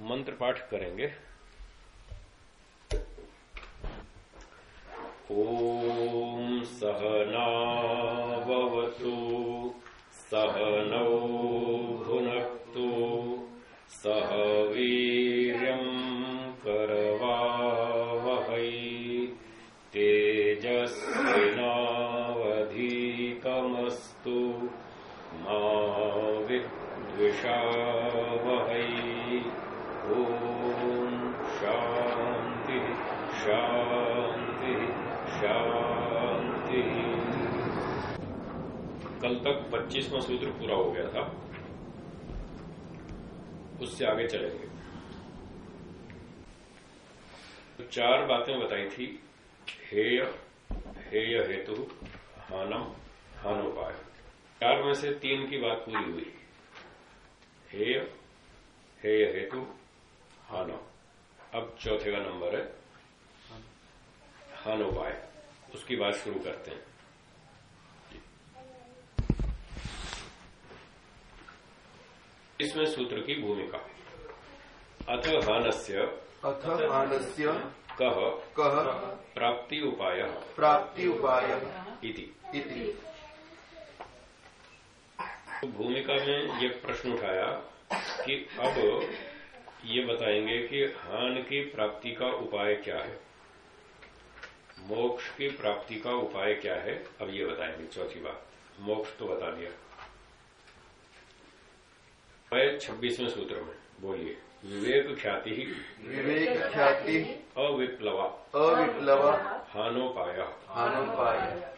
मंत्र पाठ करेंगे। ॐ सहनावतु सहनौ भुनक्तु सह तक 25वां सूत्र पूरा हो गया था, उससे आगे चलेंगे। तो चार बातें बताई थी, हेय हेय हेतु, हानम, हानोपाय। चार में से तीन की बात पूरी हुई। हेय हेय हेतु, हानम। अब चौथे का नंबर है, हानोपाय। उसकी बात शुरू करते हैं। इसमें सूत्र की भूमिका। अथ हानस्य अथ हानस्य कह कह प्राप्ति उपाय प्राप्ति उपाय इति। इति। भूमिका में ये प्रश्न उठाया कि अब ये बताएँगे कि हान की प्राप्ति का उपाय क्या है। मोक्ष की प्राप्ति का उपाय क्या है? अब ये बताएँगे चौथी बात। मोक्ष तो बता दिया। छब्बीसवें सूत्र में बोलिए। विवेक ख्याति ही। विवेक ख्याति अविप्लवा। अविप्लव। हानोपाय। हानोपाय।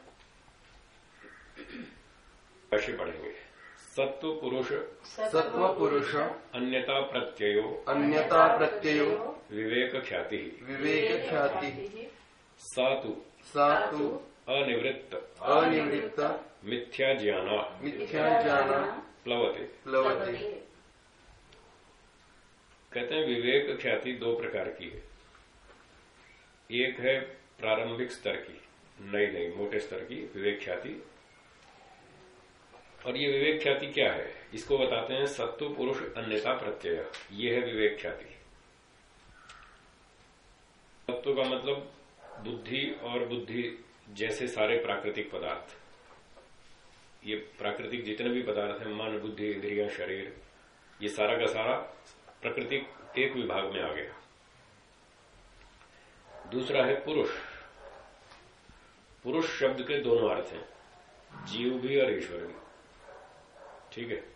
कैसे पढ़ेंगे। सत्व पुरुष सत्व पुरुष अन्यता प्रत्ययो अन्यता प्रत्ययो विवेक ख्याति विवेक ख्याति सातु। सातु। अनिवृत्त। अनिवृत्त। मिथ्या ज्ञाना मिथ्या ज्ञान प्लवते। प्लवते। कहते हैं विवेक ख्याति दो प्रकार की है। एक है प्रारंभिक स्तर की नई नई मोटे स्तर की विवेक ख्याति। और ये विवेक ख्याति क्या है? इसको बताते हैं सत्व पुरुष अन्यता प्रत्यय। ये है विवेक ख्याति। सत्व का मतलब बुद्धि और बुद्धि जैसे सारे प्राकृतिक पदार्थ। ये प्राकृतिक जितने भी पदार्थ हैं, मन, बुद्धि, इंद्रिया, शरीर, ये सारा का सारा प्रकृतिक एक विभाग में आ गया। दूसरा है पुरुष। पुरुष शब्द के दोनों अर्थ हैं, जीव भी और ईश्वर भी। ठीक है?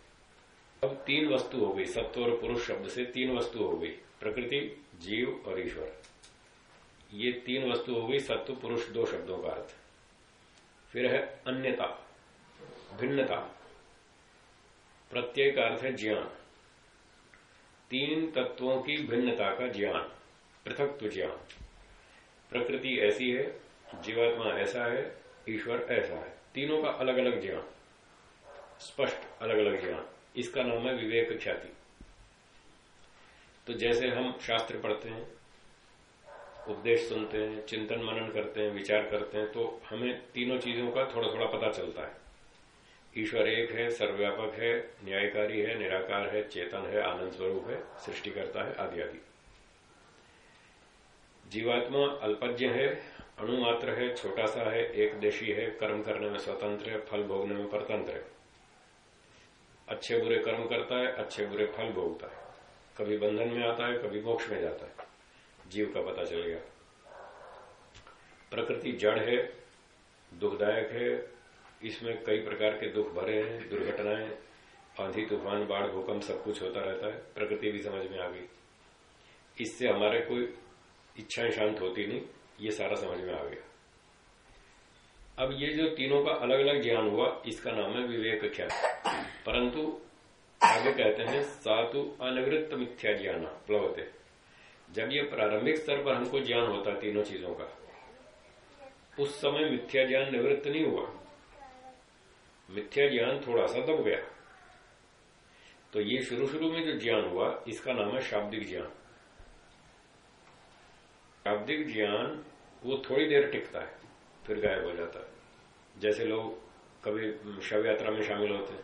अब तीन वस्तु हो गई, सत्व और पुरुष शब्द से तीन वस्तु हो गई, प्रकृति, जीव और ईश्वर। ये तीन वस्तु हो गई, सत्व, पुरुष, दो शब्दों का अर्थ। फिर है अन्यता। भिन्नता। प्रत्यय का अर्थ है ज्ञान। तीन तत्वों की भिन्नता का ज्ञान पृथक ज्ञान। प्रकृति ऐसी है, जीवात्मा ऐसा है, ईश्वर ऐसा है। तीनों का अलग अलग ज्ञान, स्पष्ट अलग अलग ज्ञान। इसका नाम है विवेक ख्याति। तो जैसे हम शास्त्र पढ़ते हैं, उपदेश सुनते हैं, चिंतन मनन करते हैं, विचार करते हैं तो हमें तीनों चीज़ों का थोड़ा थोड़ा पता चलता है। ईश्वर एक है, सर्वव्यापक है, न्यायकारी है, निराकार है, चेतन है, आनंद स्वरूप है सृष्टि करता है आदि आदि जीवात्मा अल्पज्ञ है, अणुमात्र है छोटा सा है एक देशी है, कर्म करने में स्वतंत्र है, फल भोगने में परतंत्र है। अच्छे बुरे कर्म करता है, अच्छे बुरे फल भोगता है। कभी बंधन में आता है, कभी मोक्ष में जाता है। जीव का पता चल गया। प्रकृति जड़ है, दुखदायक है इसमें कई प्रकार के दुख भरे हैं, दुर्घटनाएँ, आंधी, तूफ़ान, बाढ़, भूकंप, सब कुछ होता रहता है। प्रकृति भी समझ में आ गई। इससे हमारे कोई इच्छाएँ शांत होती नहीं, ये सारा समझ में आ गया। अब ये जो तीनों का अलग अलग ज्ञान हुआ, इसका नाम है विवेक ख्याति परंतु आगे कहते हैं, सातु अनिवृत्त मिथ्या ज्ञान, प्लवते। जब ये प्रारंभिक स्तर पर हमको ज्ञान होता तीनों चीज़ों का, उस समय मिथ्या ज्ञान निवृत्त नहीं हुआ। मिथ्या ज्ञान थोड़ा सा दब गया। तो ये शुरू शुरू में जो ज्ञान हुआ, इसका नाम है शाब्दिक ज्ञान। शाब्दिक ज्ञान, वो थोड़ी देर टिकता है, फिर गायब हो जाता है। जैसे लोग कभी शव यात्रा में शामिल होते हैं,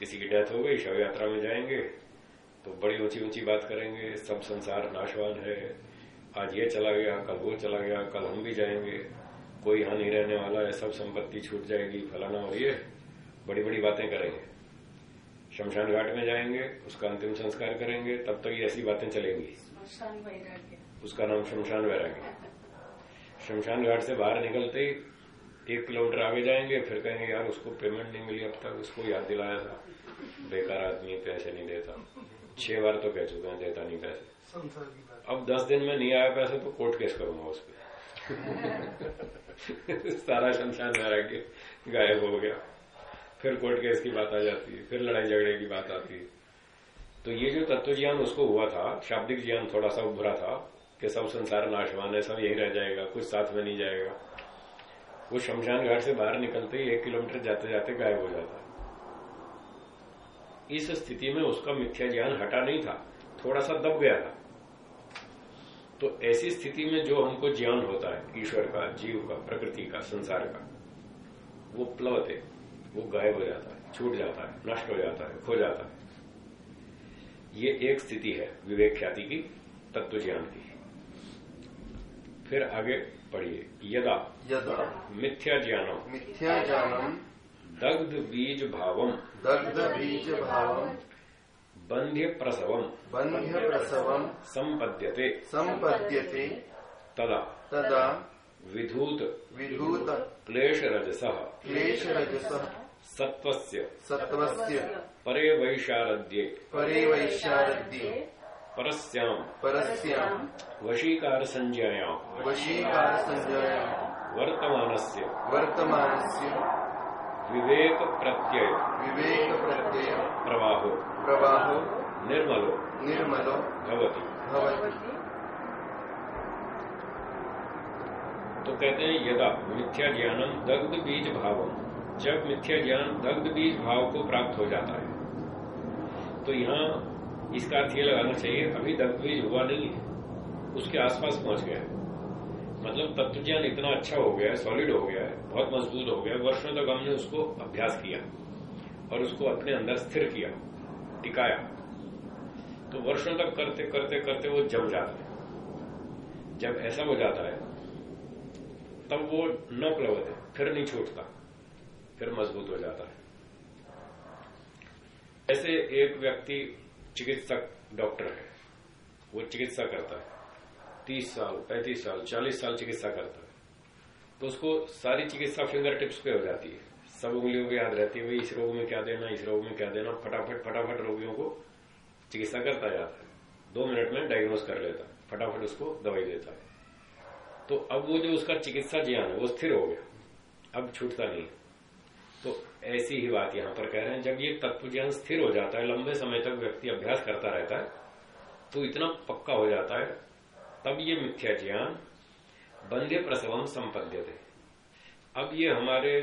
किसी की डेथ हो गई, शव यात्रा में जाएँगे तो बड़ी ऊँची ऊँची बात करेंगे, सब संसार नाशवान है, आज ये चला गया, कल वो चला गया, कल हम भी जाएँगे। कोई यहाँ नहीं रहने वाला है सब संपत्ति छूट जाएगी फलाना और ये। बड़ी बड़ी बातें करेंगे। शमशान घाट में जाएँगे उसका अंतिम संस्कार करेंगे तब तक ये ऐसी बातें चलेंगी। उसका नाम शमशान वैराग्य। शमशान घाट से बाहर निकलते ही एक किलोमीटर आगे जाएँगे फिर कहेंगे यार उसको पेमेंट नहीं मिली अब तक उसको याद दिलाया था। बेकार आदमी पैसे नहीं देता। छह बार तो कह चुके हैं देता नहीं पैसे। अब दस दिन में नहीं आया पैसे तो कोर्ट केस करूँगा उस पर सारा शमशान वैराग्य गायब हो गया। फिर कोर्ट केस की बात आ जाती है, फिर लड़ाई झगड़े की बात आती है। तो ये जो तत्व ज्ञान उसको हुआ था, शाब्दिक ज्ञान थोड़ा सा उभरा था कि सब संसार नाशवान है, सब यही रह जाएगा, कुछ साथ में नहीं जाएगा। वो शमशान घाट से बाहर निकलते ही एक किलोमीटर जाते जाते गायब हो जाता इस स्थिति में उसका मिथ्या ज्ञान हटा नहीं था, थोड़ा सा दब गया था। तो ऐसी स्थिति में जो हमको ज्ञान होता है ईश्वर का जीव का प्रकृति का संसार का वो प्लवत है वो गायब हो जाता है छूट जाता है नष्ट हो जाता है खो जाता है। ये एक स्थिति है विवेक ख्याति की तत्व ज्ञान की। फिर आगे पढ़िए। यदा यदा मिथ्या ज्ञानम। मिथ्या ज्ञानम। दग्ध बीज भावम। दग्ध बीज भावम। बंध्य प्रसवम बन्ध्य प्रसवम संपद्यते संपद्यते तदा। तदा। विधूत। विधूत। क्लेश रजस क्लेश रजसः सत्वस्य सत्वस्य परे वैशारद्ये। परे वैशारद्ये। परस्याम। परस्याम। वशीकार संज्ञायाम वशीकार संज्ञायाम वर्तमानस्य। वर्तमानस्य। विवेक प्रत्यय विवेक प्रत्यय प्रवाहो। प्रवाहो। निर्मलो। निर्मलो। भवति। तो कहते हैं यदा मिथ्या ज्ञानम दग्ध बीज भावम। जब मिथ्या ज्ञान दग्ध बीज भाव को प्राप्त हो जाता है तो यहाँ इसका अर्थ ये लगाना चाहिए अभी दग्ध बीज हुआ नहीं है उसके आसपास पहुँच गया है। मतलब तत्व ज्ञान इतना अच्छा हो गया है सॉलिड हो गया है, बहुत मज़बूत हो गया है, वर्षों तक हमने उसको अभ्यास किया और उसको अपने अंदर स्थिर किया, टिकाया। तो वर्षों तक करते करते करते वो जम जाता है। जब ऐसा हो जाता है, तब वो न प्लवत है, फिर नहीं छूटता, फिर मज़बूत हो जाता है। ऐसे एक व्यक्ति चिकित्सक, डॉक्टर है, वो चिकित्सा करता है। तीस साल, पैंतीस साल, चालीस साल चिकित्सा करता है। तो उसको सारी चिकित्सा फिंगर टिप्स पे हो जाती है। सब उंगलियों को याद रहती है इस रोग में क्या देना, इस रोग में क्या देना। फटाफट फटाफट रोगियों को चिकित्सा करता जाता है। दो मिनट में डायग्नोस कर लेता है। फटाफट उसको दवाई देता है। तो अब वो जो उसका चिकित्सा ज्ञान है, वो स्थिर हो गया। अब छूटता नहीं तो ऐसी ही बात यहाँ पर कह रहे हैं, जब ये तत्व ज्ञान स्थिर हो जाता है, लंबे समय तक व्यक्ति अभ्यास करता रहता है तो इतना पक्का हो जाता है तब ये मिथ्या ज्ञान बंध्य प्रसवम संपद्य थे अब ये हमारे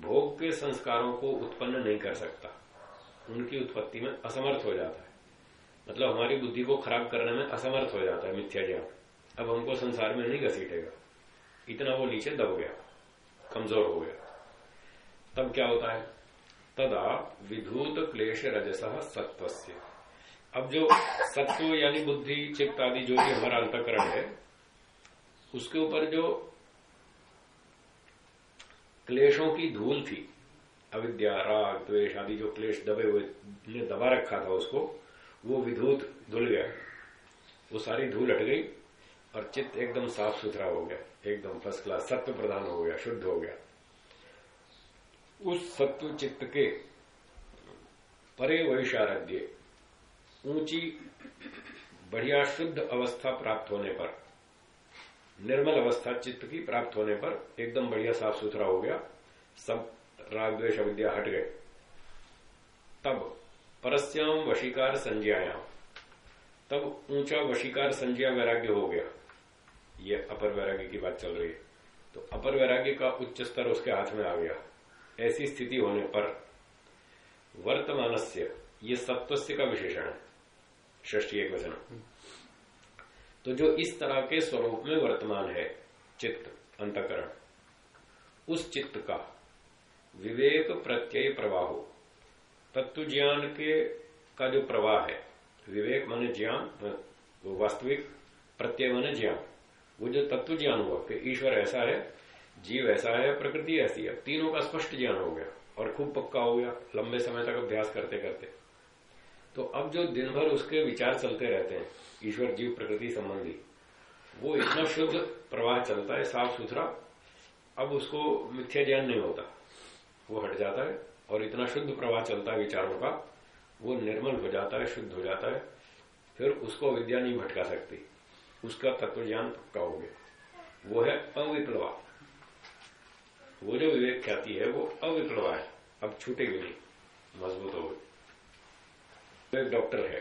भोग के संस्कारों को उत्पन्न नहीं कर सकता। उनकी उत्पत्ति में असमर्थ हो जाता है। मतलब हमारी बुद्धि को खराब करने में असमर्थ हो जाता है मिथ्या ज्ञान। अब हमको संसार में नहीं घसीटेगा। इतना वो नीचे दब गया, कमज़ोर हो गया। तब क्या होता है? तदा विधूत क्लेश रजस सत्व अब जो सत्व यानी बुद्धि, चित्त आदि जो भी हमारा अंतकरण है, उसके ऊपर जो क्लेशों की धूल थी, अविद्या, राग, द्वेष आदि जो क्लेश दबे हुए, ने दबा रखा था उसको, वो विधूत धुल गया। वो सारी धूल हट गई और चित्त एकदम साफ़ सुथरा हो गया, एकदम फ़र्स्ट क्लास सत्व प्रधान हो गया, शुद्ध हो गया। उस सत्व चित्त के परे वैशारद्य ऊँची, बढ़िया, शुद्ध अवस्था प्राप्त होने पर, निर्मल अवस्था चित्त की प्राप्त होने पर एकदम बढ़िया साफ़ सुथरा हो गया। सब राग द्वेष अविद्या हट गए। तब परस्याम वशीकार संज्ञायाम। तब ऊँचा वशीकार संज्ञा वैराग्य हो गया। ये अपर वैराग्य की बात चल रही है। तो अपर वैराग्य का उच्च स्तर उसके हाथ में आ गया। ऐसी स्थिति होने पर वर्तमान से ये सत्वस्य का विशेषण है। ष्टी एक वचन। तो जो इस तरह के स्वरूप में वर्तमान है, चित्त, अंतकरण, उस चित्त का विवेक प्रत्यय प्रवाह तत्व ज्ञान के का जो प्रवाह है, विवेक माने ज्ञान वास्तविक प्रत्यय माने ज्ञान, वो जो तत्व ज्ञान हुआ कि ईश्वर ऐसा है, जीव ऐसा है, प्रकृति ऐसी है तीनों का स्पष्ट ज्ञान हो गया और खूब पक्का हो गया, लंबे समय तक अभ्यास करते करते तो अब जो दिन भर उसके विचार चलते रहते हैं, ईश्वर जीव प्रकृति संबंधी, वो इतना शुद्ध प्रवाह चलता है, साफ़ सुथरा, अब उसको मिथ्या ज्ञान नहीं होता। वो हट जाता है और इतना शुद्ध प्रवाह चलता है विचारों का, वो निर्मल हो जाता है, शुद्ध हो जाता है, फिर उसको विद्या नहीं भटका सकती। उसका तत्व ज्ञान पक्का हो गया। वो है अविप्लवा। वो जो विवेक ख्याति है, वो अविप्लवा है। अब छूटेगी नहीं, मज़बूत हो गई। एक डॉक्टर है।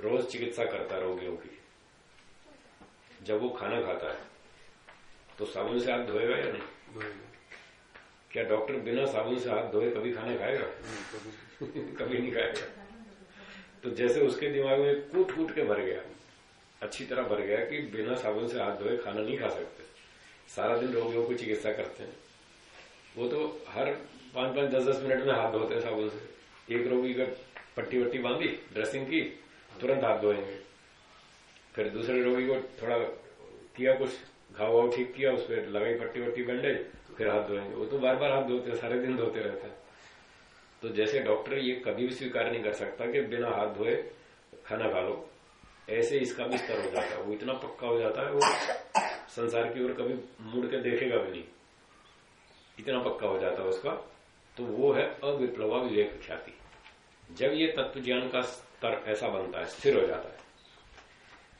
रोज चिकित्सा करता रोगियों की। जब वो खाना खाता है तो साबुन से हाथ धोएगा या नहीं? क्या डॉक्टर बिना साबुन से हाथ धोए कभी खाना खाएगा? कभी नहीं खाएगा। तो जैसे उसके दिमाग में कूट कूट के भर गया अच्छी तरह भर गया कि बिना साबुन से हाथ धोए खाना नहीं खा सकते। सारा दिन रोगियों को चिकित्सा करते हैं। वो तो हर पाँच पाँच दस दस मिनट में हाथ धोते हैं साबुन से। एक रोगी का पट्टी वट्टी बांधी ड्रेसिंग की, तुरंत हाथ धोएँगे। फिर दूसरे रोगी को थोड़ा किया कुछ, घाव वाव ठीक किया उस पर लगाई पट्टी वट्टी बैंडेज फिर हाथ धोएँगे। वो तो बार बार हाथ धोते सारे दिन धोते रहते हैं। तो जैसे डॉक्टर ये कभी भी स्वीकार नहीं कर सकता कि बिना हाथ धोए खाना खा लो। ऐसे इसका भी स्तर हो जाता है। वो इतना पक्का हो जाता है, वो संसार की ओर कभी मुड़ के देखेगा भी नहीं। इतना पक्का हो जाता है उसका। तो वो है अविप्लवा विवेक ख्याति। जब ये तत्व ज्ञान का स्तर ऐसा बनता है, स्थिर हो जाता है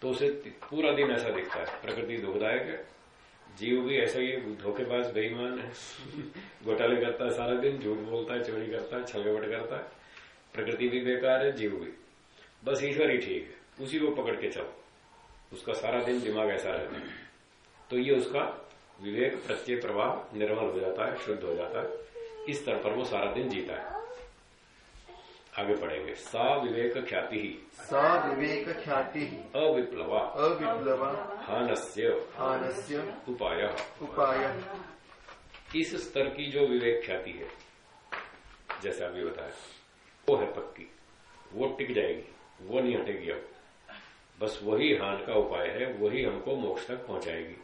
तो उसे पूरा दिन ऐसा दिखता है। प्रकृति दुखदायक है, जीव भी ऐसा ही धोखेबाज, बेईमान है। घोटाले करता है सारा दिन, झूठ बोलता है, चोरी करता है छलगवट करता है। प्रकृति भी बेकार है, जीव भी। बस ईश्वर ही ठीक है, उसी को पकड़ के चलो। उसका सारा दिन दिमाग ऐसा रहता है। तो ये उसका विवेक प्रत्यय प्रवाह निर्मल हो जाता है, शुद्ध हो जाता है। इस स्तर पर वो सारा दिन जीता है? आगे पढ़ेंगे। सा विवेक ख्याति ही। सा विवेक ख्याति ही। अविप्लवा। अविप्लवा। हानस्य। हानस्य। उपाय। उपाय। इस स्तर की जो विवेक ख्याति है जैसा अभी बताया वो है पक्की। वो टिक जाएगी। वो नहीं हटेगी अब। बस वही हान का उपाय है वही हमको मोक्ष तक पहुंचाएगी।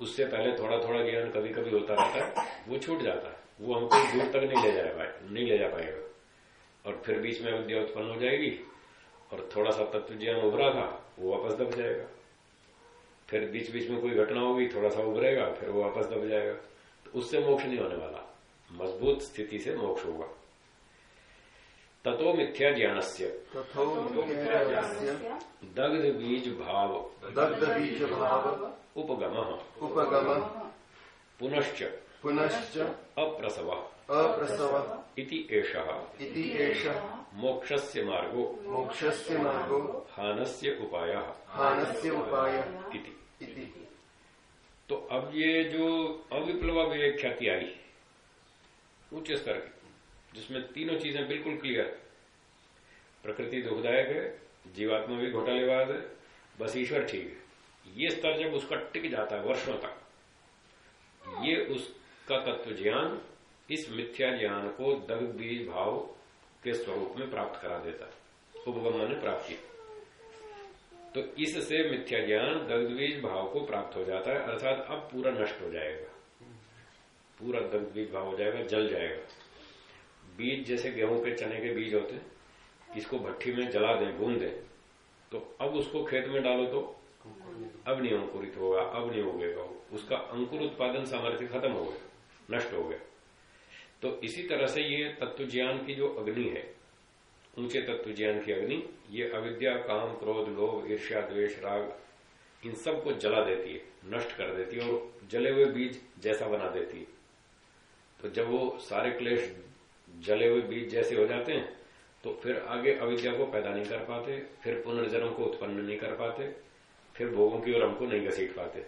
उससे पहले थोड़ा थोड़ा ज्ञान कभी कभी होता रहता है वो छूट जाता है। वो हमको दूर तक नहीं ले जाए नहीं ले जा पाएगा। और फिर बीच में विद्या उत्पन्न हो जाएगी और थोड़ा सा तत्व ज्ञान उभरा था वो वापस दब जाएगा। फिर बीच बीच में कोई घटना होगी थोड़ा सा उभरेगा फिर वो वापस दब जाएगा। तो उससे मोक्ष नहीं होने वाला मज़बूत स्थिति से मोक्ष होगा। ततो मिथ्या ज्ञान से दग्ध बीज भाव। दग्ध बीज भाव। उपगम। उपगम। पुनश्च। पुनश्च अप्रसव। अप्रसव। इति एषः। इति एष। मोक्षस्य मार्गो। मोक्षस्य मार्गो। हानस्य उपायः। हानस्य उपाय। इति। इति। तो अब ये जो अविप्लव विवेक ख्याति आई उच्च स्तर की जिसमें तीनों चीज़ें बिल्कुल क्लियर प्रकृति दुखदायक है जीवात्मा भी घोटालेबाज है बस ईश्वर ठीक है। ये स्तर जब उसका टिक जाता है वर्षों तक ये उसका तत्व ज्ञान इस मिथ्या ज्ञान को दग बीज भाव के स्वरूप में प्राप्त करा देता है। उपगम ने प्राप्ति तो इससे मिथ्या ज्ञान दग्धबीज भाव को प्राप्त हो जाता है, अर्थात अब पूरा नष्ट हो जाएगा। पूरा दग्धबीज भाव हो जाएगा, जल जाएगा। बीज जैसे गेहूँ के चने के बीज होते इसको भट्टी में जला दें, भून दें तो अब उसको खेत में डालो तो अब नहीं अंकुरित होगा, अब नहीं उगेगा उसका अंकुर उत्पादन सामर्थ्य खत्म हो गया। नष्ट हो गया। तो इसी तरह से ये तत्व ज्ञान की जो अग्नि है, ऊँचे तत्व ज्ञान की अग्नि, ये अविद्या, काम, क्रोध, लोभ, ईर्ष्या, द्वेष, राग, इन सबको जला देती है, नष्ट कर देती है और जले हुए बीज जैसा बना देती है। तो जब वो सारे क्लेश जले हुए बीज जैसे हो जाते हैं तो फिर आगे अविद्या को पैदा नहीं कर पाते, फिर पुनर्जन्म को उत्पन्न नहीं कर पाते, फिर भोगों की ओर हमको नहीं घसीट पाते।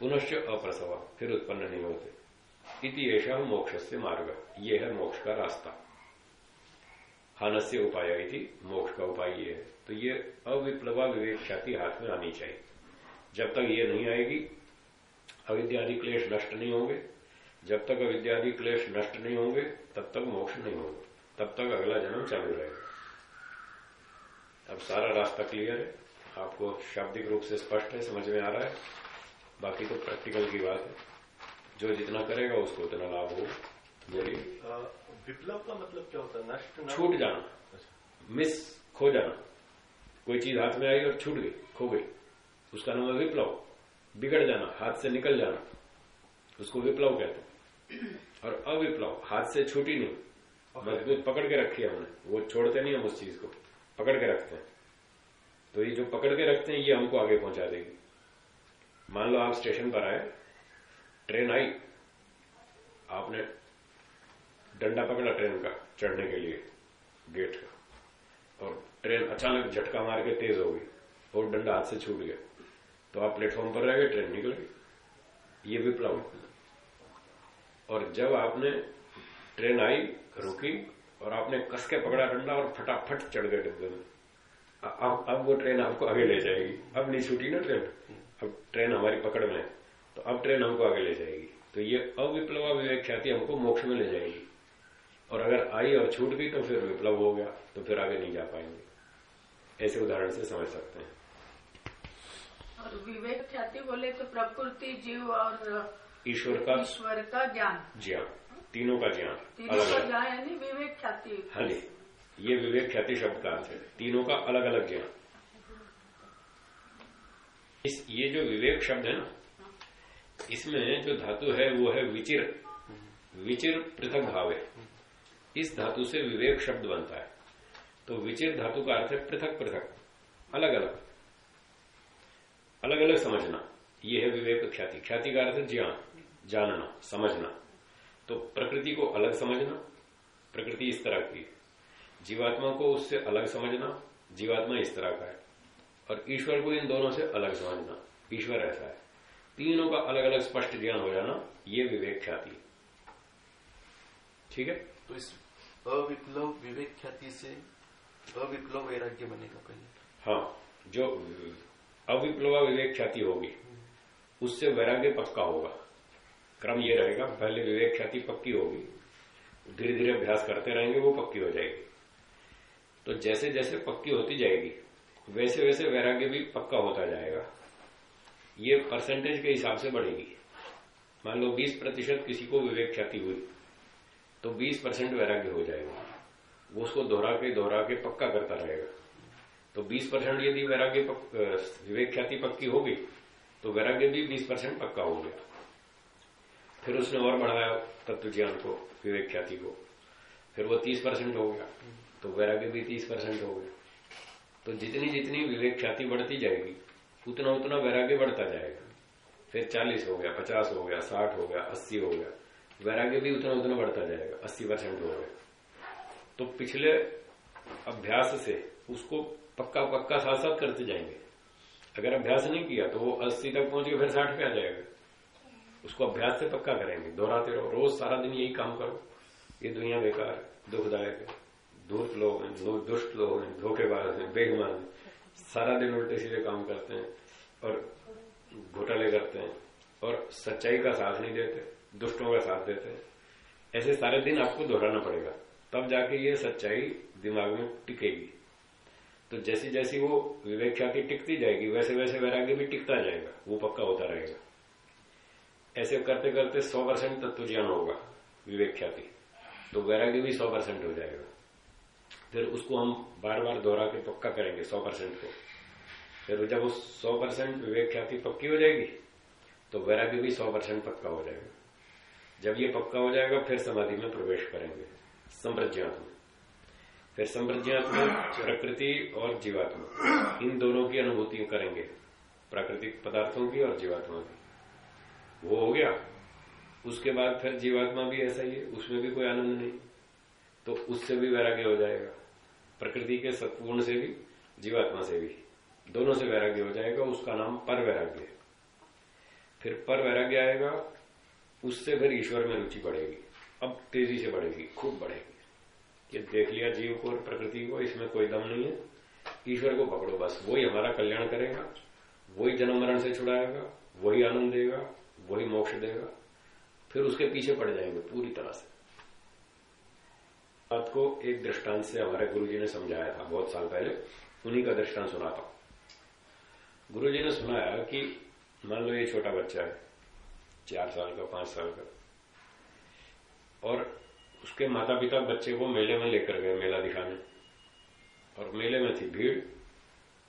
पुनश्च अप्रसवा, फिर उत्पन्न नहीं होते। इति ऐसा मोक्ष से मार्ग। ये है मोक्ष का रास्ता। हानस्य उपाय इति मोक्ष का उपाय ये है। तो ये अविप्लवा विवेक ख्याति हाथ में आनी चाहिए। जब तक ये नहीं आएगी, अविद्यादि क्लेश नष्ट नहीं होंगे। जब तक अविद्यादि क्लेश नष्ट नहीं होंगे, तब तक मोक्ष नहीं होगा। तब तक अगला जन्म चालू रहेगा। अब सारा रास्ता क्लियर है। आपको शाब्दिक रूप से स्पष्ट है, समझ में आ रहा है। बाकी तो प्रैक्टिकल की बात है। जो जितना करेगा उसको उतना लाभ हो बोलिए। विप्लव का मतलब क्या होता है? नष्ट छूट जाना। मिस खो जाना। कोई चीज़ हाथ में आई और छूट गई खो गई। उसका नाम है विप्लव। बिगड़ जाना हाथ से निकल जाना। उसको विप्लव कहते हैं। और अविप्लव हाथ से छूटी नहीं। मज़बूत पकड़ के रखी है हमने। वो छोड़ते नहीं हम उस चीज़ को। पकड़ के रखते हैं। तो ये जो पकड़ के रखते हैं ये हमको आगे पहुँचा देगी। मान लो आप स्टेशन पर आए ट्रेन आई। आपने डंडा पकड़ा ट्रेन का चढ़ने के लिए, गेट का। और ट्रेन अचानक झटका मार के तेज हो गई और डंडा हाथ से छूट गया। तो आप प्लेटफॉर्म पर रह गए, ट्रेन निकल गई। ये विप्लव। और जब आपने ट्रेन आई, रुकी और आपने कस के पकड़ा डंडा और फटाफट चढ़ गए डिब्बे में। अब अब वो ट्रेन आपको आगे ले जाएगी। अब नहीं छूटी ना ट्रेन। अब ट्रेन हमारी पकड़ में है। तो अब ट्रेन हमको आगे ले जाएगी। तो ये अविप्लवा विवेक ख्याति हमको मोक्ष में ले जाएगी। और अगर आई और छूट गई तो फिर विप्लव हो गया तो फिर आगे नहीं जा पाएँगे। ऐसे उदाहरण से समझ सकते हैं। और विवेक ख्याति बोले तो प्रकृति जीव और ईश्वर का ईश्वर का ज्ञान। ज्ञान। तीनों का ज्ञान। तीनों का ज्ञान यानी विवेक ख्याति हाँ जी। ये विवेक ख्याति शब्द का अर्थ है। तीनों का अलग अलग ज्ञान। इस ये जो विवेक शब्द है ना इसमें जो धातु है, वो है विचिर। विचिर पृथक भाव है। इस धातु से विवेक शब्द बनता है। तो विचिर धातु का अर्थ है पृथक पृथक। अलग अलग अलग अलग समझना। ये है विवेक ख्याति। ख्याति का अर्थ है ज्ञान, जानना, समझना। तो प्रकृति को अलग समझना। प्रकृति इस तरह की जीवात्मा को उससे अलग समझना। जीवात्मा इस तरह का है। और ईश्वर को इन दोनों से अलग समझना। ईश्वर ऐसा है। तीनों का अलग अलग स्पष्ट ज्ञान हो जाना ये विवेक ख्याति ठीक है? तो इस अविप्लव विवेक ख्याति से अविप्लव वैराग्य बनेगा पहले। हाँ जो अविप्लवा विवेक ख्याति होगी उससे वैराग्य पक्का होगा। क्रम ये रहेगा पहले विवेक ख्याति पक्की होगी धीरे धीरे अभ्यास करते रहेंगे वो पक्की हो जाएगी। तो जैसे जैसे पक्की होती जाएगी वैसे वैसे वैराग्य भी पक्का होता जाएगा। ये परसेंटेज के हिसाब से बढ़ेगी। मान लो 20 प्रतिशत किसी को विवेक ख्याति हुई तो 20 परसेंट वैराग्य हो जाएगा। वो उसको दोहरा के दोहरा के पक्का करता रहेगा। तो 20 परसेंट यदि वैराग्य विवेक ख्याति पक्की होगी तो वैराग्य भी 20 परसेंट पक्का हो गया। फिर उसने और बढ़ाया तत्व ज्ञान को, विवेक ख्याति को। फिर वो 30 परसेंट हो गया तो वैराग्य भी 30 परसेंट हो गया। तो जितनी जितनी विवेक ख्याति बढ़ती जाएगी उतना उतना वैराग्य बढ़ता जाएगा। फिर 40 हो गया 50 हो गया 60 हो गया 80 हो गया। वैराग्य भी उतना उतना बढ़ता जाएगा 80 परसेंट हो गया। तो पिछले अभ्यास से उसको पक्का पक्का साथ साथ करते जाएँगे। अगर अभ्यास नहीं किया तो वो 80 तक पहुँच के फिर 60 पे आ जाएगा। उसको अभ्यास से पक्का करेंगे। दोहराते रहो, रोज सारा दिन यही काम करो। ये दुनिया बेकार है दुखदायक है। धूर्त लोग हैं दुष्ट लोग हैं, धोखेबाज हैं बेगुमान हैं। सारा दिन उल्टे सीधे काम करते हैं और घोटाले करते हैं और सच्चाई का साथ नहीं देते, दुष्टों का साथ देते हैं। ऐसे सारे दिन आपको दोहराना पड़ेगा। तब जाके ये सच्चाई दिमाग में टिकेगी। तो जैसी जैसी वो विवेक ख्याति टिकती जाएगी वैसे वैसे वैराग्य भी टिकता जाएगा। वो पक्का होता रहेगा। ऐसे करते करते सौ परसेंट तत्व ज्ञान होगा विवेक ख्याति तो वैराग्य भी सौ परसेंट हो जाएगा। फिर उसको हम बार बार दोहरा के पक्का करेंगे सौ परसेंट को। फिर जब उस सौ परसेंट विवेक ख्याति पक्की हो जाएगी तो वैराग्य भी सौ परसेंट पक्का हो जाएगा। जब ये पक्का हो जाएगा, फिर समाधि में प्रवेश करेंगे संप्रज्ञात में फिर संप्रज्ञात में प्रकृति और जीवात्मा। इन दोनों की अनुभूति करेंगे, प्राकृतिक पदार्थों की और जीवात्मा की। वो हो गया। उसके बाद फिर जीवात्मा भी ऐसा ही है, उसमें भी कोई आनंद नहीं। तो उससे भी वैराग्य हो जाएगा। प्रकृति के सत्पूर्ण से भी, जीवात्मा से भी। दोनों से वैराग्य हो जाएगा, उसका नाम पर वैराग्य है। फिर पर वैराग्य आएगा, उससे फिर ईश्वर में रुचि बढ़ेगी। अब तेज़ी से बढ़ेगी, खूब बढ़ेगी। ये देख लिया जीव को और प्रकृति को, इसमें कोई दम नहीं है। ईश्वर को पकड़ो बस, वही हमारा कल्याण करेगा, वही जन्म मरण से छुड़ाएगा, वही आनंद देगा, वही मोक्ष देगा। फिर उसके पीछे पड़ जाएँगे पूरी तरह से। बात को एक दृष्टांत से हमारे गुरुजी ने समझाया था, बहुत साल पहले। उन्हीं का दृष्टांत सुना था। गुरुजी ने सुनाया कि, मान लो ये छोटा बच्चा है, चार साल का, पाँच साल का, और उसके माता पिता बच्चे को मेले में लेकर गए, मेला दिखाने। और मेले में थी भीड़।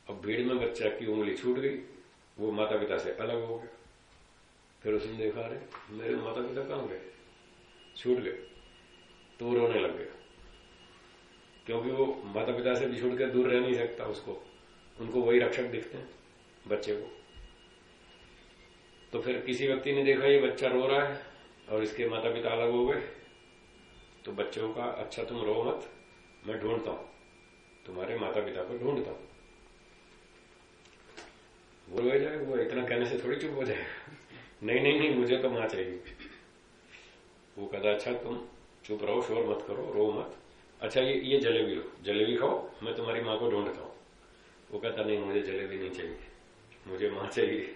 अब भीड़ में बच्चा की उंगली छूट गई, वो माता पिता से अलग हो गया। फिर उसने देखा रहे मेरे माता पिता कहाँ गए? छूट गए। तो रोने लग गया। क्योंकि वो माता पिता से छूट कर दूर रह नहीं सकता उसको। उनको वही रक्षक दिखते हैं, बच्चे को। तो फिर किसी व्यक्ति ने देखा, ये बच्चा रो रहा है और इसके माता पिता अलग हो गए। तो बच्चों का अच्छा तुम रो मत, मैं ढूंढता हूँ। तुम्हारे माता पिता को ढूंढता हूँ। वो रो जाए, वो इतना कहने से थोड़ी चुप हो जाएगा नहीं नहीं नहीं, मुझे तो माँ चाहिए। वो कहता अच्छा तुम चुप रहो, शोर मत करो, रो मत। अच्छा ये ये जलेबी लो। जलेबी खाओ मैं तुम्हारी माँ को ढूंढता हूँ। वो कहता नहीं मुझे जलेबी नहीं चाहिए। मुझे माँ चाहिए।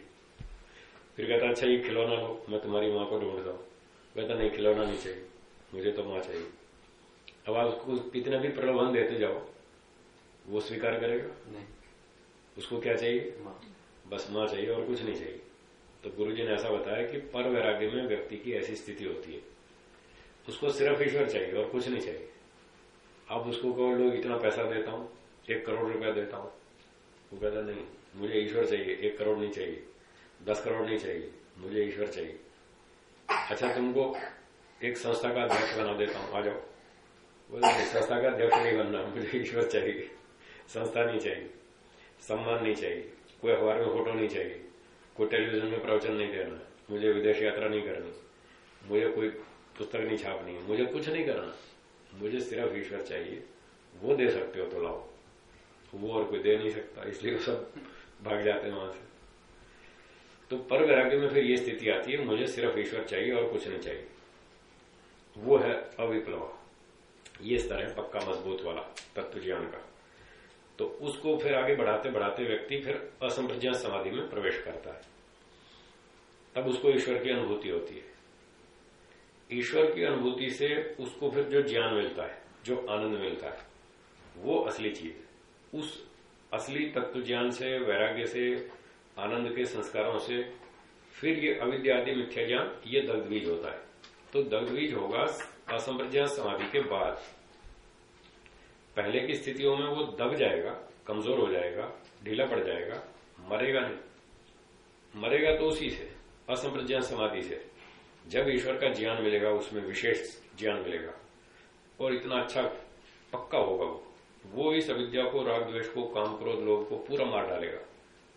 फिर कहता अच्छा ये खिलौना लो मैं तुम्हारी माँ को ढूंढता हूँ। कहता नहीं खिलौना नहीं चाहिए। मुझे तो माँ चाहिए। अब आप उसको कितना भी प्रलोभन देते जाओ वो स्वीकार करेगा? नहीं। उसको क्या चाहिए? माँ। बस माँ चाहिए और कुछ नहीं चाहिए। तो गुरुजी ने ऐसा बताया कि पर वैराग्य में व्यक्ति की ऐसी स्थिति होती है। उसको सिर्फ़ ईश्वर चाहिए और कुछ नहीं चाहिए। आप उसको कहो, लोग इतना पैसा देता हूँ, एक करोड़ रुपया देता हूँ। वो कहता, नहीं, मुझे ईश्वर चाहिए, एक करोड़ नहीं चाहिए, दस करोड़ नहीं चाहिए, मुझे ईश्वर चाहिए। अच्छा तुमको एक संस्था का अध्यक्ष बना देता हूँ, आ जाओ। बोले संस्था का अध्यक्ष नहीं बनना, मुझे ईश्वर चाहिए, संस्था नहीं चाहिए, सम्मान नहीं चाहिए, कोई अखबार में फ़ोटो नहीं चाहिए, कोई टेलीविज़न में प्रवचन नहीं देना, मुझे विदेश यात्रा नहीं करनी, मुझे कोई पुस्तक नहीं छापनी, मुझे कुछ नहीं करना। मुझे सिर्फ़ ईश्वर चाहिए, वो दे सकते हो तो लाओ। वो और कोई दे नहीं सकता, इसलिए सब भाग जाते हैं वहाँ से। तो पर वैराग्य में फिर ये स्थिति आती है, मुझे सिर्फ़ ईश्वर चाहिए और कुछ नहीं चाहिए। वो है अविप्लव। ये स्तर है पक्का मज़बूत वाला तत्व ज्ञान का। तो उसको फिर आगे बढ़ाते बढ़ाते व्यक्ति फिर असंप्रज्ञा समाधि में प्रवेश करता है। तब उसको ईश्वर की अनुभूति होती है। ईश्वर की अनुभूति से उसको फिर जो ज्ञान मिलता है, जो आनंद मिलता है, वो असली चीज़ उस असली तत्व ज्ञान से, वैराग्य से, आनंद के संस्कारों से फिर ये अविद्यादि मिथ्या ज्ञान, ये दग्धबीज होता है। तो दग्धबीज होगा असंप्रज्ञा समाधि के बाद। पहले की स्थितियों में वो दब जाएगा, कमज़ोर हो जाएगा, ढीला पड़ जाएगा, मरेगा नहीं। मरेगा तो उसी से, असंप्रज्ञा समाधि से। जब ईश्वर का ज्ञान मिलेगा उसमें विशेष ज्ञान मिलेगा। और इतना अच्छा पक्का होगा वो। वो इस अविद्या को राग द्वेष को काम क्रोध लोग को पूरा मार डालेगा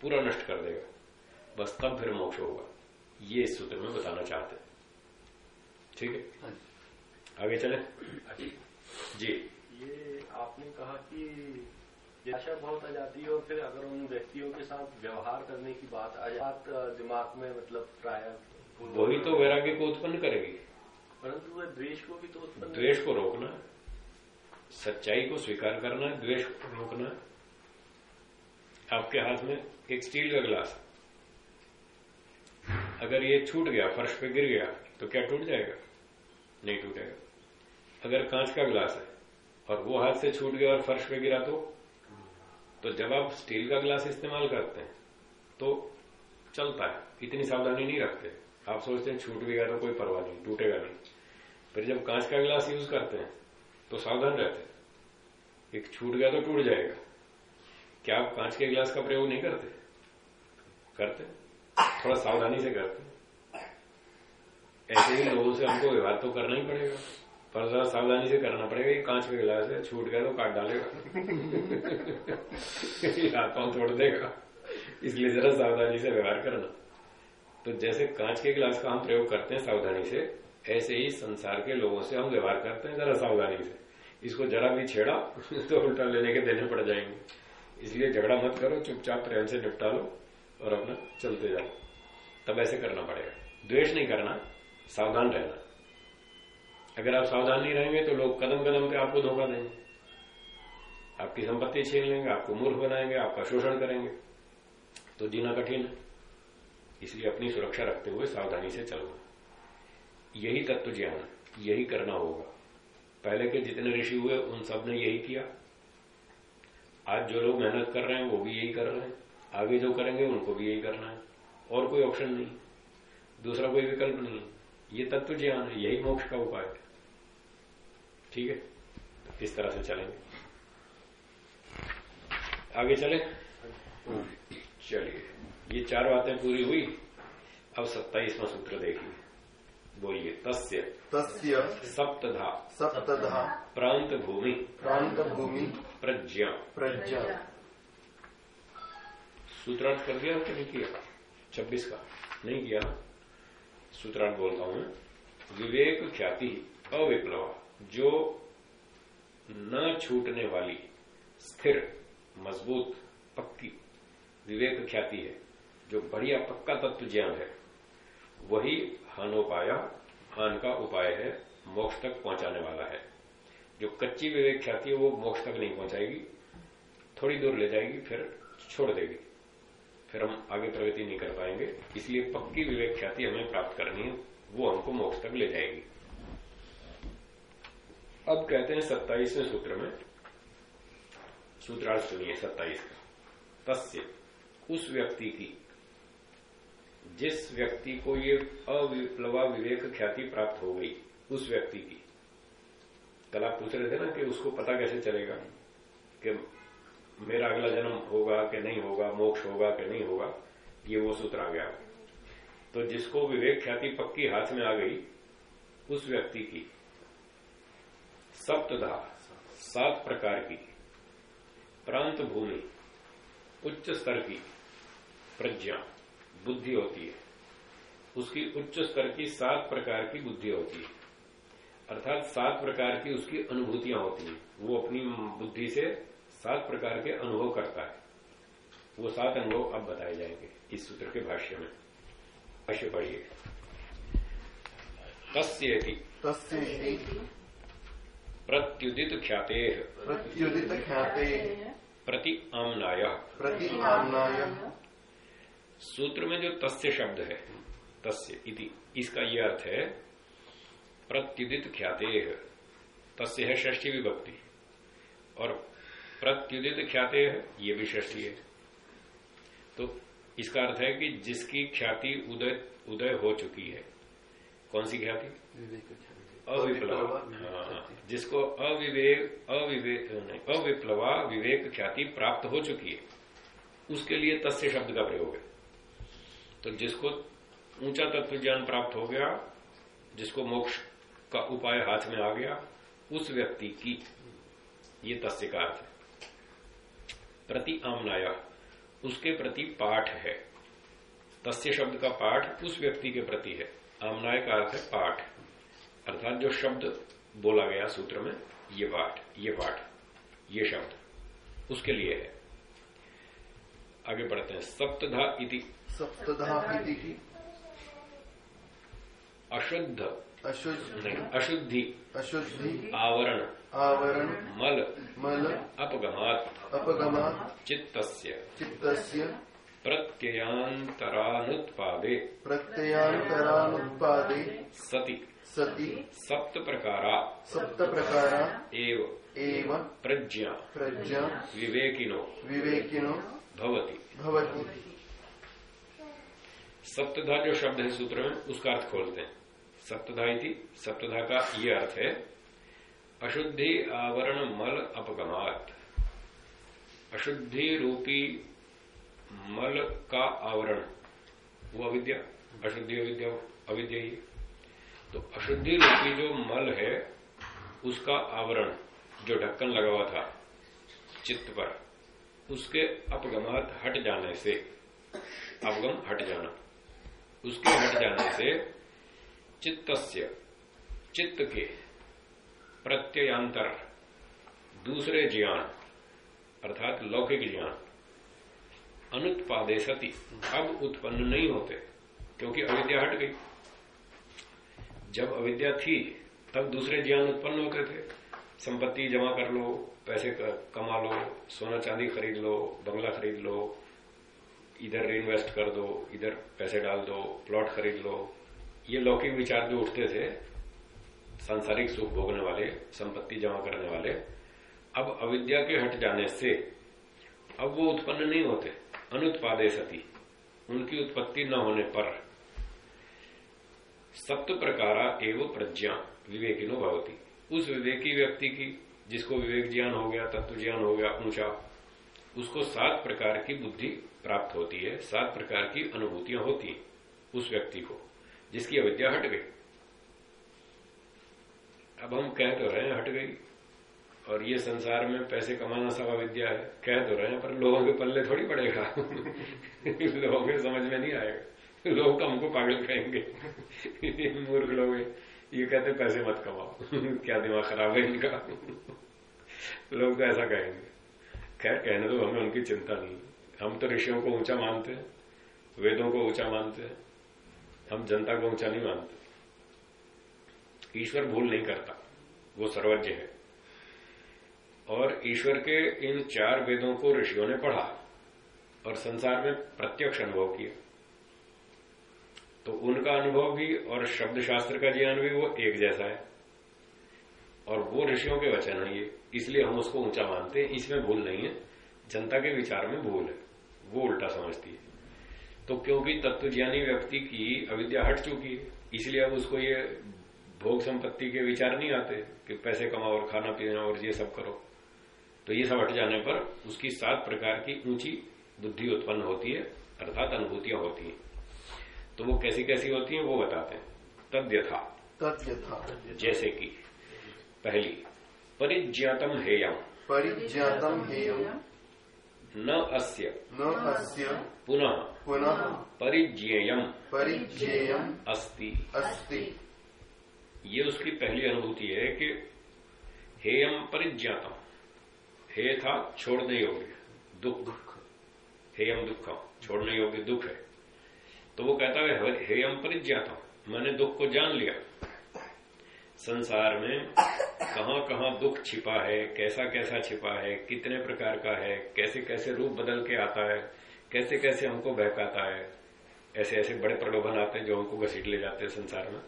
पूरा नष्ट कर देगा। बस तब फिर मोक्ष होगा। ये इस सूत्र में बताना चाहते हैं। ठीक है? हाँ आगे चले। जी। ये आपने कहा कि आशा बहुत आ जाती है और फिर अगर उन व्यक्तियों के साथ व्यवहार करने की बात आ जाए दिमाग में मतलब प्राय वही तो वैराग्य को उत्पन्न करेगी। परंतु वह द्वेष को भी तो उत्पन्न द्वेष को रोकना सच्चाई को स्वीकार करना द्वेष को रोकना आपके हाथ में एक स्टील का गिलास। अगर ये छूट गया फर्श पे गिर गया तो क्या टूट जाएगा? नहीं टूटेगा। अगर कांच का गिलास है और वो हाथ से छूट गया और फर्श पे गिरा तो? तो जब आप स्टील का गिलास इस्तेमाल करते हैं तो चलता है इतनी सावधानी नहीं रखते। आप सोचते हैं छूट भी गया तो कोई परवाह नहीं, टूटेगा नहीं। फिर जब कांच का गिलास यूज़ करते हैं तो सावधान रहते हैं। एक छूट गया तो टूट जाएगा। क्या आप कांच के गिलास का प्रयोग नहीं करते? करते थोड़ा सावधानी से करते ऐसे ही लोगों से हमको व्यवहार तो करना ही पड़ेगा। पर जरा सावधानी से करना पड़ेगा, ये कांच का गिलास है, छूट गया तो काट डालेगा। हाथ पाँव तोड़ देगा। इसलिए जरा सावधानी से व्यवहार करना। तो जैसे कांच के गिलास का हम प्रयोग करते हैं सावधानी से, ऐसे ही संसार के लोगों से हम व्यवहार करते हैं जरा सावधानी से। इसको जरा भी छेड़ा तो उल्टा लेने के देने पड़ जाएँगे। इसलिए झगड़ा मत करो, चुपचाप प्रेम से निपटा लो और अपना चलते जाओ। तब ऐसे करना पड़ेगा। द्वेष नहीं करना, सावधान रहना। अगर आप सावधान नहीं रहेंगे तो लोग कदम कदम पे आपको धोखा देंगे। आपकी संपत्ति छीन लेंगे, आपको मूर्ख बनाएँगे, आपका शोषण करेंगे। तो जीना कठिन है। इसलिए अपनी सुरक्षा रखते हुए सावधानी से चलना यही तत्व ज्ञान, यही करना होगा। पहले के जितने ऋषि हुए, उन सबने यही किया। आज जो लोग मेहनत कर रहे हैं, वो भी यही कर रहे हैं। आगे जो करेंगे, उनको भी यही करना है। और कोई ऑप्शन नहीं। दूसरा कोई विकल्प नहीं। ये तत्व ज्ञान है, यही मोक्ष का उपाय है। ठीक है? इस तरह से चलेंगे। आगे चले? चलिए। ये चार बातें पूरी हुई। अब सत्ताईसवां सूत्र देखिए। बोलिए तस्य। तस्य। सप्तधा। सप्तधा। प्रांत भूमि। प्रांत भूमि। प्रज्ञा। प्रज्ञा। सूत्रार्थ कर दिया कि नहीं किया। छब्बीस का। नहीं किया। सूत्रार्थ बोलता हूँ विवेक ख्याति अविप्लव जो न छूटने वाली स्थिर मज़बूत पक्की विवेक ख्याति है। जो बढ़िया पक्का तत्व ज्ञान है, वही हानोपाया हान का उपाय है, मोक्ष तक पहुँचाने वाला है। जो कच्ची विवेक ख्याति है, वो मोक्ष तक नहीं पहुंचाएगी। थोड़ी दूर ले जाएगी, फिर छोड़ देगी। फिर हम आगे प्रगति नहीं कर पाएँगे। इसलिए पक्की विवेक ख्याति हमें प्राप्त करनी है, वो हमको मोक्ष तक ले जाएगी। अब कहते हैं सत्ताईसवें सूत्र में। सूत्रार्थ सुनिए, सत्ताईस का। तस्य, उस व्यक्ति की जिस व्यक्ति को ये अविप्लवा विवेक ख्याति प्राप्त हो गई, उस व्यक्ति की। कल आप पूछ रहे थे ना कि उसको पता कैसे चलेगा कि मेरा अगला जन्म होगा कि नहीं होगा, मोक्ष होगा कि नहीं होगा, ये वो सूत्र आ गया। तो जिसको विवेक ख्याति पक्की हाथ में आ गई, उस व्यक्ति की, सप्तधा, सात प्रकार की, प्रांत भूमि, उच्च स्तर की, प्रज्ञा बुद्धि होती है। उसकी उच्च स्तर की सात प्रकार की बुद्धि होती है। अर्थात सात प्रकार की उसकी अनुभूतियाँ होती हैं। वो अपनी बुद्धि से सात प्रकार के अनुभव करता है। वो सात अनुभव अब बताए जाएँगे इस सूत्र के भाष्य में। भाष्य पढ़िए। तस्य तस्य प्रत्युदित ख्याते। प्रत्युदित ख्याते। प्रति आमनाय। प्रति आमनाय। सूत्र में जो तस्य शब्द है तस्य इति इसका यह अर्थ है प्रत्युदित ख्याते। तस्य है षष्ठी विभक्ति। और प्रत्युदित ख्याते है ये भी षष्ठी है। तो इसका अर्थ है कि जिसकी ख्याति उदय उदय हो चुकी है कौन सी ख्याति? विवेक अविप्लवा। हाँ, जिसको अविवेक अविवेक नहीं अविप्लवा विवेक ख्याति प्राप्त हो चुकी है उसके लिए तस्य शब्द का प्रयोग है। तो जिसको ऊँचा तत्व ज्ञान प्राप्त हो गया, जिसको मोक्ष का उपाय हाथ में आ गया, उस व्यक्ति की ये तस्य का अर्थ है। प्रति आमनाया उसके प्रति पाठ है। तस्य शब्द का पाठ उस व्यक्ति के प्रति है। आमनाय का अर्थ है पाठ। अर्थात जो शब्द बोला गया सूत्र में, ये पाठ ये पाठ, ये शब्द, उसके लिए है। आगे बढ़ते हैं। सप्तधा इति सप्तधा इति अशुद्ध। अशुद्ध। नहीं अशुद्धि। अशुद्धि। आवरण। आवरण। मल। मल। अपगमात। अपगमा चित्तस्य। चित्तस्य। प्रत्ययांतरानुत्पादे प्रत्ययान्तरानुत्पादे। सति। सति। सप्त प्रकारा सप्त प्रकारा एव। एव। प्रज्ञा। प्रज्ञा। विवेकिनो। विवेकिनो। भवति। भवति। सप्तधा जो शब्द है सूत्र में, उसका अर्थ खोलते हैं। सप्तधा इति, सप्तधा का ये अर्थ है, अशुद्धि आवरण मल अपगमात। अशुद्धि रूपी मल का आवरण, वो अविद्या, अशुद्धि अविद्या अविद्या ही। तो अशुद्धि रूपी जो मल है, उसका आवरण, जो ढक्कन लगा हुआ था, चित्त पर, उसके अपगमात हट जाने से अवगम हट जाना। उसके हट जाने से चित्तस्य चित्त के प्रत्ययांतर, दूसरे ज्ञान, अर्थात लौकिक ज्ञान अनुत्पादे सती अब उत्पन्न नहीं होते, क्योंकि अविद्या हट गई। जब अविद्या थी, तब दूसरे ज्ञान उत्पन्न होते थे। संपत्ति जमा कर लो, पैसे कमा लो, सोना चांदी खरीद लो, बंगला खरीद लो इधर इन्वेस्ट कर दो, इधर पैसे डाल दो प्लॉट खरीद लो। ये लौकिक विचार जो उठते थे, सांसारिक सुख भोगने वाले, संपत्ति जमा करने वाले, अब अविद्या के हट जाने से, अब वो उत्पन्न नहीं होते, अनुत्पादे सती। उनकी उत्पत्ति न होने पर सप्त प्रकारा एवं प्रज्ञा विवेकिनो भवती। उस विवेकी व्यक्ति की, जिसको विवेक ज्ञान हो गया, तत्व ज्ञान हो गया, ऊँचा, उसको सात प्रकार की बुद्धि प्राप्त होती है, सात प्रकार की अनुभूतियाँ होती हैं उस व्यक्ति को, जिसकी अविद्या हट गई। अब हम कह तो रहे हैं हट गई, और ये संसार में पैसे कमाना सब अविद्या है। कह तो रहे हैं, पर लोगों के पल्ले थोड़ी पड़ेगा। लोगों के समझ में नहीं आएगा। लोग तो हमको पागल कहेंगे। मूर्ख लोग ये कहते पैसे मत कमाओ। क्या दिमाग खराब है इनका? लोग तो ऐसा कहेंगे। खैर, कहने तो हमें उनकी चिंता नहीं हम तो ऋषियों को ऊँचा मानते हैं, वेदों को ऊँचा मानते हैं, हम जनता को ऊँचा नहीं मानते। ईश्वर भूल नहीं करता, वो सर्वज्ञ है। और ईश्वर के इन चार वेदों को ऋषियों ने पढ़ा और संसार में प्रत्यक्ष अनुभव किया। तो उनका अनुभव भी और शब्द शास्त्र का ज्ञान भी वो एक जैसा है। और वो ऋषियों के वचन है ये, इसलिए हम उसको ऊँचा मानते हैं, इसमें भूल नहीं है, जनता के विचार में भूल है। वो उल्टा समझती है। तो क्योंकि तत्व ज्ञानी व्यक्ति की अविद्या हट चुकी है इसलिए अब उसको ये भोग संपत्ति के विचार नहीं आते कि पैसे कमाओ और खाना पीना और ये सब करो। तो ये सब हट जाने पर उसकी सात प्रकार की ऊँची बुद्धि उत्पन्न होती है अर्थात अनुभूतियाँ होती हैं। तो वो कैसी कैसी होती हैं वो बताते हैं। तद्यथा। तद्यथा। जैसे कि पहली परिज्ञातम हेयम। परिज्ञातम हेयम। न अस्य। न अस्य। पुनः। पुनः। परिज्ञेयम। परिज्ञेयम। अस्ति। अस्ति। ये उसकी पहली अनुभूति है कि हेयम परिज्ञातम। हे था छोड़ने योग्य। दुख। दुख। हेयम दुखम। छोड़ने योग्य दुख है। तो वो कहता है हेयम परिज्ञातम। मैंने दुख को जान लिया। संसार में कहाँ कहाँ दुख छिपा है कैसा कैसा छिपा है, कितने प्रकार का है कैसे कैसे रूप बदल के आता है कैसे कैसे हमको बहकाता है ऐसे ऐसे बड़े प्रलोभन आते हैं जो हमको घसीट ले जाते हैं संसार में।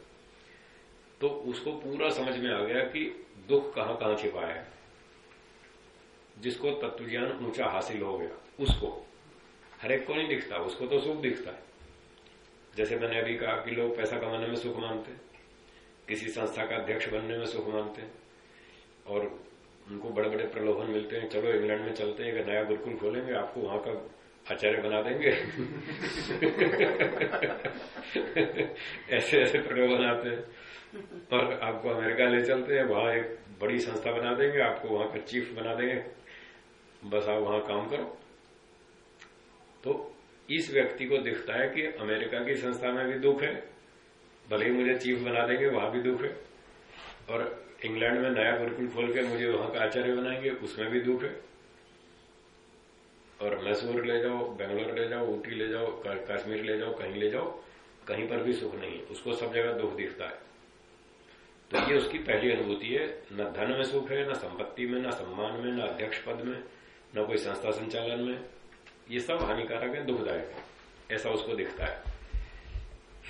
तो उसको पूरा समझ में आ गया कि दुख कहाँ कहाँ छिपा है, जिसको तत्वज्ञान ऊँचा हासिल हो गया, उसको। हरेक को नहीं दिखता, उसको तो सुख दिखता है। जैसे मैंने अभी कहा कि लोग पैसा कमाने में सुख मानते हैं। किसी संस्था का अध्यक्ष बनने में सुख मानते हैं। और उनको बड़े बड़े प्रलोभन मिलते हैं। चलो, इंग्लैंड में चलते हैं नया गुरुकुल खोलेंगे, आपको वहाँ का आचार्य बना देंगे। ऐसे ऐसे प्रलोभन आते हैं। और आपको अमेरिका ले चलते हैं, वहाँ एक बड़ी संस्था बना देंगे, आपको वहाँ का चीफ बना देंगे। बस आप वहाँ काम करो। तो इस व्यक्ति को दिखता है कि अमेरिका की संस्था में भी दुख है भले ही मुझे चीफ बना देंगे, वहाँ भी दुख है। और इंग्लैंड में नया गुरुकुल खोल के मुझे वहाँ का आचार्य बनाएँगे, उसमें भी दुख है। और मैसूर ले जाओ, बेंगलोर ले जाओ, ऊटी ले जाओ कश्मीर ले जाओ, कहीं ले जाओ, कहीं पर भी सुख नहीं है। उसको सब जगह दुख दिखता है। तो ये उसकी पहली अनुभूति है, न धन में सुख है, न संपत्ति में, न सम्मान में, न अध्यक्ष पद में, न कोई संस्था संचालन में। ये सब हानिकारक है, दुखदायक है। ऐसा उसको दिखता है।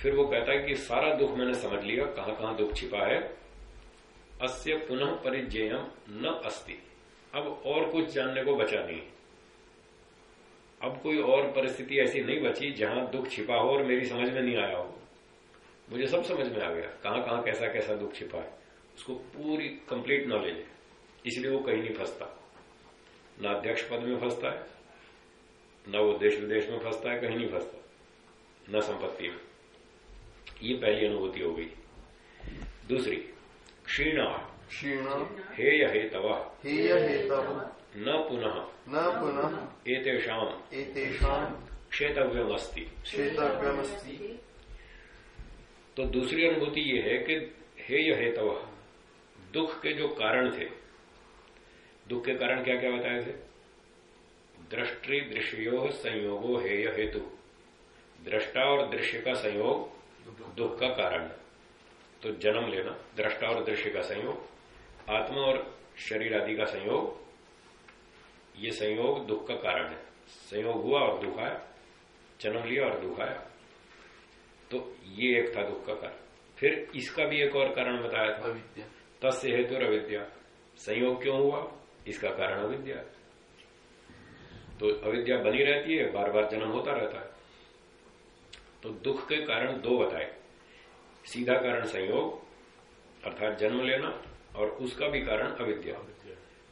फिर वो कहता है कि सारा दुख मैंने समझ लिया, कहाँ कहाँ दुख छिपा है। अस्य पुनः परिजयम न अस्ति। अब और कुछ जानने को बचा नहीं। अब कोई और परिस्थिति ऐसी नहीं बची जहाँ दुख छिपा हो और मेरी समझ में नहीं आया हो। मुझे सब समझ में आ गया, कहाँ कहाँ कैसा कैसा दुख छिपा है। उसको पूरी कंप्लीट नॉलेज है। इसलिए वो कहीं नहीं फंसता। न अध्यक्ष पद में फंसता है, न वो देश विदेश में फंसता है, कहीं नहीं फंसता, न संपत्ति में। ये पहली अनुभूति हो गई। दूसरी क्षीणा। क्षीण। हेय हेतव। हेय हेतव। न पुनः। न पुनः। एतेषाम। एतेषाम। क्षेतव्यमस्ति। क्षेत्रव्यमस्ति तो दूसरी अनुभूति ये है कि हेय हेतव दुख के जो कारण थे दुख के कारण क्या क्या बताए थे? दृष्टि दृश्यो संयोगो हेय हेतु। दृष्टा और दृश्य का संयोग दुख का कारण। तो जन्म लेना दृष्टा और दृश्य का संयोग आत्मा और शरीर आदि का संयोग ये संयोग दुख का कारण है। संयोग हुआ और दुख आया जन्म लिया और दुख आया। तो ये एक था दुख का कारण। फिर इसका भी एक और कारण बताया था। अविद्या। तस्य हेतु और अविद्या। संयोग क्यों हुआ? इसका कारण अविद्या। तो अविद्या बनी रहती है बार बार जन्म होता रहता है। तो दुख के कारण दो बताए। सीधा कारण संयोग अर्थात जन्म लेना और उसका भी कारण अविद्या।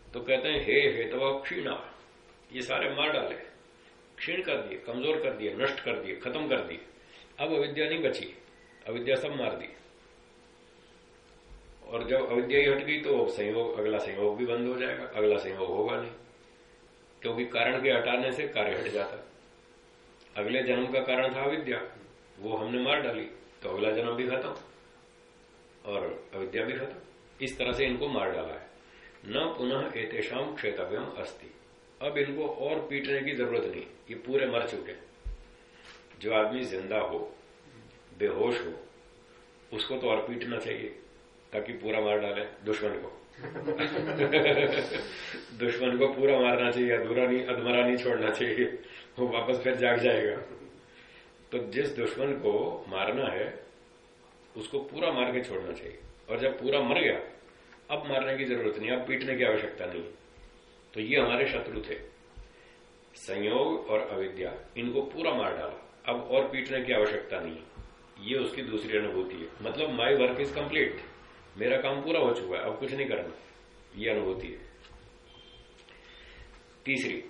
तो कहते हैं हे हे हेतव क्षीणा। ये सारे मार डाले। क्षीण कर दिए कमज़ोर कर दिए नष्ट कर दिए खत्म कर दिए। अब अविद्या नहीं बची। अविद्या सब मार दी। और जब अविद्या ही हट गई तो संयोग अगला संयोग भी बंद हो जाएगा। अगला संयोग होगा नहीं। क्योंकि कारण के हटाने से कार्य हट जाता। अगले जन्म का कारण था अविद्या। वो हमने मार डाली तो अगला जन्म भी खत्म और अविद्या भी खत्म। इस तरह से इनको मार डाला है। न पुनः एतेषाम क्षेत्रव्यम अस्थि अब इनको और पीटने की ज़रूरत नहीं, ये पूरे मर चुके जो आदमी ज़िंदा हो, बेहोश हो, उसको तो और पीटना चाहिए, ताकि पूरा मार डाले, दुश्मन को। दुश्मन को पूरा मारना चाहिए, अधूरा नहीं, अधमरा नहीं छोड़ना चाहिए, वो वापस फिर जाग जाएगा। तो जिस दुश्मन को मारना है, उसको पूरा मार के छोड़ना चाहिए। और जब पूरा मर गया, अब मारने की ज़रूरत नहीं, अब पीटने की आवश्यकता नहीं। तो ये हमारे शत्रु थे। संयोग और अविद्या, इनको पूरा मार डाला। अब और पीटने की आवश्यकता नहीं। ये उसकी दूसरी अनुभूति है। मतलब माई वर्क इज़ कंप्लीट मेरा काम पूरा हो चुका है, अब कुछ नहीं करना। ये अनुभूति है। तीसरी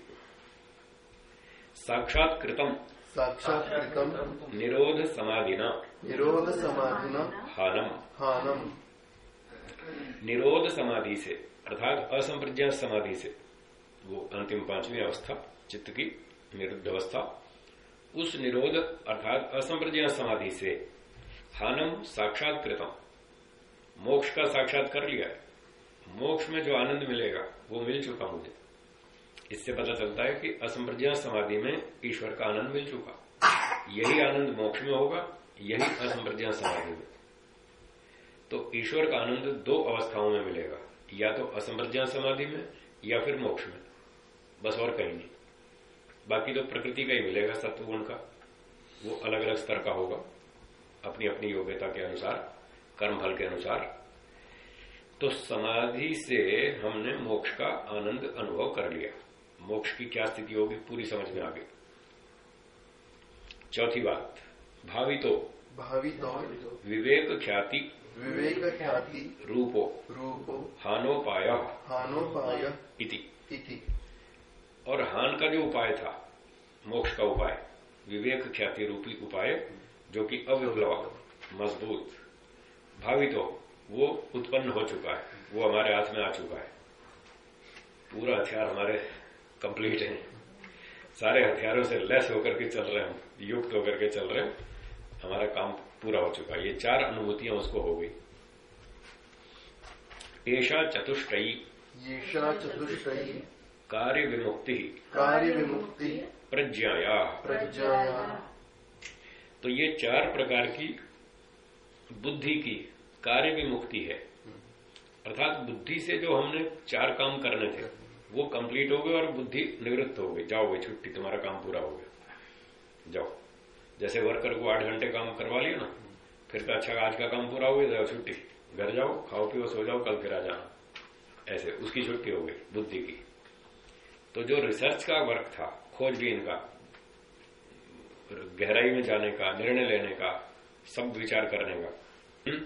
साक्षात कृतम साक्षात्कृतम निरोध समाधिना निरोध समाधिना हानम। हानम। निरोध समाधि से अर्थात असंप्रज्ञा समाधि से वो अंतिम पांचवी अवस्था चित्त की निरुद्ध अवस्था उस निरोध अर्थात असंप्रज्ञा समाधि से हानम साक्षात कृतम मोक्ष का साक्षात कर लिया है। मोक्ष में जो आनंद मिलेगा वो मिल चुका मुझे। इससे पता चलता है कि असंप्रज्ञा समाधि में ईश्वर का आनंद मिल चुका। यही आनंद मोक्ष में होगा, यही असंप्रज्ञा समाधि में। तो ईश्वर का आनंद दो अवस्थाओं में मिलेगा, या तो असंप्रज्ञा समाधि में, या फिर मोक्ष में। बस और कहीं नहीं। बाकी तो प्रकृति का ही मिलेगा सत्वगुण का। वो अलग अलग स्तर का होगा अपनी अपनी योग्यता के अनुसार कर्म फल के अनुसार। तो समाधि से हमने मोक्ष का आनंद अनुभव कर लिया। मोक्ष की क्या स्थिति होगी पूरी समझ में आ गई। चौथी बात भावी तो भावी तो विवेक ख्याति। विवेक ख्याति। रूपो। रूपो। हानोपाय। हानोपाय। इति। इति। और हान का जो उपाय था मोक्ष का उपाय विवेक ख्याति रूपी उपाय जो कि अविप्लव मज़बूत भावित वो उत्पन्न हो चुका है वो हमारे हाथ में आ चुका है। पूरा हथियार हमारे कंप्लीट है। सारे हथियारों से लेस होकर के चल रहे हैं हम युक्त होकर के चल रहे हैं। हमारा काम पूरा हो चुका ये चार अनुभूतियाँ उसको हो गई। ऐसा चतुष्टयी। येषा चतुष्टयी। कार्य विमुक्ति। कार्य विमुक्ति। प्रज्ञाया। प्रज्ञाया। तो ये चार प्रकार की बुद्धि की कार्य विमुक्ति है। अर्थात बुद्धि से जो हमने चार काम करने थे वो कंप्लीट हो गए और बुद्धि निवृत्त हो गई। जाओ भाई, छुट्टी, तुम्हारा काम पूरा हो गया। जाओ। जैसे वर्कर को आठ घंटे काम करवा लिया ना, फिर तो अच्छा आज का काम पूरा हो गया, जाओ छुट्टी। घर जाओ, खाओ पियो, सो जाओ, कल फिर आ जाना। ऐसे, उसकी छुट्टी हो गई, बुद्धि की। तो जो रिसर्च का वर्क था, खोजबीन का, गहराई में जाने का, निर्णय लेने का, सब विचार करने का हम्म?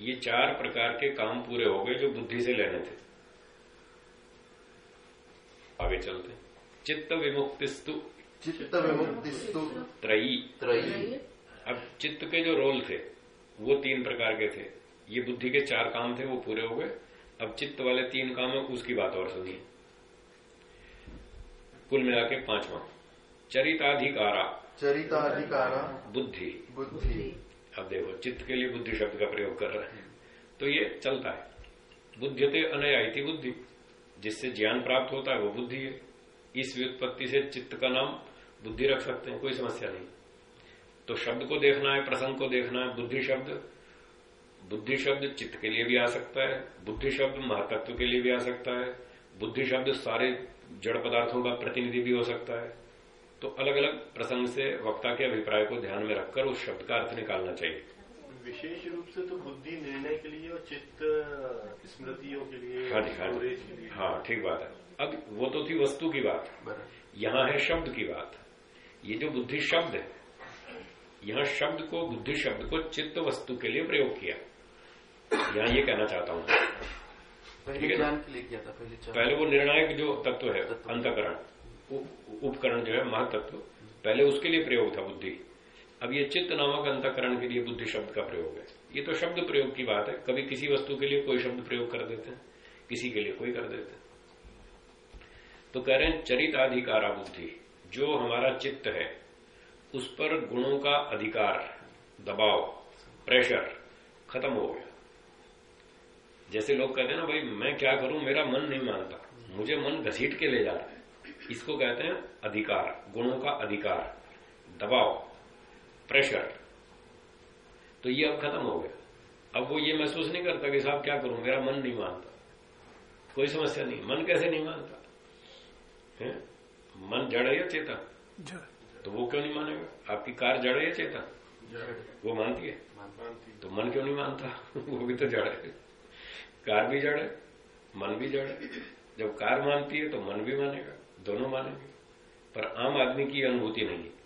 ये चार प्रकार के काम पूरे हो गए जो बुद्धि से लेने थे। आगे चलते चित्त विमुक्तिस्तु। चित्त विमुक्तिस्तु। त्रयी। त्रयी। अब चित्त के जो रोल थे वो तीन प्रकार के थे। ये बुद्धि के चार काम थे वो पूरे हो गए। अब चित्त वाले तीन काम है उसकी बात और सुनिए। कुल मिला के पांचवा। चरिताधिकारा। चरिताधिकारा। बुद्धि। बुद्धि। अब देखो चित्त के लिए बुद्धि शब्द का प्रयोग कर रहे हैं। तो ये चलता है। बुद्धियते अनयाति बुद्धि। जिससे ज्ञान प्राप्त होता है, वो बुद्धि है इस व्युत्पत्ति से चित्त का नाम बुद्धि रख सकते हैं, कोई समस्या नहीं। तो शब्द को देखना है, प्रसंग को देखना है, बुद्धि शब्द। बुद्धि शब्द चित्त के लिए भी आ सकता है, बुद्धि शब्द महातत्व के लिए भी आ सकता है, बुद्धि शब्द सारे जड़ पदार्थों का प्रतिनिधि भी हो सकता है। तो अलग अलग प्रसंग से वक्ता के अभिप्राय को ध्यान में रखकर उस शब्द का अर्थ निकालना चाहिए। विशेष रूप से तो बुद्धि निर्णय के लिए और चित्त स्मृतियों के लिए हाँ जी हाँ। जी हाँ ठीक बात है। अब वो तो थी वस्तु की बात। यहाँ है शब्द की बात। ये जो बुद्धि शब्द है यहाँ शब्द को बुद्धि शब्द को चित्त वस्तु के लिए प्रयोग किया। यहाँ ये कहना चाहता हूँ। ठीक पहले है। ज्ञान के लिए किया था पहले पहले वो निर्णायक जो तत्व है अंतकरण उपकरण जो है महातत्व पहले उसके लिए प्रयोग था बुद्धि। अब ये चित्त नामक अंतकरण के लिए बुद्धि शब्द का प्रयोग है। ये तो शब्द प्रयोग की बात है। कभी किसी वस्तु के लिए कोई शब्द प्रयोग कर देते हैं, किसी के लिए कोई कर देते हैं। तो कह रहे हैं, चरिताधिकारा बुद्धि, जो हमारा चित्त है, उस पर गुणों का अधिकार, दबाव प्रेशर खत्म हो गया। जैसे लोग कहते हैं ना, भाई, मैं क्या करूँ? मेरा मन नहीं मानता। मुझे मन घसीट के ले जा रहा है। इसको कहते हैं अधिकार, गुणों का अधिकार, दबाव। प्रेशर तो ये अब खत्म हो गया। अब वो ये महसूस नहीं करता कि साहब क्या करूँ? मेरा मन नहीं मानता। कोई समस्या नहीं। मन कैसे नहीं मानता? है? मन जड़ है या चेता तो वो क्यों नहीं मानेगा? आपकी कार जड़ है या चेता वो मानती है? मानती तो मन क्यों नहीं मानता? वो भी तो जड़ है। कार भी जड़ है मन भी जड़ है। जब कार मानती है तो मन भी मानेगा दोनों मानेंगे। पर आम आदमी की अनुभूति नहीं है।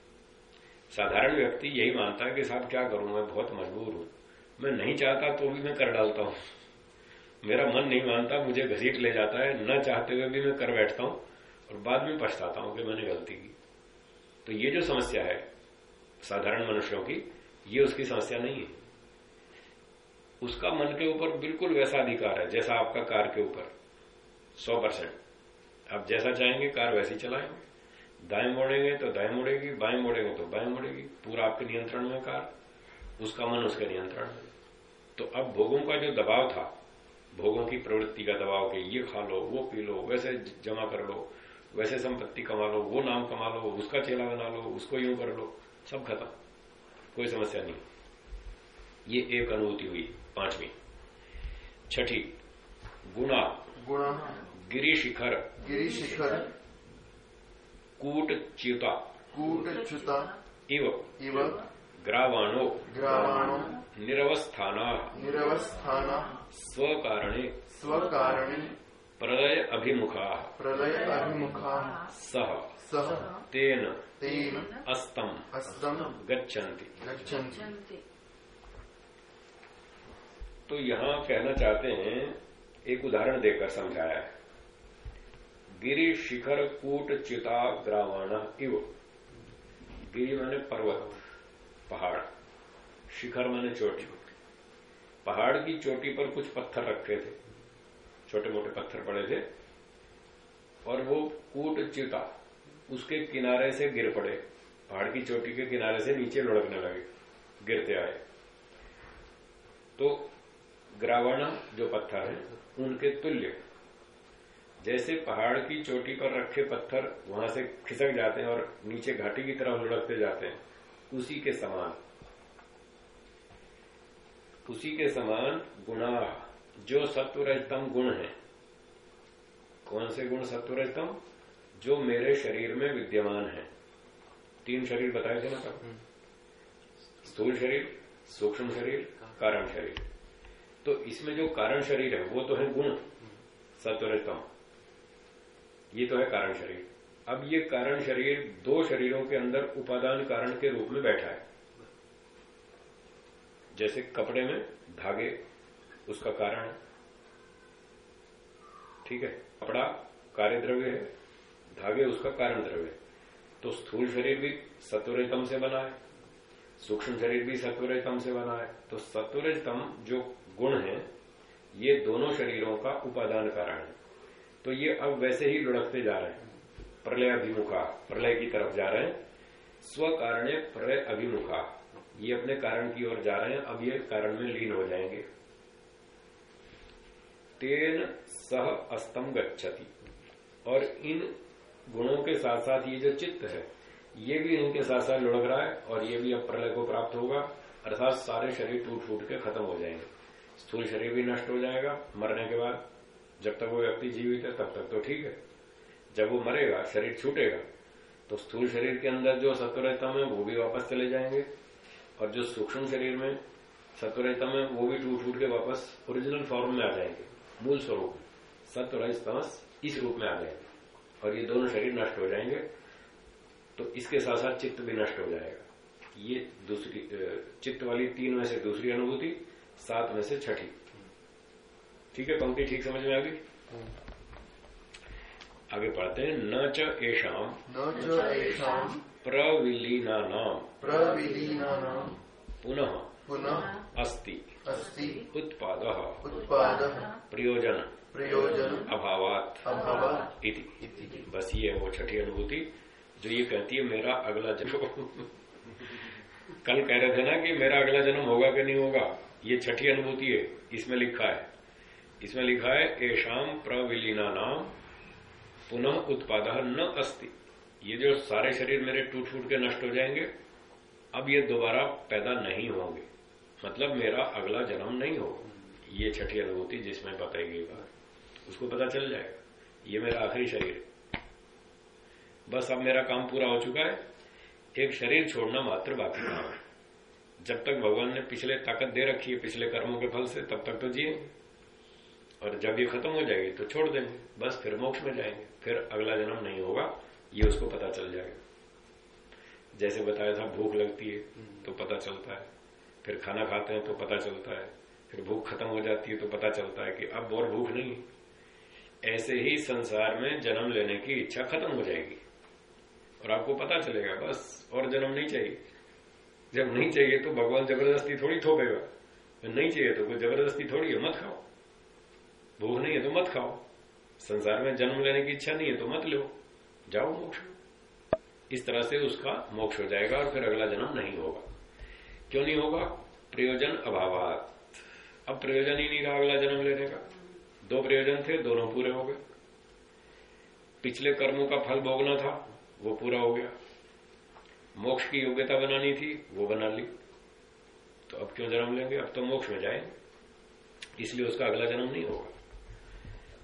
साधारण व्यक्ति यही मानता है कि साहब, क्या करूँ? मैं बहुत मजबूर हूँ। मैं नहीं चाहता तो भी मैं कर डालता हूँ। मेरा मन नहीं मानता, मुझे घसीट ले जाता है। न चाहते हुए भी मैं कर बैठता हूँ और बाद में पछताता हूँ कि मैंने गलती की। तो ये जो समस्या है साधारण मनुष्यों की, ये उसकी समस्या नहीं है। उसका मन के ऊपर बिल्कुल वैसा अधिकार है जैसा आपका कार के ऊपर, सौ परसेंट। आप जैसा चाहेंगे, कार वैसी चलाएँगे दाएँ मोड़ेंगे तो दाएँ मुड़ेगी बाएँ मोड़ेंगे तो बाएँ मुड़ेगी पूरा आपके नियंत्रण में कार उसका मन उसके नियंत्रण में तो अब भोगों का जो दबाव था भोगों की प्रवृत्ति का दबाव के ये खा लो वो पी लो वैसे जमा कर लो वैसे संपत्ति कमा लो वो नाम कमा लो उसका चेला बना लो उसको यूँ कर लो सब खत्म। कोई समस्या नहीं। ये एक अनुभूति हुई पांचवी। छठी गुणा। गुण। गिरी शिखर। गिरिशिखर कूट च्युता कूटच्युता। इव। इव। ग्रावाणो। ग्रावाणो। निरवस्थाना। निरवस्थाना। स्वकारणे। स्वकारणे। प्रलय अभिमुखा। प्रलय अभिमुखा। सह सह तेन। तेन। अस्तम। अस्तम। गच्छन्ति। गच्छन्ति। तो यहाँ कहना चाहते हैं एक उदाहरण देकर समझाया है। गिरि शिखर कूट चिता ग्रावाण इव। गिरी माने पर्वत, पहाड़। शिखर माने चोटी। पहाड़ की चोटी पर कुछ पत्थर रखे थे। छोटे मोटे पत्थर पड़े थे। और वो कूट चिता उसके किनारे से गिर पड़े। पहाड़ की चोटी के किनारे से नीचे लुढ़कने लगे, गिरते आए। तो ग्रावण जो पत्थर है, उनके तुल्य जैसे पहाड़ की चोटी पर रखे पत्थर वहाँ से खिसक जाते हैं और नीचे घाटी की तरफ़ लुढ़कते जाते हैं। उसी के समान। उसी के समान गुणा जो सत्वरजतम गुण है। कौन से गुण सत्वरजतम जो मेरे शरीर में विद्यमान है। तीन शरीर बताए थे ना कब स्थूल शरीर सूक्ष्म शरीर कारण शरीर। तो इसमें जो कारण शरीर है वो तो है गुण सत्वरजतम ये तो है कारण शरीर। अब ये कारण शरीर दो शरीरों के अंदर उपादान कारण के रूप में बैठा है। जैसे कपड़े में धागे, उसका कारण है। ठीक है? कपड़ा कार्य द्रव्य है, धागे उसका कारण द्रव्य है। तो स्थूल शरीर भी सत्वरजतम से बना है, सूक्ष्म शरीर भी सत्वरजतम से बना है। तो सत्वरजतम जो गुण है, ये दोनों शरीरों का उपादान कारण है। तो ये अब वैसे ही लुढ़कते जा रहे हैं। प्रलय अभिमुखा, प्रलय की तरफ़ जा रहे हैं। स्व कारणे प्रलय अभिमुखा। ये अपने कारण की ओर जा रहे हैं, अब ये कारण में लीन हो जाएँगे। तेन सह अस्तम गच्छति। और इन गुणों के साथ साथ ये जो चित्त है, ये भी इनके साथ साथ लुढ़क रहा है, और ये भी अब प्रलय को प्राप्त होगा। अर्थात सारे शरीर टूट फूट के खत्म हो जाएँगे। स्थूल शरीर भी नष्ट हो जाएगा, मरने के बाद जब तक वो व्यक्ति जीवित है, तब तक तो ठीक है। जब वो मरेगा, शरीर छूटेगा तो स्थूल शरीर के अंदर जो सत्वरतम है, वो भी वापस चले जाएँगे। और जो सूक्ष्म शरीर में सत्वरतम है, वो भी टूट टूट के वापस ओरिजिनल फॉर्म में आ जाएँगे। मूल स्वरूप सत्व तमस इस रूप में आ जाएँगे। और ये दोनों शरीर नष्ट हो जाएँगे तो इसके साथ साथ चित्त भी नष्ट हो जाएगा। ये दूसरी चित्त वाली तीन में से दूसरी अनुभूति, सात में से छठी। ठीक है पंक्ति ठीक समझ में आ गई? आगे पढ़ते हैं। न च एशाम न च एषाम्। प्रविलीना नाम प्रविलीनानाम्। पुनः पुनः अस्ति। अस्ति। उत्पाद। उत्पाद। प्रयोजन। प्रयोजन। अभावात। अभावात्। इति। बस ये वो छठी अनुभूति। जो ये कहती है मेरा अगला जन्म। कल कह रहे थे ना कि मेरा अगला जन्म होगा कि नहीं होगा? ये छठी अनुभूति है। इसमें लिखा है। इसमें लिखा है एशाम प्रविलीना नाम पुनः उत्पाद न अस्ति। ये जो सारे शरीर मेरे टूट फूट के नष्ट हो जाएँगे, अब ये दोबारा पैदा नहीं होंगे। मतलब मेरा अगला जन्म नहीं होगा ये छठी अनुभूति जिसमें बताई बात, उसको पता चल जाएगा। ये मेरा आखिरी शरीर। बस अब मेरा काम पूरा हो चुका है। एक शरीर छोड़ना मात्र बाकी काम है। जब तक भगवान ने पिछले ताकत दे रखी है, पिछले कर्मों के फल से, तब तक तो जिए और जब ये खत्म हो जाएगी तो छोड़ देंगे। बस फिर मोक्ष में जाएँगे। फिर अगला जन्म नहीं होगा, ये उसको पता चल जाएगा। जैसे बताया था, भूख लगती है तो पता चलता है। फिर खाना खाते हैं तो पता चलता है। फिर भूख खत्म हो जाती है तो पता चलता है कि अब और भूख नहीं ऐसे ही संसार में जन्म लेने की इच्छा खत्म हो जाएगी। और आपको पता चलेगा, बस और जन्म नहीं चाहिए। जब नहीं चाहिए तो भगवान ज़बरदस्ती थोड़ी थोपेगा। नहीं चाहिए तो कोई ज़बरदस्ती थोड़ी है, मत खाओ। भूख नहीं है तो मत खाओ। संसार में जन्म लेने की इच्छा नहीं है तो मत लो। जाओ मोक्ष। इस तरह से उसका मोक्ष हो जाएगा और फिर अगला जन्म नहीं होगा। क्यों नहीं होगा? प्रयोजन अभावात। अब प्रयोजन ही नहीं रहा अगला जन्म लेने का। दो प्रयोजन थे, दोनों पूरे हो गए। पिछले कर्मों का फल भोगना था, वो पूरा हो गया। मोक्ष की योग्यता बनानी थी, वो बना ली। तो अब क्यों जन्म लेंगे? अब तो मोक्ष में जाएँगे। इसलिए उसका अगला जन्म नहीं होगा।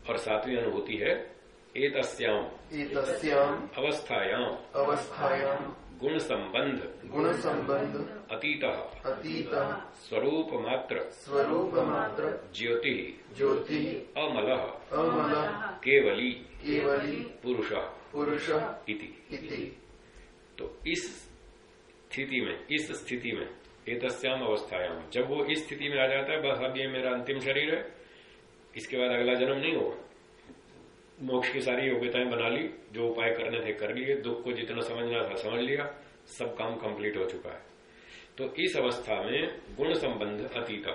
और सातवीं अनुभूति है एतस्याम एतस्याम् अवस्थायाम अवस्थायाम गुण संबंध गुण संबंध अतीत। अतीत। स्वरूप मात्र स्वरूप मात्र ज्योति। ज्योति। अमल। अमल। केवली। केवली। पुरुष। पुरुष। इति। इति। तो इस स्थिति में इस स्थिति में एतस्याम अवस्थायाम जब वो इस स्थिति में आ जाता है बस अब ये मेरा अंतिम शरीर है। इसके बाद अगला जन्म नहीं होगा मोक्ष की सारी योग्यताएँ बना ली, जो उपाय करने थे कर लिए, दुख को जितना समझना था समझ लिया, सब काम कंप्लीट हो चुका है। तो इस अवस्था में गुण संबंध अतीत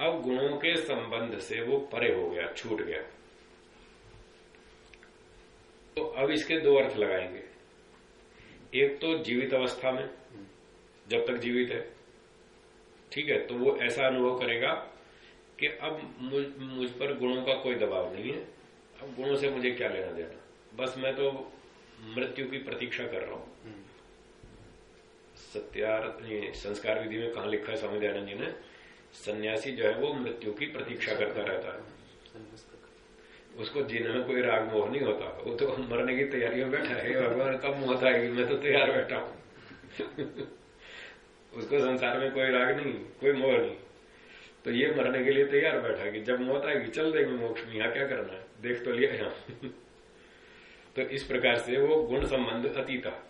अब गुणों के संबंध से वो परे हो गया, छूट गया। तो अब इसके दो अर्थ लगाएँगे। एक तो जीवित अवस्था में, जब तक जीवित है, ठीक है तो वो ऐसा अनुभव करेगा कि अब मुझ, मुझ पर गुणों का कोई दबाव नहीं है। अब गुणों से मुझे क्या लेना देना? बस मैं तो मृत्यु की प्रतीक्षा कर रहा हूँ। सत्यार संस्कार विधि में कहा लिखा है स्वामी दयानंद जी ने? सन्यासी जो है वो मृत्यु की प्रतीक्षा करता रहता है। उसको जीने में कोई राग मोह नहीं होता। वो तो मरने की तैयारी में बैठा है। भगवान कब मौत आएगी? मैं तो तैयार बैठा हूँ। उसको संसार में कोई राग नहीं कोई मोह नहीं। तो ये मरने के लिए तैयार बैठा कि जब मौत आएगी, चल देंगे मोक्ष में, यहाँ क्या करना है? देख तो लिया यहाँ। तो इस प्रकार से वो गुण संबंध अतीता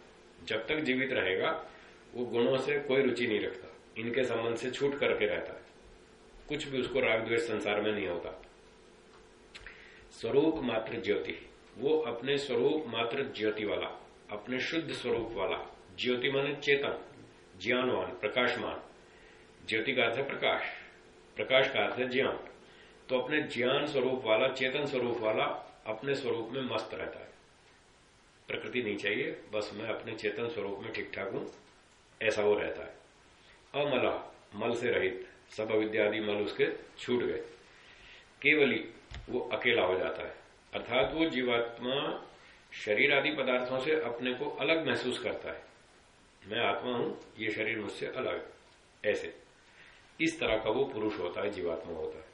जब तक जीवित रहेगा, वो गुणों से कोई रुचि नहीं रखता। इनके संबंध से छूट करके रहता है। कुछ भी उसको राग द्वेष संसार में नहीं होता। स्वरूप मात्र ज्योति। वो अपने स्वरूप मात्र ज्योति वाला, अपने शुद्ध स्वरूप वाला। ज्योति माने चेतन, ज्ञानवान, प्रकाशमान। ज्योति का अर्थ है प्रकाश। प्रकाश का अर्थ है ज्ञान। तो अपने ज्ञान स्वरूप वाला, चेतन स्वरूप वाला अपने स्वरूप में मस्त रहता है। प्रकृति नहीं चाहिए, बस मैं अपने चेतन स्वरूप में ठीक ठाक हूँ, ऐसा वो रहता है। अमला, मल से रहित, सब अविद्यादि मल उसके छूट गए। केवली वो अकेला हो जाता है। अर्थात वो जीवात्मा शरीर आदि पदार्थों से अपने को अलग महसूस करता है। मैं आत्मा हूँ, ये शरीर मुझसे अलग ऐसे। इस तरह का वो पुरुष होता है, जीवात्मा होता है।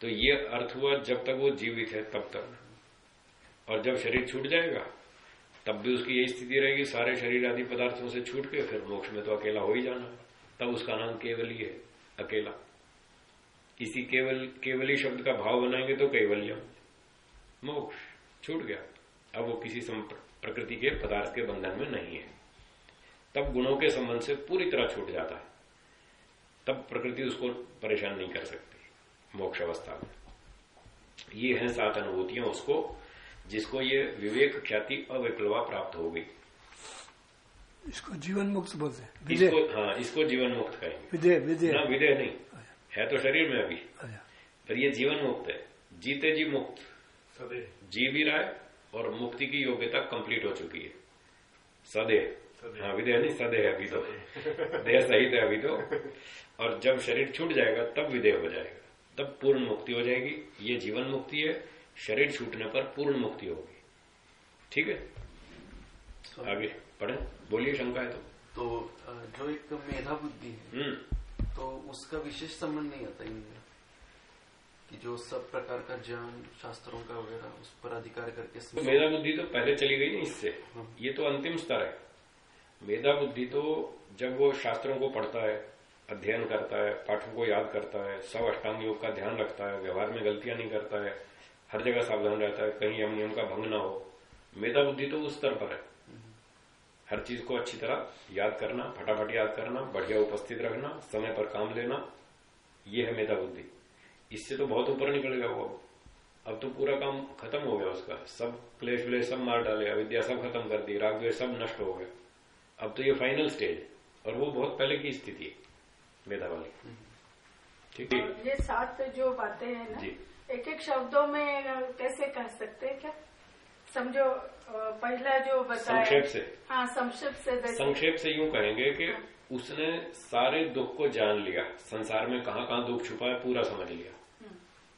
तो ये अर्थ हुआ, जब तक वो जीवित है, तब तक। और जब शरीर छूट जाएगा, तब भी उसकी यही स्थिति रहेगी, सारे शरीर आदि पदार्थों से छूट के फिर मोक्ष में तो अकेला हो ही जाना। तब उसका नाम केवल ही है अकेला। इसी केवल, केवली शब्द का भाव बनाएँगे तो कैवल्यम। मोक्ष, छूट गया। अब वो किसी प्रकृति के पदार्थ के बंधन में नहीं है। तब गुणों के संबंध से पूरी तरह छूट जाता है। तब प्रकृति उसको परेशान नहीं कर सकती मोक्ष अवस्था में। ये है सात अनुभूतियाँ उसको जिसको ये विवेक ख्याति अविकलवा प्राप्त हो गई। इसको जीवन मुक्त बोलते हैं। इसको हाँ इसको जीवन मुक्त कहेंगे। विदय विदय ना विदय नहीं। है तो शरीर में अभी। अच्छा। पर ये जीवन मुक्त है। जीते जी मुक्त। जी भी रहा है और मुक्ति की योग्यता कंप्लीट हो चुकी है। सदे हाँ विदय नहीं सदे है अभी तो। देह सहित है अभी तो। और जब शरीर छूट जाएगा तब विदय हो जाएगा। तब पूर्ण मुक्ति हो जाएगी। ये जीवन मुक्ति है। शरीर छूटने पर पूर्ण मुक्ति होगी। ठीक है? आगे पढ़े। बोलिए शंका है तो। तो जो एक मेधा बुद्धि है हम्म। तो उसका विशेष संबंध नहीं आता इनमें कि जो सब प्रकार का ज्ञान शास्त्रों का वगैरह उस पर अधिकार करके तो मेधा बुद्धि तो पहले चली गई ना इससे। ये तो अंतिम स्तर है। मेधा बुद्धि तो जब वो शास्त्रों को पढ़ता है अध्ययन करता है, पाठों को याद करता है, सब अष्टांग योग का ध्यान रखता है, व्यवहार में गलतियाँ नहीं करता है, हर जगह सावधान रहता है, कहीं यम नियम का भंग ना हो। मेधा बुद्धि तो उस स्तर पर है। हर चीज़ को अच्छी तरह याद करना, फटाफट याद करना, बढ़िया उपस्थित रखना समय पर काम लेना यह है मेधा बुद्धि इससे तो बहुत ऊपर निकल गया वो। अब तो पूरा काम खत्म हो गया उसका। सब क्लेश व्लेश सब मार डाले, अविद्या सब खत्म कर दी, राग सब नष्ट हो गया अब तो ये फाइनल स्टेज और वो बहुत पहले की स्थिति है। मेधा वाली ठीक। है ये सात जो बातें हैं ना एक एक शब्दों में कैसे कह सकते हैं क्या? समझो पहला जो बताया। संक्षेप से। हाँ संक्षेप से संक्षेप से यूँ कहेंगे कि उसने सारे दुख को जान लिया। संसार में कहाँ कहाँ दुख छुपा है पूरा समझ लिया।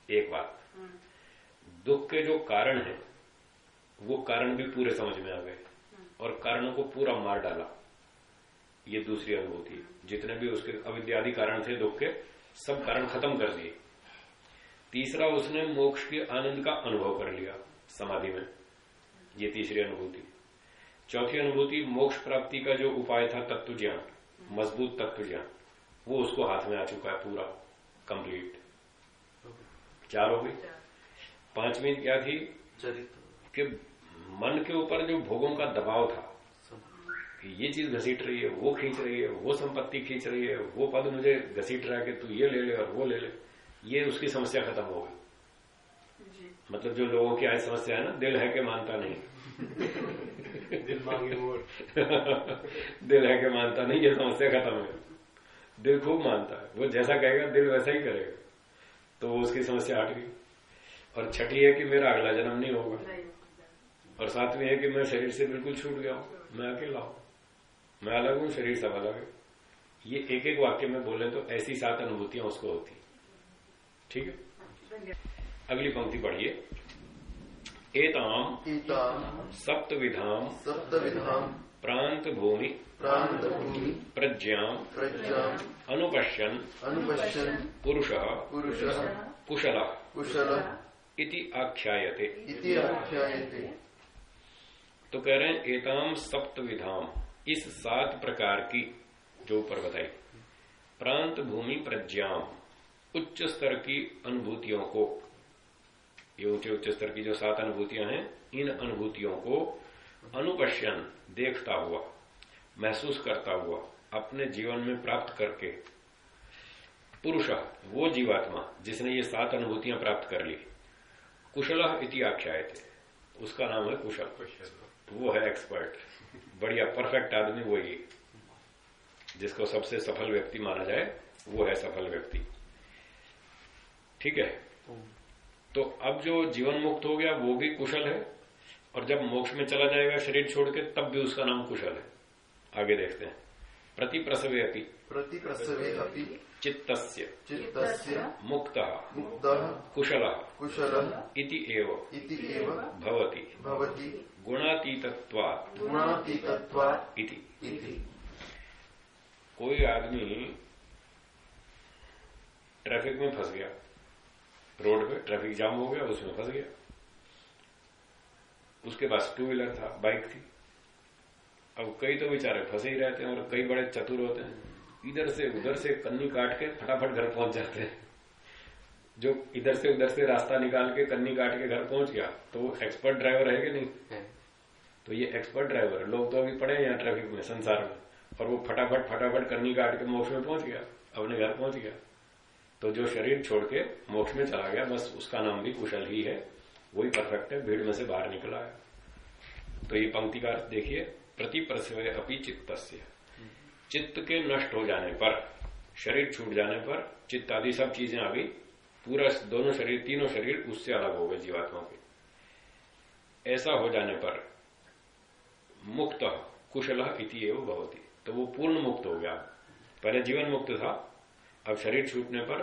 एक बात। दुख के जो कारण है वो कारण भी पूरे समझ में आ गए। और कारणों को पूरा मार डाला। ये दूसरी अनुभूति जितने भी उसके अविद्यादि कारण थे दुख के सब कारण खत्म कर दिए। तीसरा उसने मोक्ष के आनंद का अनुभव कर लिया समाधि में। ये तीसरी अनुभूति। चौथी अनुभूति मोक्ष प्राप्ति का जो उपाय था तत्व ज्ञान मज़बूत तत्व ज्ञान वो उसको हाथ में आ चुका है पूरा कंप्लीट चार हो गई। पांचवी क्या थी? कि मन के ऊपर जो भोगों का दबाव था कि ये चीज़ घसीट रही है वो खींच रही है वो संपत्ति खींच रही है वो पद मुझे घसीट रहा है कि तू ये ले ले और वो ले ले ये उसकी समस्या खत्म हो गई। मतलब जो लोगों की आज समस्या है ना दिल है कि मानता नहीं। दिल मांगे दिल है कि मानता नहीं ये समस्या खत्म है। दिल खूब मानता है। वो जैसा कहेगा दिल वैसा ही करेगा। तो वो उसकी समस्या हट गई। और छठी है कि मेरा अगला जन्म नहीं होगा। और सातवीं है कि मैं शरीर से बिल्कुल छूट गया हूँ। मैं अकेला हूँ। मैं अलग हूँ शरीर सब अलग है। ये एक एक वाक्य में बोले तो ऐसी सात अनुभूतियाँ उसको होती। ठीक है? अगली पंक्ति पढ़िए। एताम एताम सप्त विधाम सप्त विधाम प्रांत भूमि प्रांत भूमि प्रज्ञाम प्रज्ञाम अनुपश्यन अनुपश्यन पुरुष पुरुष कुशल कुशल इति आख्यायते। इति आख्यायते। तो कह रहे हैं एताम सप्त विधाम इस सात प्रकार की जो ऊपर बताई प्रांत भूमि प्रज्ञाम उच्च स्तर की अनुभूतियों को ये ऊँचे उच्च स्तर की जो सात अनुभूतियाँ हैं इन अनुभूतियों को अनुपश्यन देखता हुआ महसूस करता हुआ अपने जीवन में प्राप्त करके पुरुष वो जीवात्मा जिसने ये सात अनुभूतियाँ प्राप्त कर ली। कुशल इति आख्याय थे उसका नाम है कुशल। वो है एक्सपर्ट बढ़िया परफेक्ट आदमी वो ही। जिसको सबसे सफल व्यक्ति माना जाए वो है सफल व्यक्ति। ठीक है? तो अब जो जीवन मुक्त हो गया वो भी कुशल है। और जब मोक्ष में चला जाएगा शरीर छोड़ के तब भी उसका नाम कुशल है। आगे देखते हैं। प्रति प्रसवे प्रति प्रसवे अपि। चित्त चित्तस्य मुक्त। मुक्त। कुशल। कुशल। इति एव। इति एव। भवति। भवति। गुणातीतत्वात्। गुणातीतत्वात् इति। इति। कोई आदमी ट्रैफ़िक में फंस गया रोड पे ट्रैफ़िक जाम हो गया उसमें फंस गया। उसके पास टू व्हीलर था बाइक थी। अब कई तो बेचारे फंसे ही रहते हैं और कई बड़े चतुर होते हैं। इधर से उधर से कन्नी काट के फटाफट घर पहुँच जाते हैं। जो इधर से उधर से रास्ता निकाल के कन्नी काट के घर पहुँच गया तो वो एक्सपर्ट ड्राइवर है कि नहीं? है। तो ये एक्सपर्ट ड्राइवर है। लोग तो अभी पड़े हैं यहाँ ट्रैफ़िक में संसार में। और वो फटाफट फटाफट कन्नी काट के मोक्ष में पहुँच गया अपने घर पहुँच गया। तो जो शरीर छोड़ के मोक्ष में चला गया बस उसका नाम भी कुशल ही है। वही परफेक्ट है भीड़ में से बाहर निकला है। तो ये पंक्ति का अर्थ देखिए प्रति प्रसवय अपनी चित्त चित्त के नष्ट हो जाने पर शरीर छूट जाने पर चित्त आदि सब चीज़ें आ गई पूरा दोनों शरीर, तीनों शरीर उससे अलग हो गए जीवात्मा के। ऐसा हो जाने पर मुक्त कुशल इति एवं भवती। तो वो पूर्ण मुक्त हो गया। पहले जीवन मुक्त था, अब शरीर छूटने पर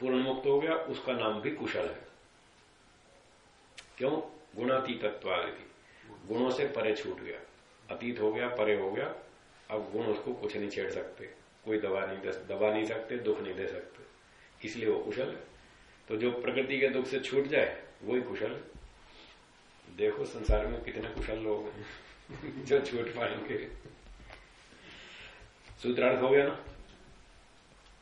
पूर्ण मुक्त हो गया, उसका नाम भी कुशल है। क्यों? गुणातीतत्वादि गुणों से परे छूट गया। अतीत हो गया, परे हो गया। अब गुण उसको कुछ नहीं छेड़ सकते। कोई दबा नहीं दबा नहीं सकते, दुख नहीं दे सकते। इसलिए वो कुशल है। तो जो प्रकृति के दुख से छूट जाए, वही कुशल। देखो संसार में कितने कुशल लोग हैं, जो छूट पाएँगे। सूत्रार्थ हो गया ना?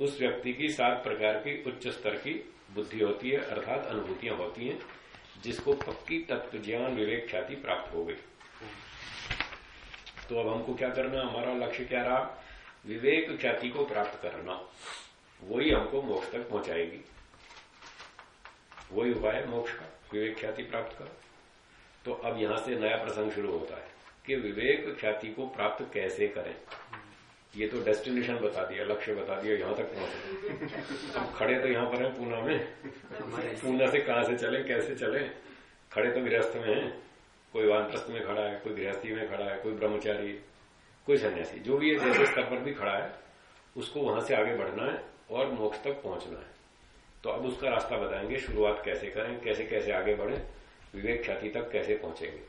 उस व्यक्ति की सात प्रकार की उच्च स्तर की बुद्धि होती है, अर्थात अनुभूतियाँ होती हैं, जिसको पक्की तत्व ज्ञान विवेक ख्याति प्राप्त हो गई। तो अब हमको क्या करना हमारा लक्ष्य क्या रहा? विवेक ख्याति को प्राप्त करना। वही हमको मोक्ष तक पहुंचाएगी। वही उपाय है मोक्ष का विवेक ख्याति प्राप्त कर तो अब यहाँ से नया प्रसंग शुरू होता है कि विवेक ख्याति को प्राप्त कैसे करें? ये तो डेस्टिनेशन बता दिया, लक्ष्य बता दिया, यहाँ तक पहुँचे। अब खड़े तो यहाँ पर हैं पूना में। पूना से कहाँ से चले, कैसे चले? खड़े तो गृहस्थ में हैं। कोई वानप्रस्थ में खड़ा है, कोई गृहस्थी में खड़ा है, कोई ब्रह्मचारी, कोई सन्यासी, जो भी है, जैसे स्तर पर भी खड़ा है, उसको वहाँ से आगे बढ़ना है और मोक्ष तक पहुँचना है। तो अब उसका रास्ता बताएँगे शुरुआत कैसे करें कैसे कैसे आगे बढ़े विवेक ख्याति तक कैसे पहुँचेंगे।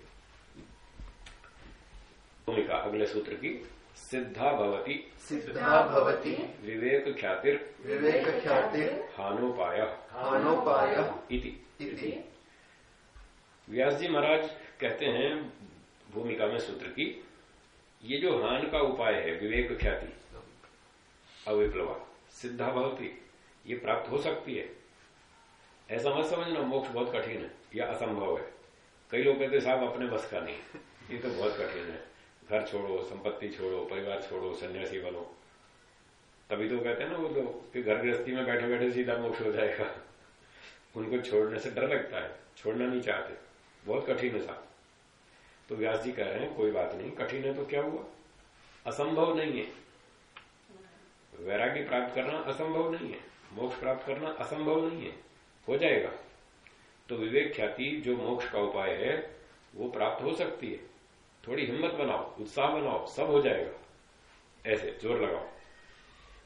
भूमिका अगले सूत्र की सिद्धा भवती। सिद्धा भवती। विवेक ख्यातिर। विवेक ख्यातिर। हानोपाय। हानोपाय। इति। इति। व्यास जी महाराज कहते हैं भूमिका में सूत्र की ये जो हान का उपाय है विवेक ख्याति अविप्लवा सिद्धा भवती। ये प्राप्त हो सकती है। ऐसा मत समझना, मोक्ष बहुत कठिन है या असंभव है। कई लोग कहते साहब, अपने बस का नहीं, ये तो बहुत कठिन है। घर छोड़ो, संपत्ति छोड़ो, परिवार छोड़ो, सन्यासी बनो। तभी तो कहते हैं ना, वो लोग कि घर गृहस्थी में बैठे बैठे सीधा मोक्ष हो जाएगा। उनको छोड़ने से डर लगता है, छोड़ना नहीं चाहते। बहुत कठिन है साहब। तो व्यास जी कह रहे हैं, कोई बात नहीं, कठिन है तो क्या हुआ? असंभव नहीं है। वैराग्य प्राप्त करना असंभव नहीं है। मोक्ष प्राप्त करना असंभव नहीं है। हो जाएगा। तो विवेक ख्याति जो मोक्ष का उपाय है वो प्राप्त हो सकती है। थोड़ी हिम्मत बनाओ उत्साह बनाओ सब हो जाएगा। ऐसे ज़ोर लगाओ।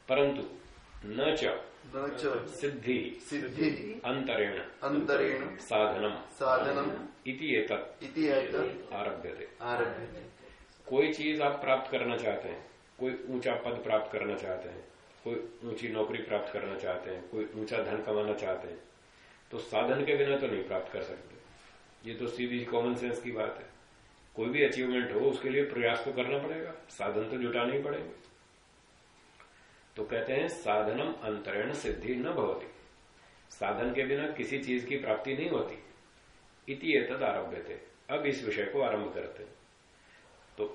परंतु न च सिद्धि सिद्धि अंतरेण अंतरेण साधनम साधनम इति एतत् इति एतत् आरभ्यते। आरभ्यते। कोई चीज़ आप प्राप्त करना चाहते हैं कोई ऊँचा पद प्राप्त करना चाहते हैं कोई ऊँची नौकरी प्राप्त करना चाहते हैं, कोई ऊँचा धन कमाना चाहते हैं तो साधन के बिना तो नहीं प्राप्त कर सकते। ये तो सीधी कॉमन सेंस की बात है। कोई भी अचीवमेंट हो, उसके लिए प्रयास तो करना पड़ेगा। साधन तो जुटाने ही पड़ेंगे। तो कहते हैं, साधनम अंतरण सिद्धि न भवती। साधन के बिना किसी चीज़ की प्राप्ति नहीं होती। इति तद आरभ्य थे अब इस विषय को आरंभ करते तो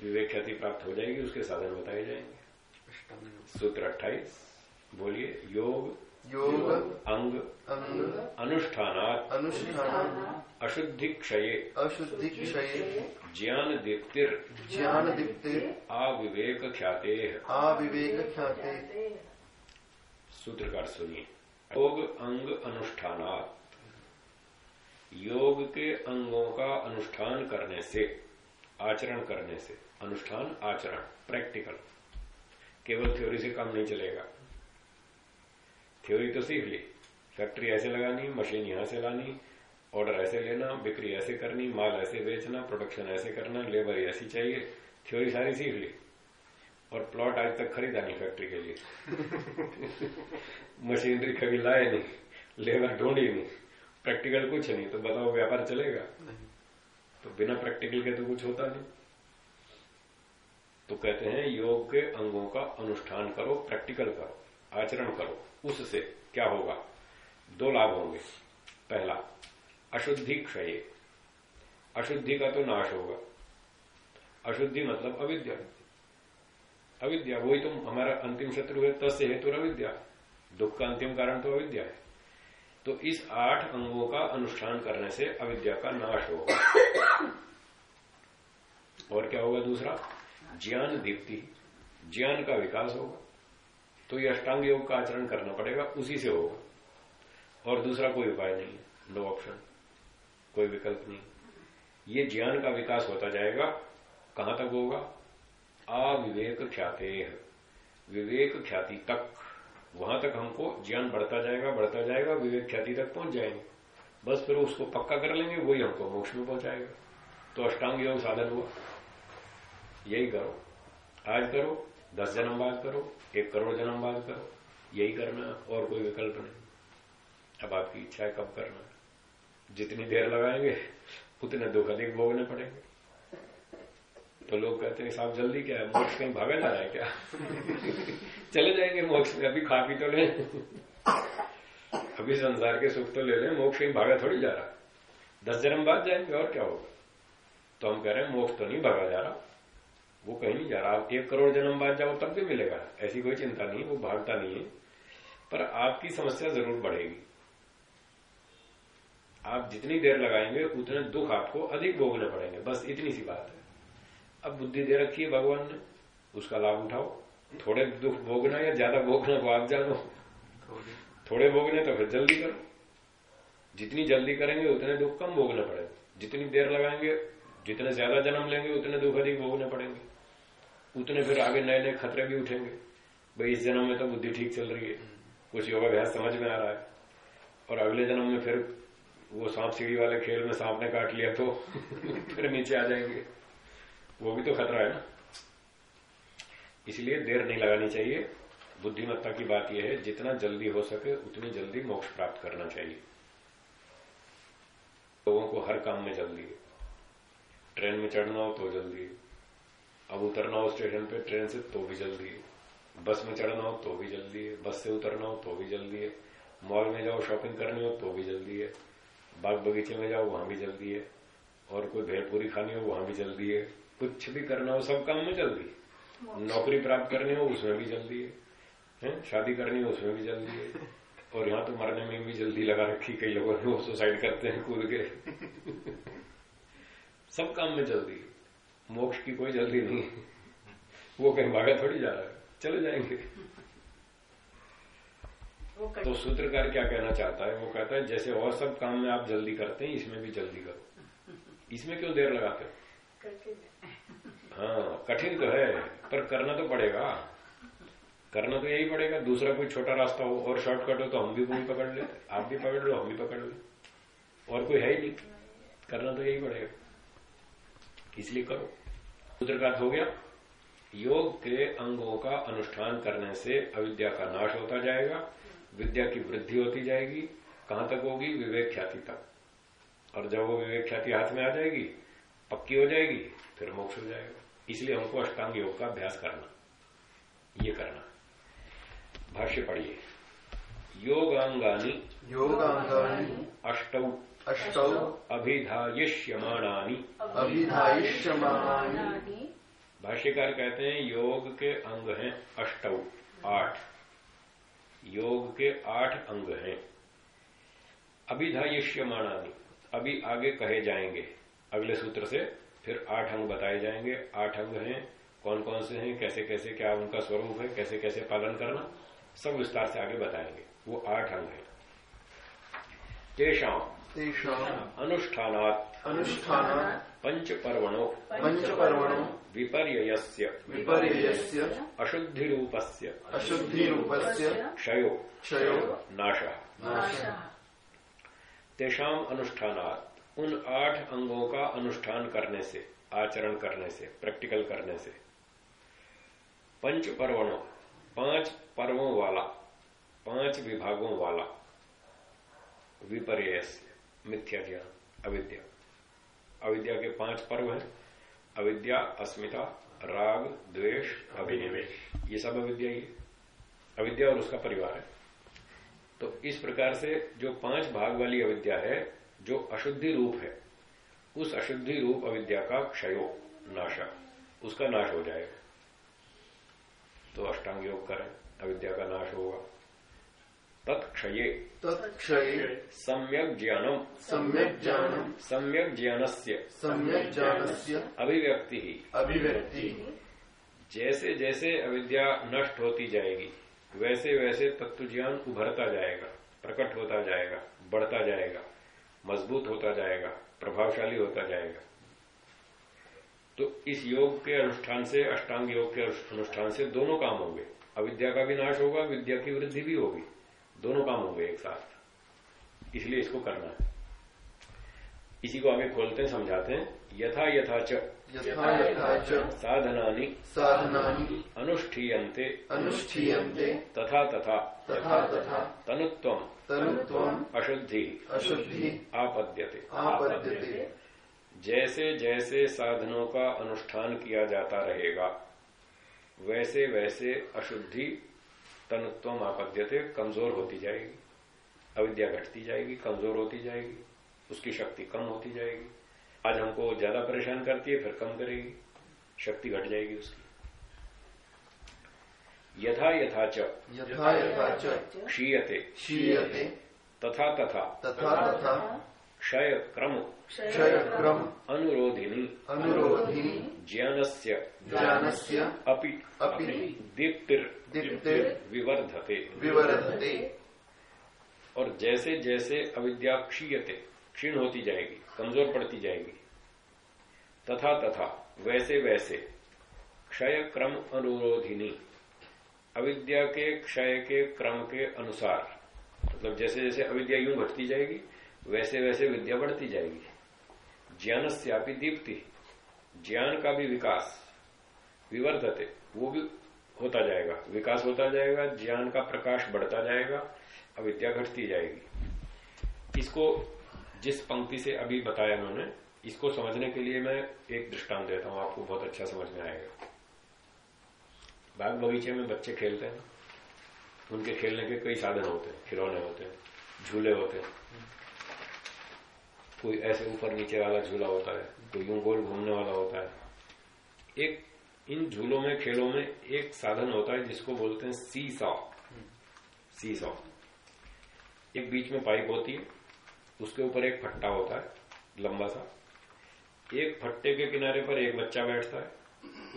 विवेक ख्याति प्राप्त हो जाएगी, उसके साधन बताए जाएँगे। सूत्र अट्ठाईस बोलिए योग योग अंग अंग अनुष्ठानात अनुष्ठान अशुद्धि क्षये अशुद्धि क्षय ज्ञान दीप्तिर ज्ञान दीप्ति अविवेक ख्याते अविवेक ख्याते सूत्रकार सुनिए। योग अंग अनुष्ठानात। योग के अंगों का अनुष्ठान करने से आचरण करने से अनुष्ठान आचरण प्रैक्टिकल। केवल थ्योरी से काम नहीं चलेगा। थ्योरी तो सीख ली। फैक्ट्री ऐसे लगानी मशीन यहाँ से लानी ऑर्डर ऐसे लेना बिक्री ऐसे करनी माल ऐसे बेचना प्रोडक्शन ऐसे करना लेबर ऐसी चाहिए। थ्योरी सारी सीख ली। और प्लॉट आज तक खरीदा नहीं फैक्ट्री के लिए। मशीनरी कभी लाए नहीं लेबर ढूंढी नहीं। प्रैक्टिकल कुछ नहीं तो बताओ व्यापार चलेगा? तो बिना प्रैक्टिकल के तो कुछ होता नहीं। तो कहते हैं, योग के अंगों का अनुष्ठान करो, प्रैक्टिकल करो, आचरण करो, उससे क्या होगा? दो लाभ होंगे। पहला, अशुद्धि क्षय। अशुद्धि का तो नाश होगा। अशुद्धि मतलब अविद्या। अविद्या, वही तो हमारा अंतिम शत्रु है, तस्य हेतु अविद्या। दुख का अंतिम कारण तो अविद्या है। तो इस आठ अंगों का अनुष्ठान करने से अविद्या का नाश होगा। और क्या होगा दूसरा? ज्ञान दीप्ति, ज्ञान का विकास होगा। तो ये अष्टांग योग का आचरण करना पड़ेगा, उसी से होगा। और दूसरा कोई उपाय नहीं है नो ऑप्शन कोई विकल्प नहीं। ये ज्ञान का विकास होता जाएगा, कहाँ तक होगा? अविवेक ख्याते विवेक ख्याति तक, वहाँ तक हमको ज्ञान बढ़ता जाएगा बढ़ता जाएगा, विवेक ख्याति तक पहुँच जाएँगे। बस फिर उसको पक्का कर लेंगे, वही हमको मोक्ष में पहुंचाएगा। तो अष्टांग योग साधन हुआ। यही करो। आज करो, दस जन्म बाद करो, एक करोड़ जन्म बाद करो, यही करना और कोई विकल्प नहीं। अब आपकी इच्छा है कब करना? जितनी देर लगाएँगे, उतने दुख अधिक भोगने पड़ेंगे। तो लोग कहते हैं, साहब, जल्दी क्या है? मोक्ष कहीं भागा जा रहा है क्या? चले जाएँगे मोक्ष में, अभी खा पी तो ले। अभी संसार के सुख तो ले लें, मोक्ष कहीं भागा थोड़ी जा रहा। दस जन्म बाद जाएँगे, और क्या होगा? तो हम कह रहे हैं, मोक्ष तो नहीं भागा जा रहा। वो कहीं नहीं जा रहा आप एक करोड़ जन्म बाद जाओ, तब भी मिलेगा। ऐसी कोई चिंता नहीं, वो भागता नहीं है। पर आपकी समस्या ज़रूर बढ़ेगी। आप जितनी देर लगाएँगे, उतने दुख आपको अधिक भोगने पड़ेंगे। बस इतनी सी बात है। अब बुद्धि दे रखी है भगवान ने, उसका लाभ उठाओ। थोड़े दुख भोगना या ज़्यादा भोगना को आप जानो। थोड़े भोगने तो फिर जल्दी करो। जितनी जल्दी करेंगे, उतने दुख कम भोगने पड़ेंगे। जितनी देर लगाएँगे, जितने ज़्यादा जन्म लेंगे, उतने दुख अधिक भोगने पड़ेंगे। उतने फिर आगे नए नए खतरे भी उठेंगे। भाई इस जन्म में तो बुद्धि ठीक चल रही है। कुछ योगाभ्यास समझ में आ रहा है। और अगले जन्म में फिर वो सांप सीढ़ी वाले खेल में सांप ने काट लिया तो फिर नीचे आ जाएँगे। वो भी तो खतरा है ना। इसलिए देर नहीं लगानी चाहिए। बुद्धिमत्ता की बात यह है, जितना जल्दी हो सके उतनी जल्दी मोक्ष प्राप्त करना चाहिए। लोगों को हर काम में जल्दी। ट्रेन में चढ़ना हो तो जल्दी। अब उतरना हो स्टेशन पे ट्रेन से तो भी जल्दी है बस में चढ़ना हो तो भी जल्दी है बस से उतरना हो तो भी जल्दी है मॉल में जाओ शॉपिंग करनी हो तो भी जल्दी है बाग बगीचे में जाओ वहाँ भी जल्दी है और कोई भेलपूरी खानी हो वहाँ भी जल्दी है कुछ भी करना हो सब काम में जल्दी नौकरी प्राप्त करनी हो उसमें भी जल्दी है, है? शादी करनी हो उसमें भी जल्दी है और यहाँ तो मरने में भी जल्दी लगा रखी कई लोगों ने वो सुसाइड करते हैं कूद के सब काम में जल्दी है मोक्ष की कोई जल्दी नहीं है। वो कहीं भागा थोड़ी जा रहा है। चले जाएँगे। तो सूत्रकार क्या कहना चाहता है? वो कहता है जैसे और सब काम में आप जल्दी करते हैं इसमें भी जल्दी करो। इसमें क्यों देर लगाते हो? हाँ कठिन तो है पर करना तो पड़ेगा। करना तो यही पड़ेगा दूसरा कोई छोटा रास्ता हो और शॉर्टकट हो तो हम भी वही पकड़ ले आप भी पकड़ लो हम भी पकड़ ले। और कोई है ही नहीं। करना तो यही पड़ेगा। इसलिए करो। सूत्र का हो गया। योग के अंगों का अनुष्ठान करने से अविद्या का नाश होता जाएगा विद्या की वृद्धि होती जाएगी। कहाँ तक होगी? विवेक ख्याति तक। और जब वो विवेक ख्याति हाथ में आ जाएगी पक्की हो जाएगी फिर मोक्ष हो जाएगा। इसलिए हमको अष्टांग योग का अभ्यास करना ये करना। भाष्य पढ़िए। योगांगानी योगांगानी अष्टौ अष्टौ अभिधायिष्यमाणानी। अभिधायिष्यमाणानि। भाष्यकार कहते हैं योग के अंग हैं अष्टौ आठ। योग के आठ अंग हैं। अभिधायिष्यमाणानी अभी आगे कहे जाएँगे। अगले सूत्र से फिर आठ अंग बताए जाएँगे। आठ अंग हैं कौन कौन से हैं कैसे कैसे क्या उनका स्वरूप है कैसे कैसे पालन करना सब विस्तार से आगे बताएँगे। वो आठ अंग हैं। तेषाम तेषाम् अनुष्ठानात् अनुष्ठानात् पंच पर्वणो पञ्चपर्वणो विपर्ययस्य विपर्ययस्य अशुद्धि रूपस्य अशुद्धिरूपस्य क्षयो क्षयो नाशः। नाशः। तेषाम अनुष्ठानात् उन आठ अंगों का अनुष्ठान करने से आचरण करने से प्रैक्टिकल करने से। पंच पर्वणों पाँच पर्वों वाला पाँच विभागों वाला विपर्य मिथ्या ज्ञान अविद्या। अविद्या के पाँच पर्व हैं। अविद्या अस्मिता राग द्वेष अभिनिवेश ये सब अविद्या ही है। अविद्या और उसका परिवार है। तो इस प्रकार से जो पाँच भाग वाली अविद्या है जो अशुद्धि रूप है उस अशुद्धि रूप अविद्या का क्षयो नाशा उसका नाश हो जाएगा। तो अष्टांग योग करें अविद्या का नाश होगा। तत्क्षये। तत्क्षये। सम्यक ज्ञानम सम्यक ज्ञानम सम्यक ज्ञानस्य। सम्यक ज्ञानस्य। अभिव्यक्ति। अभिव्यक्ति। जैसे जैसे अविद्या नष्ट होती जाएगी वैसे वैसे तत्व ज्ञान उभरता जाएगा प्रकट होता जाएगा बढ़ता जाएगा मज़बूत होता जाएगा प्रभावशाली होता जाएगा। तो इस योग के अनुष्ठान से अष्टांग योग के अनुष्ठान से दोनों काम होंगे। अविद्या का भी नाश होगा विद्या की वृद्धि भी होगी। दोनों काम होंगे एक साथ। इसलिए इसको करना है। इसी को आगे खोलते हैं समझाते हैं। यथा यथा च साधनानि। साधनानि। अनुष्ठीयन्ते। अनुष्ठीयन्ते। तथा तथा। तथा तथा। तनुत्वम। तनुत्वम्। अशुद्धि। अशुद्धि। आपद्यते। आपद्यते। जैसे जैसे साधनों का अनुष्ठान किया जाता रहेगा वैसे वैसे अशुद्धि तनुत्वम आपद्यते कमज़ोर होती जाएगी। अविद्या घटती जाएगी कमज़ोर होती जाएगी उसकी शक्ति कम होती जाएगी। आज हमको ज़्यादा परेशान करती है फिर कम करेगी। शक्ति घट जाएगी उसकी। यथा यथा च। यथा यथा च। क्षीयते। क्षीयते। तथा तथा। तथा तथा। क्षय क्रम क्षय क्रम अनुरोधिनी अनुरोधिनी ज्ञानस्य ज्ञानस्य अपि अपि दीप्तिर दीप्तिर् विवर्धते विवर्धते और जैसे जैसे अविद्या क्षीयते क्षीण होती जाएगी कमज़ोर पड़ती जाएगी तथा तथा वैसे वैसे क्षय क्रम अनुरोधिनी अविद्या के क्षय के क्रम के अनुसार मतलब जैसे जैसे अविद्या यूँ घटती जाएगी वैसे वैसे विद्या बढ़ती जाएगी। ज्ञान स्यापी दीप्ति, ज्ञान का भी विकास, विवर्धते, वो भी होता जाएगा। विकास होता जाएगा, ज्ञान का प्रकाश बढ़ता जाएगा, अविद्या घटती जाएगी। इसको जिस पंक्ति से अभी बताया उन्होंने इसको समझने के लिए मैं एक दृष्टांत देता हूँ, आपको बहुत अच्छा समझ में आएगा। बाग बगीचे में बच्चे खेलते हैं। उनके खेलने के कई साधन होते हैं, खिलौने होते हैं, झूले होते हैं। कोई ऐसे ऊपर नीचे वाला झूला होता है कोई यूँ गोल घूमने वाला होता है। एक इन झूलों में खेलों में एक साधन होता है जिसको बोलते हैं सी सॉ सी सॉ एक बीच में पाइप होती है उसके ऊपर एक फट्टा होता है लंबा सा। एक फट्टे के किनारे पर एक बच्चा बैठता है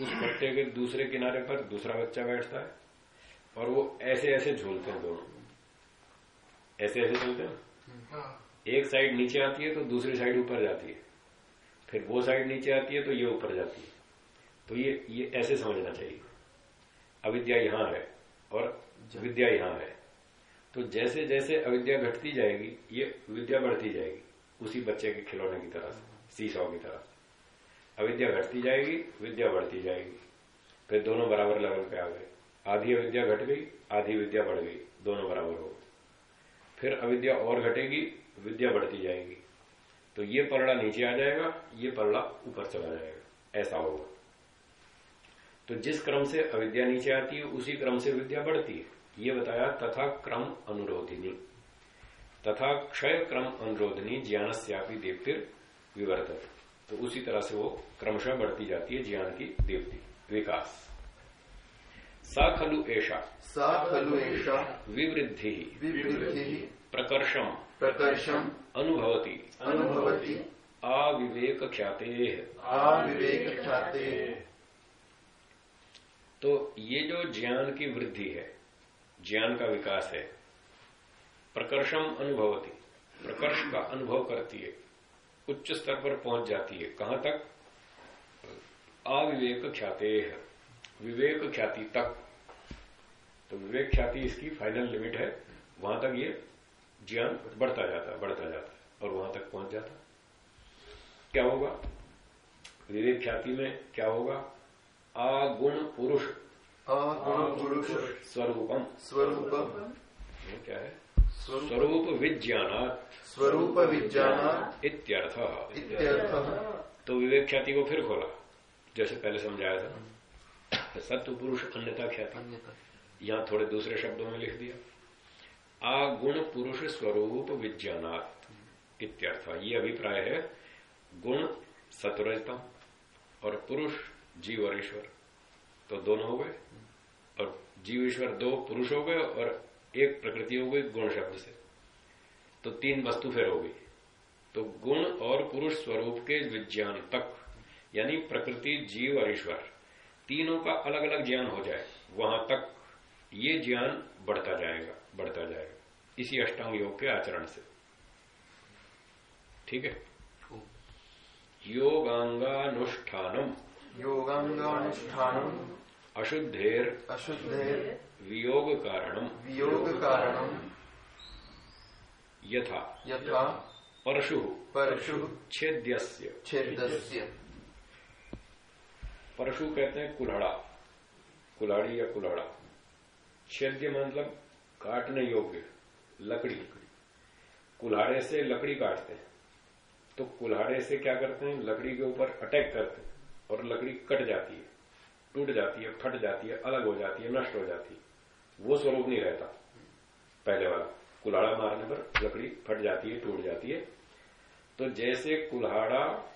उस फट्टे के दूसरे किनारे पर दूसरा बच्चा बैठता है और वो ऐसे ऐसे झूलते हैं दोनों। ऐसे ऐसे झूलते हैं। एक साइड नीचे आती है तो दूसरी साइड ऊपर जाती है। फिर वो साइड नीचे आती है तो ये ऊपर जाती है। तो ये ये ऐसे समझना चाहिए। अविद्या यहाँ है और विद्या यहाँ है। तो जैसे जैसे अविद्या घटती जाएगी, ये विद्या बढ़ती जाएगी। उसी बच्चे के खिलौने की तरह से, सीसौ की तरह अविद्या घटती जाएगी, विद्या बढ़ती जाएगी। फिर दोनों बराबर लेवल पे आ गए। आधी अविद्या घट गई, आधी विद्या बढ़ गई। दोनों बराबर हो गए फिर अविद्या और घटेगी विद्या बढ़ती जाएगी। तो ये परड़ा नीचे आ जाएगा ये परड़ा ऊपर चला जाएगा। ऐसा होगा। तो जिस क्रम से अविद्या नीचे आती है उसी क्रम से विद्या बढ़ती है। ये बताया तथा क्रम अनुरोधिनी। तथा क्षय क्रम अनुरोधिनी ज्ञान श्यापी दीप्तिर विवर्तक तो उसी तरह से वो क्रमशः बढ़ती जाती है ज्ञान की देवती विकास। सा खलु ऐसा सा खलु एषा। विवृद्धि। विवृद्धिः। प्रकर्षम। प्रकर्षम् अनुभवती। अनुभवती। अविवेक ख्याते आविवेकख्याते। तो ये जो ज्ञान की वृद्धि है ज्ञान का विकास है प्रकर्षम अनुभवती। प्रकर्ष का अनुभव करती है उच्च स्तर पर पहुँच जाती है। कहाँ तक? अविवेक ख्याते है विवेक ख्याति तक। तो विवेक ख्याति इसकी फाइनल लिमिट है। वहाँ तक ये ज्ञान बढ़ता जाता है बढ़ता जाता है और वहाँ तक पहुँच जाता। क्या होगा? विवेक ख्याति में क्या होगा? आगुण पुरुष। अगुण पुरुष। स्वरूपम। स्वरूपम। क्या है? स्वरूप। विज्ञानात। स्वरूप विज्ञान इत्यर्थ। इत्यर्थः। तो विवेक ख्याति को फिर खोला। जैसे पहले समझाया था। सत्य पुरुष अन्यता ख्याति। यहाँ थोड़े दूसरे शब्दों में लिख दिया। आगुण पुरुष स्वरूप विज्ञानात् इत्यर्थ। ये अभिप्राय है, गुण सतुरजतम और पुरुष जीव और ईश्वर तो दोनों हो गए, और जीव ईश्वर दो पुरुष हो गए और एक प्रकृति हो गई गुण शब्द से। तो तीन वस्तु फिर हो गई। तो गुण और पुरुष स्वरूप के विज्ञान तक, यानी प्रकृति, जीव और ईश्वर, तीनों का अलग अलग ज्ञान हो जाए, वहाँ तक ये ज्ञान बढ़ता जाएगा। बढ़ता जाएगा। इसी अष्टांग योग के आचरण से। ठीक है? योगांगानुष्ठानम। योगांगानुष्ठानम। अशुद्धेर। अशुद्धेर। वियोग कारणम वियोग कारणम यथा। यथा। परशु। परशु। छेद्यस्य। छेदस्य परशु कहते हैं कुल्हाड़ा। कुल्हाड़ी या कुल्हाड़ा। छेद्य मतलब काटने योग्य लकड़ी। कुल्हाड़े से लकड़ी काटते हैं। तो कुल्हाड़े से क्या करते हैं? लकड़ी के ऊपर अटैक करते हैं और लकड़ी कट जाती है, टूट जाती है, फट जाती है, अलग हो जाती है, नष्ट हो जाती है। वो स्वरूप नहीं रहता। पहले वाला, कुल्हाड़ा मारने पर लकड़ी फट जाती है, टूट जाती है। तो जैसे कुल्हाड़ा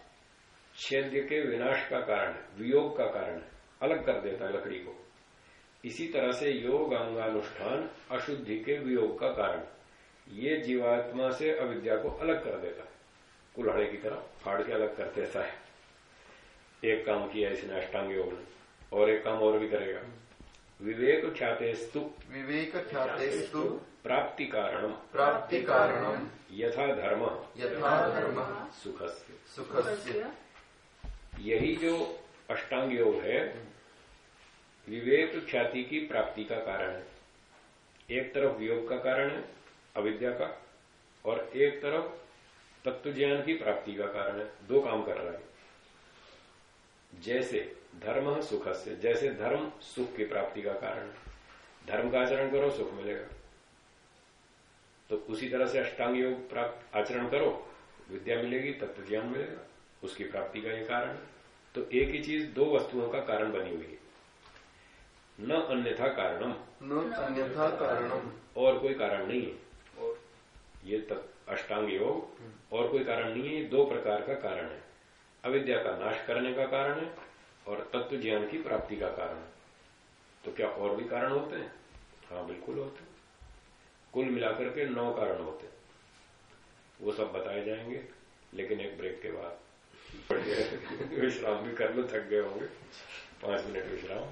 छेद्य के विनाश का कारण है, वियोग का कारण है, अलग कर देता है लकड़ी को। इसी तरह से योग अंगानुष्ठान अशुद्धि के वियोग का कारण। ये जीवात्मा से अविद्या को अलग कर देता है। कुल्हाड़े की तरह फाड़ के अलग कर देता है। एक काम किया इसने अष्टांग योग ने और एक काम और भी करेगा। विवेक ख्यातेस्तु विवेक ख्यातेस्तु प्राप्ति कारण प्राप्ति कारणम। यथा धर्म। यथा धर्म। सुखस्य। सुखस्य। यही जो अष्टांग योग है विवेक ख्याति की प्राप्ति का कारण है। एक तरफ़ वियोग का कारण है, अविद्या का, और एक तरफ़ तत्व ज्ञान की प्राप्ति का कारण है, दो काम कर रहा है। जैसे धर्म सुख से जैसे धर्म, सुख की प्राप्ति का कारण है। धर्म का आचरण करो, सुख मिलेगा। तो उसी तरह से अष्टांग योग प्राप्त, आचरण करो, विद्या मिलेगी तत्व ज्ञान मिलेगा, उसकी प्राप्ति का यह कारण है। तो एक ही चीज़, दो वस्तुओं का कारण बनी हुई है। न अन्यथा कारणम। न अन्यथा कारणम। और कोई कारण नहीं है। और? ये तत्- अष्टांग योग और कोई कारण नहीं है ये दो प्रकार का कारण है। अविद्या का नाश करने का कारण है और तत्व ज्ञान की प्राप्ति का कारण है। तो क्या और भी कारण होते हैं? हाँ बिल्कुल होते हैं। कुल मिलाकर के नौ कारण होते हैं। वो सब बताए जाएँगे लेकिन एक ब्रेक के बाद। विश्राम भी कर लो थक गए होंगे। पाँच मिनट विश्राम।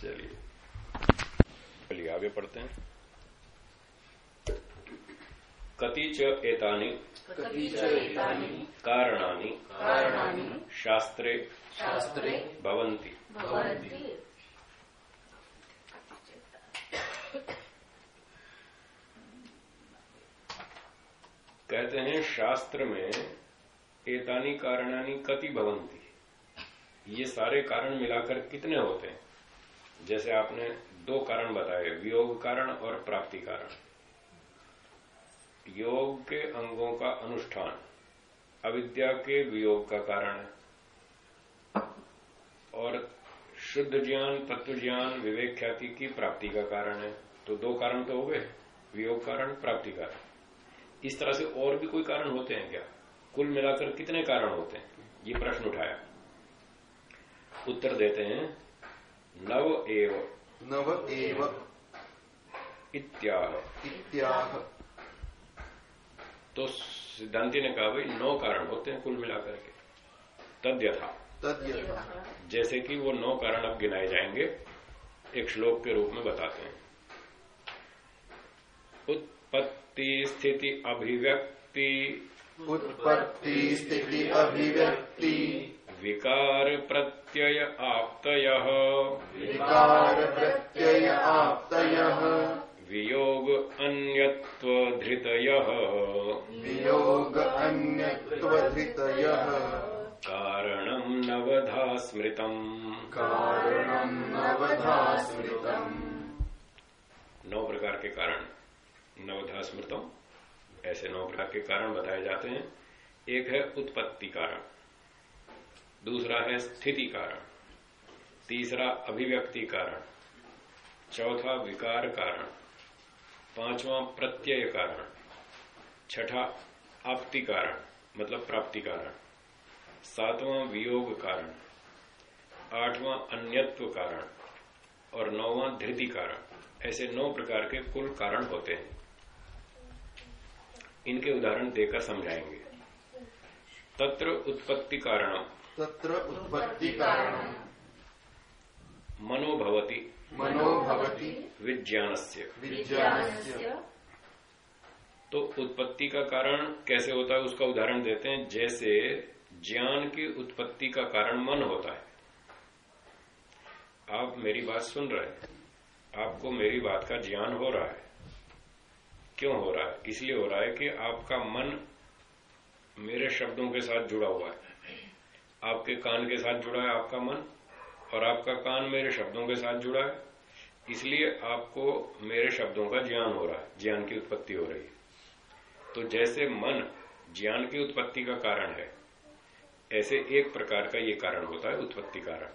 चलिए। चलिए आगे पढ़ते हैं। कति च एतानि कारणानि कारणानि शास्त्रे शास्त्रे भवन्ति। कहते हैं शास्त्र में एतानी कारणानी कति भवंती ये सारे कारण मिलाकर कितने होते हैं? जैसे आपने दो कारण बताए, वियोग कारण और प्राप्ति कारण। योग के अंगों का अनुष्ठान, अविद्या के वियोग का कारण है। और शुद्ध ज्ञान, तत्व ज्ञान, विवेक ख्याति की प्राप्ति का कारण है। तो दो कारण तो हो गए, वियोग कारण, प्राप्ति कारण। इस तरह से और भी कोई कारण होते हैं क्या? कुल मिलाकर कितने कारण होते हैं? ये प्रश्न उठाया। उत्तर देते हैं। नव एव नव एव इत्याह। इत्याह। तो सिद्धांति ने कहा भाई नौ कारण होते हैं कुल मिलाकर के। तद्यथा तद्यथा जैसे कि वो नौ कारण अब गिनाए जाएँगे एक श्लोक के रूप में बताते हैं। उत्पत्ति स्थिति अभिव्यक्ति। उत्पत्ति स्थिति अभिव्यक्ति। विकार प्रत्यय आप्तय। विकार प्रत्यय आप्तय। वियोग अन्यत्व धृतय वियोग अन्यत्वधृतय। कारणम नवधा स्मृतम कारणम नवधा स्मृतम नौ प्रकार के कारण नवधा स्मृतम ऐसे नौ प्रकार के कारण बताए जाते हैं। एक है उत्पत्ति कारण। दूसरा है स्थिति कारण। तीसरा अभिव्यक्ति कारण। चौथा विकार कारण। पांचवा प्रत्यय कारण। छठा आपति कारण मतलब प्राप्ति कारण। सातवां वियोग कारण। आठवां अन्यत्व कारण। और नौवां धृति कारण। ऐसे नौ प्रकार के कुल कारण होते हैं। इनके उदाहरण देकर समझाएँगे। तत्र उत्पत्ति कारण तत्र उत्पत्ति कारण मनोभवती। मनोभवती। विज्ञानस्य। विज्ञानस्य। तो उत्पत्ति का कारण कैसे होता है उसका उदाहरण देते हैं। जैसे ज्ञान की उत्पत्ति का कारण मन होता है। आप मेरी बात सुन रहे हैं। आपको मेरी बात का ज्ञान हो रहा है। क्यों हो रहा है? इसलिए हो रहा है कि आपका मन मेरे शब्दों के साथ जुड़ा हुआ है। आपके कान के साथ जुड़ा है आपका मन और आपका कान मेरे शब्दों के साथ जुड़ा है। इसलिए आपको मेरे शब्दों का ज्ञान हो रहा है ज्ञान की उत्पत्ति हो रही है। तो जैसे मन ज्ञान की उत्पत्ति का कारण है ऐसे एक प्रकार का ये कारण होता है उत्पत्ति कारण।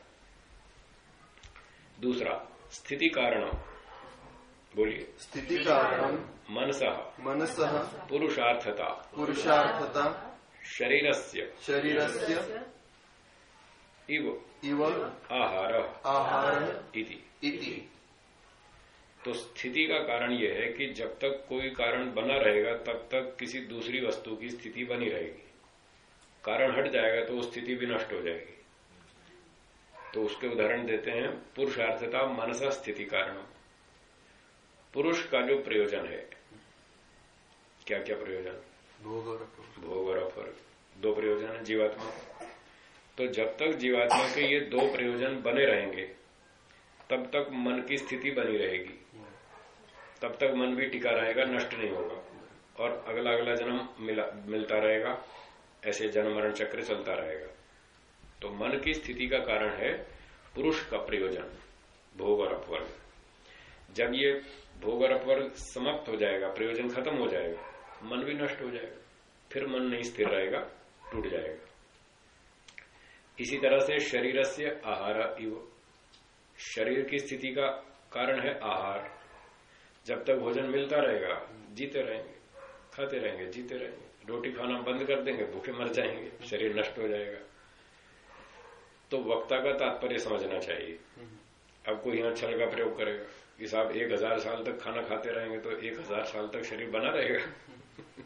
दूसरा स्थिति कारण। बोलिए। स्थिति कारण। मनस। मनस। पुरुषार्थता। पुरुषार्थता। शरीरस्य। शरीरस्य। इव। इव। आहार। आहार। इति। इति। तो स्थिति का कारण यह है कि जब तक कोई कारण बना रहेगा तब तक किसी दूसरी वस्तु की स्थिति बनी रहेगी। कारण हट जाएगा तो वो स्थिति भी नष्ट हो जाएगी। तो उसके उदाहरण देते हैं पुरुषार्थता मनसा स्थिति कारण पुरुष का जो प्रयोजन है क्या क्या प्रयोजन? भोग और। भोग और दो प्रयोजन है जीवात्मा तो जब तक जीवात्मा के ये दो प्रयोजन बने रहेंगे, तब तक मन की स्थिति बनी रहेगी। तब तक मन भी टिका रहेगा, नष्ट नहीं होगा। और अगला अगला जन्म मिला, मिलता रहेगा, ऐसे जन्म मरण चक्र चलता रहेगा। तो मन की स्थिति का कारण है पुरुष का प्रयोजन, भोग और अपवर्ग। जब ये भोग और अपवर्ग समाप्त हो जाएगा, प्रयोजन खत्म हो जाएगा, मन भी नष्ट हो जाएगा, फिर मन नहीं स्थिर रहेगा, टूट जाएगा। इसी तरह से शरीर से आहार इव। शरीर की स्थिति का कारण है आहार। जब तक भोजन मिलता रहेगा, जीते रहेंगे, खाते रहेंगे, जीते रहेंगे। रोटी खाना बंद कर देंगे, भूखे मर जाएँगे, शरीर नष्ट हो जाएगा। तो वक्ता का तात्पर्य समझना चाहिए। अब कोई यहाँ छल का प्रयोग करेगा कि साहब, एक हज़ार साल तक खाना खाते रहेंगे तो एक हज़ार साल तक शरीर बना रहेगा।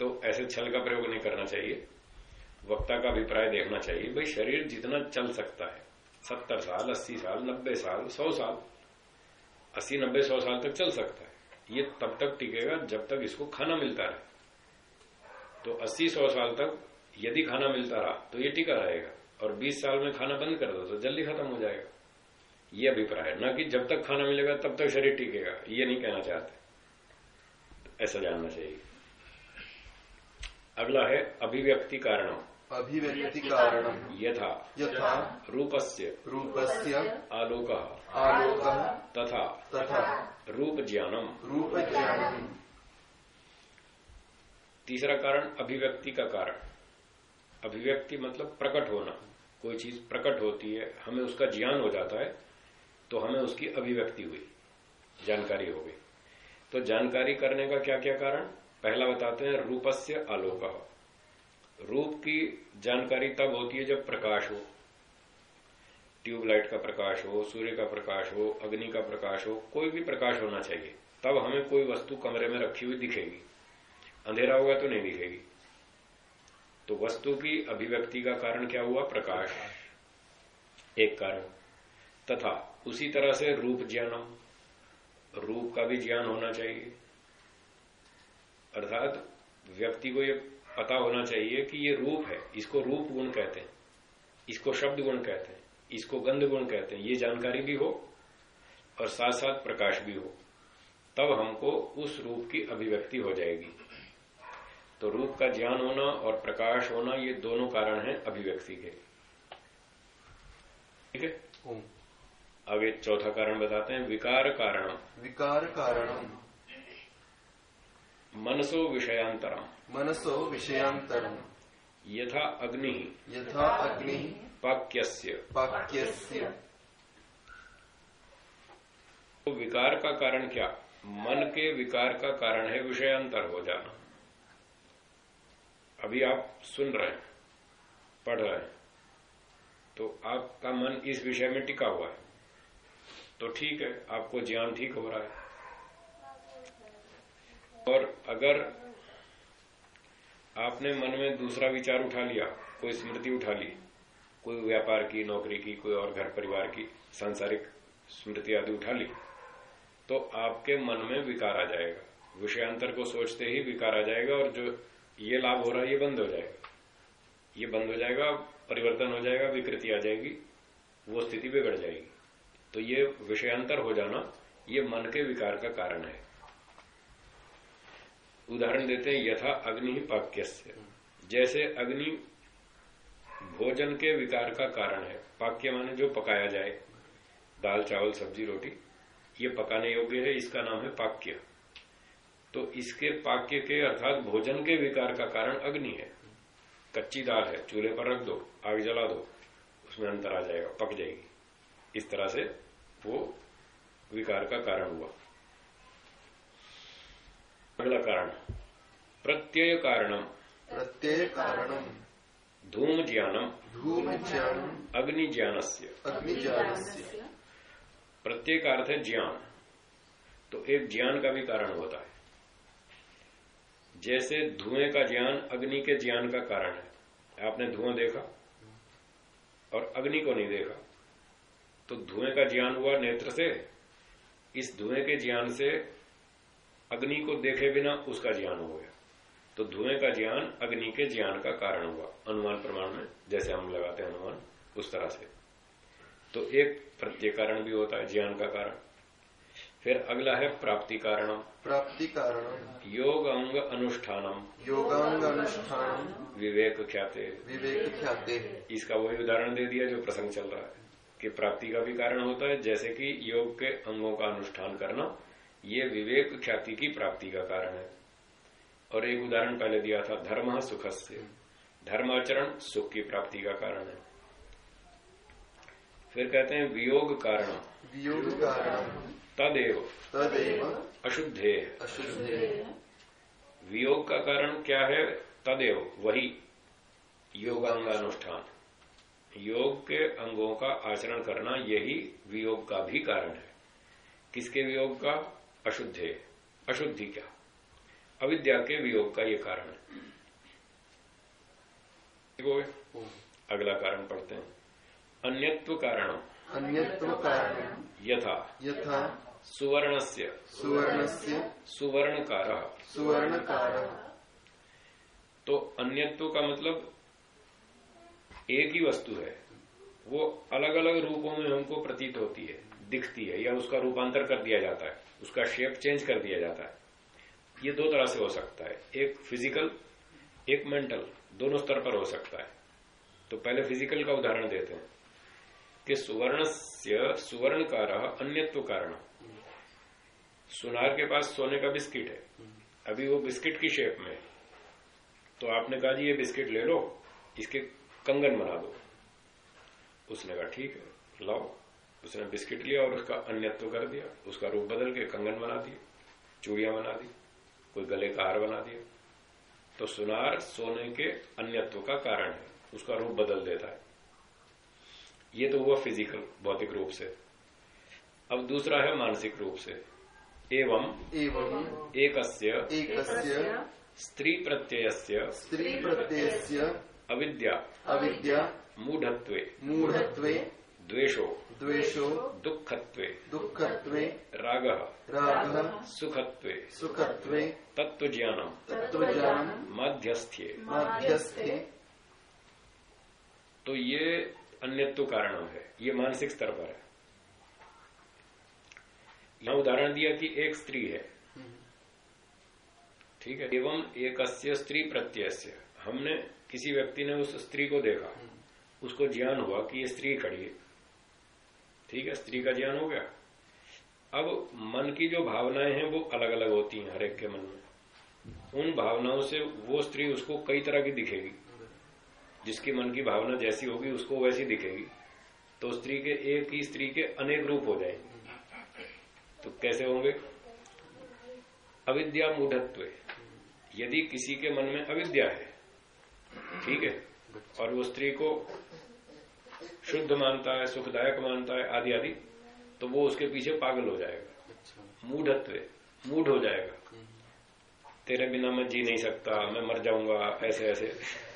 तो ऐसे छल का प्रयोग नहीं करना चाहिए। वक्ता का अभिप्राय देखना चाहिए, भाई शरीर जितना चल सकता है, सत्तर साल, अस्सी साल, नब्बे साल, सौ साल, अस्सी, नब्बे, सौ साल तक चल सकता है। ये तब तक टिकेगा जब तक इसको खाना मिलता रहे। तो अस्सी, सौ साल तक यदि खाना मिलता रहा तो ये टिका रहेगा। और 20 साल में खाना बंद कर दो तो जल्दी खत्म हो जाएगा। ये अभिप्राय है। ना कि जब तक खाना मिलेगा, तब तक शरीर टिकेगा। ये नहीं कहना चाहते। ऐसा जानना चाहिए। अगला है अभिव्यक्ति कारण। अभिव्यक्ति कारण यथा यथा रूपस्य रूपस्य आलोक आलोक तथा तथा रूप ज्ञानम रूपज्ञानम्। तीसरा कारण अभिव्यक्ति का कारण। अभिव्यक्ति मतलब प्रकट होना। कोई चीज़ प्रकट होती है हमें उसका ज्ञान हो जाता है तो हमें उसकी अभिव्यक्ति हुई जानकारी हो गई। तो जानकारी करने का क्या क्या कारण? पहला बताते हैं रूपस्य आलोक। रूप की जानकारी तब होती है जब प्रकाश हो। ट्यूबलाइट का प्रकाश हो, सूर्य का प्रकाश हो, अग्नि का प्रकाश हो, कोई भी प्रकाश होना चाहिए, तब हमें कोई वस्तु कमरे में रखी हुई दिखेगी। अंधेरा होगा तो नहीं दिखेगी। तो वस्तु की अभिव्यक्ति का कारण क्या हुआ? प्रकाश। एक कारण। तथा उसी तरह से रूप ज्ञानम। रूप का भी ज्ञान होना चाहिए। अर्थात व्यक्ति को ये पता होना चाहिए कि ये रूप है। इसको रूप गुण कहते हैं। इसको शब्द गुण कहते हैं। इसको गंध गुण कहते हैं। ये जानकारी भी हो और साथ साथ प्रकाश भी हो। तब हमको उस रूप की अभिव्यक्ति हो जाएगी। तो रूप का ज्ञान होना और प्रकाश होना ये दोनों कारण हैं अभिव्यक्ति के। ठीक है? आगे चौथा कारण बताते हैं। विकार कारण विकार कारणम्। मनसो विषयांतरम। मनसो विषयान्तरम् यथा अग्नि। यथा अग्नि। पाक्यस्य। पाक्यस्य। तो विकार का कारण क्या? मन के विकार का कारण है विषयांतर हो जाना। अभी आप सुन रहे हैं पढ़ रहे हैं तो आपका मन इस विषय में टिका हुआ है। तो ठीक है आपको ज्ञान ठीक हो रहा है। और अगर आपने मन में दूसरा विचार उठा लिया, कोई स्मृति उठा ली, कोई व्यापार की, नौकरी की, कोई और घर परिवार की, सांसारिक स्मृति आदि उठा ली तो आपके मन में विकार आ जाएगा। विषयांतर को सोचते ही विकार आ जाएगा और जो ये लाभ हो रहा है, ये बंद हो जाएगा। ये बंद हो जाएगा, परिवर्तन हो जाएगा, विकृति आ जाएगी, वो स्थिति बिगड़ जाएगी। तो ये विषयांतर हो जाना, ये मन के विकार का कारण है। उदाहरण देते हैं, यथा अग्नि पाक्य जैसे अग्नि भोजन के विकार का कारण है, पाक्य माने जो पकाया जाए, दाल, चावल, सब्ज़ी, रोटी, ये पकाने योग्य है, इसका नाम है पाक्य। तो इसके पाक्य के अर्थात भोजन के विकार का कारण अग्नि है। कच्ची दाल है, चूल्हे पर रख दो, आग जला दो, उसमें अंतर आ जाएगा, पक जाएगी। इस तरह से वो विकार का कारण हुआ। अगला कारण। प्रत्यय कारणम। प्रत्यय कारणम। धूम ज्ञानम धूम ज्ञानम अग्नि ज्ञान से अग्नि ज्ञानस्य प्रत्येक अर्थ है ज्ञान। तो एक ज्ञान का भी कारण होता है। जैसे धुएँ का ज्ञान अग्नि के ज्ञान का कारण है। आपने धुआँ देखा? और अग्नि को नहीं देखा? तो धुएँ का ज्ञान हुआ नेत्र से। इस धुएँ के ज्ञान से अग्नि को देखे बिना उसका ज्ञान हो गया। तो धुएँ का ज्ञान अग्नि के ज्ञान का कारण हुआ। अनुमान प्रमाण में जैसे हम लगाते हैं अनुमान उस तरह से। तो एक प्रत्यय कारण भी होता है ज्ञान का कारण। फिर अगला है प्राप्ति कारणम। प्राप्ति कारणम। योग अंग अनुष्ठानम। योगांग अनुष्ठान विवेक ख्याते। विवेक ख्याते। इसका वही उदाहरण दे दिया जो प्रसंग चल रहा है कि प्राप्ति का भी कारण होता है जैसे कि योग के अंगों का अनुष्ठान करना ये विवेक ख्याति की प्राप्ति का कारण है। और एक उदाहरण पहले दिया था धर्म सुख से धर्म आचरण सुख की प्राप्ति का कारण है। फिर कहते हैं वियोग कारण। वियोग कारण। तदेव। तदेव। अशुद्धे अशुद्धे वियोग का कारण क्या है? तदेव। वही योगांगानुष्ठान। योग के अंगों का आचरण करना यही वियोग का भी कारण है। किसके वियोग का? अशुद्धे। अशुद्धि क्या? अविद्या के वियोग का ये कारण है। ठीक अगला कारण पढ़ते हैं। अन्यत्व कारण अन्यत्व कारण यथा। यथा। सुवर्णस्य। सुवर्णस्य। सुवर्णकार। सुवर्णकार। तो अन्यत्व का मतलब एक ही वस्तु है। वो अलग अलग रूपों में हमको प्रतीत होती है दिखती है या उसका रूपांतर कर दिया जाता है। उसका शेप चेंज कर दिया जाता है। ये दो तरह से हो सकता है। एक फ़िज़िकल एक मेंटल दोनों स्तर पर हो सकता है। तो पहले फ़िज़िकल का उदाहरण देते हैं कि सुवर्ण से सुवर्ण का अन्यत्व कारण। सुनार के पास सोने का बिस्किट है। अभी वो बिस्किट की शेप में है। तो आपने कहा, जी, ये बिस्किट ले लो, इसके कंगन बना दो। उसने कहा, ठीक है, लाओ। उसने बिस्किट लिया और उसका अन्यत्व कर दिया। उसका रूप बदल के कंगन बना दिए चूड़ियाँ बना दी कोई गले का हार बना दिया। तो सुनार सोने के अन्यत्व का कारण है उसका रूप बदल देता है। ये तो हुआ फ़िज़िकल भौतिक रूप से। अब दूसरा है मानसिक रूप से। एवं एवं एकस्य एकस्य स्त्री प्रत्ययस्य स्त्री प्रत्ययस्य अविद्या। अविद्या। मूढ़त्वे। मूढ़त्वे। द्वेषो। द्वेषो दुःखत्वे। दुःखत्वे। रागः। रागः। सुखत्वे। सुखत्वे। तत्वज्ञानम तत्वज्ञानम माध्यस्थ्ये माध्यस्थे। तो ये अन्यत्व कारण है। ये मानसिक स्तर पर है। यहाँ उदाहरण दिया कि एक स्त्री है। ठीक है? एवं एक स्त्री प्रत्यय हमने किसी व्यक्ति ने उस स्त्री को देखा। उसको ज्ञान हुआ कि ये स्त्री खड़ी है। ठीक है, स्त्री का ज्ञान हो गया। अब मन की जो भावनाएँ हैं, वो अलग अलग होती हैं हर एक के मन में। उन भावनाओं से वो स्त्री उसको कई तरह की दिखेगी। जिसके मन की भावना जैसी होगी, उसको वैसी दिखेगी। तो स्त्री के एक ही स्त्री के अनेक रूप हो जाएँगे। तो कैसे होंगे? अविद्या मूढ़त्व। यदि किसी के मन में अविद्या है, ठीक है, और वो स्त्री को शुद्ध मानता है सुखदायक मानता है आदि आदि तो वो उसके पीछे पागल हो जाएगा। अच्छा। मूढ़त्व मूढ़ हो जाएगा। तेरे बिना मैं जी नहीं सकता मैं मर जाऊँगा ऐसे ऐसे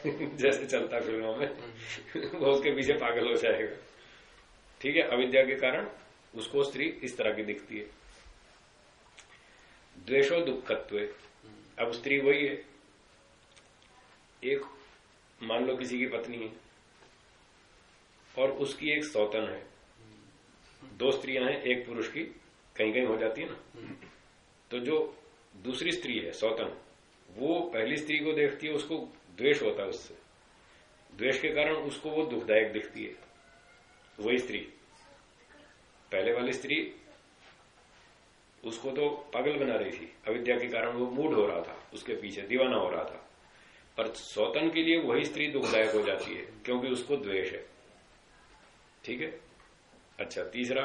जैसे चलता फ़िल्मों में वो उसके पीछे पागल हो जाएगा। ठीक है अविद्या के कारण उसको स्त्री इस तरह की दिखती है। द्वेषो दुखत्व। अब स्त्री वही है। एक मान लो किसी की पत्नी है। और उसकी एक सौतन है। दो स्त्रियाँ हैं, एक पुरुष की कहीं कहीं हो जाती है ना। तो जो दूसरी स्त्री है, सौतन, वो पहली स्त्री को देखती है, उसको द्वेष होता है उससे। द्वेष के कारण उसको वो दुखदायक दिखती है, वही स्त्री। पहले वाली स्त्री उसको तो पागल बना रही थी, अविद्या के कारण वो मूड हो रहा था, उसके पीछे दीवाना हो रहा था। पर सौतन के लिए वही स्त्री दुखदायक हो जाती है, क्योंकि उसको द्वेष है। ठीक है? अच्छा तीसरा,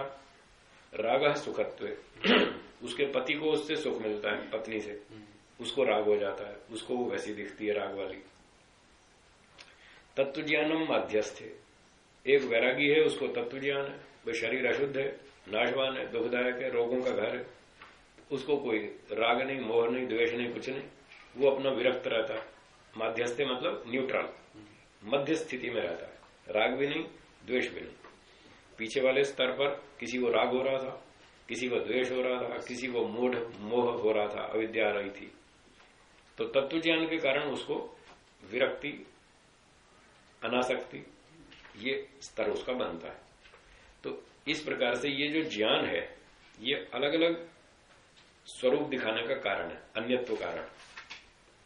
राग सुखत्व। उसके पति को उससे सुख मिलता है, पत्नी से। उसको राग हो जाता है, उसको वो वैसी दिखती है, राग वाली। तत्व ज्ञानम माध्यस्थ। है एक वैरागी है, उसको तत्व ज्ञान है। वह शरीर अशुद्ध है, नाशवान है, दुखदायक है, रोगों का घर है। उसको कोई राग नहीं, मोह नहीं, द्वेष नहीं, कुछ नहीं। वो अपना विरक्त रहता है। माध्यस्थ मतलब न्यूट्रल। मध्य स्थिति में रहता है। राग भी नहीं, द्वेष भी नहीं। पीछे वाले स्तर पर किसी को राग हो रहा था, किसी को द्वेष हो रहा था, किसी को मूढ़, मोह हो रहा था, अविद्या रही थी। तो तत्व ज्ञान के कारण उसको विरक्ति, अनासक्ति, ये स्तर उसका बनता है। तो इस प्रकार से ये जो ज्ञान है, ये अलग अलग स्वरूप दिखाने का कारण है, अन्यत्व कारण।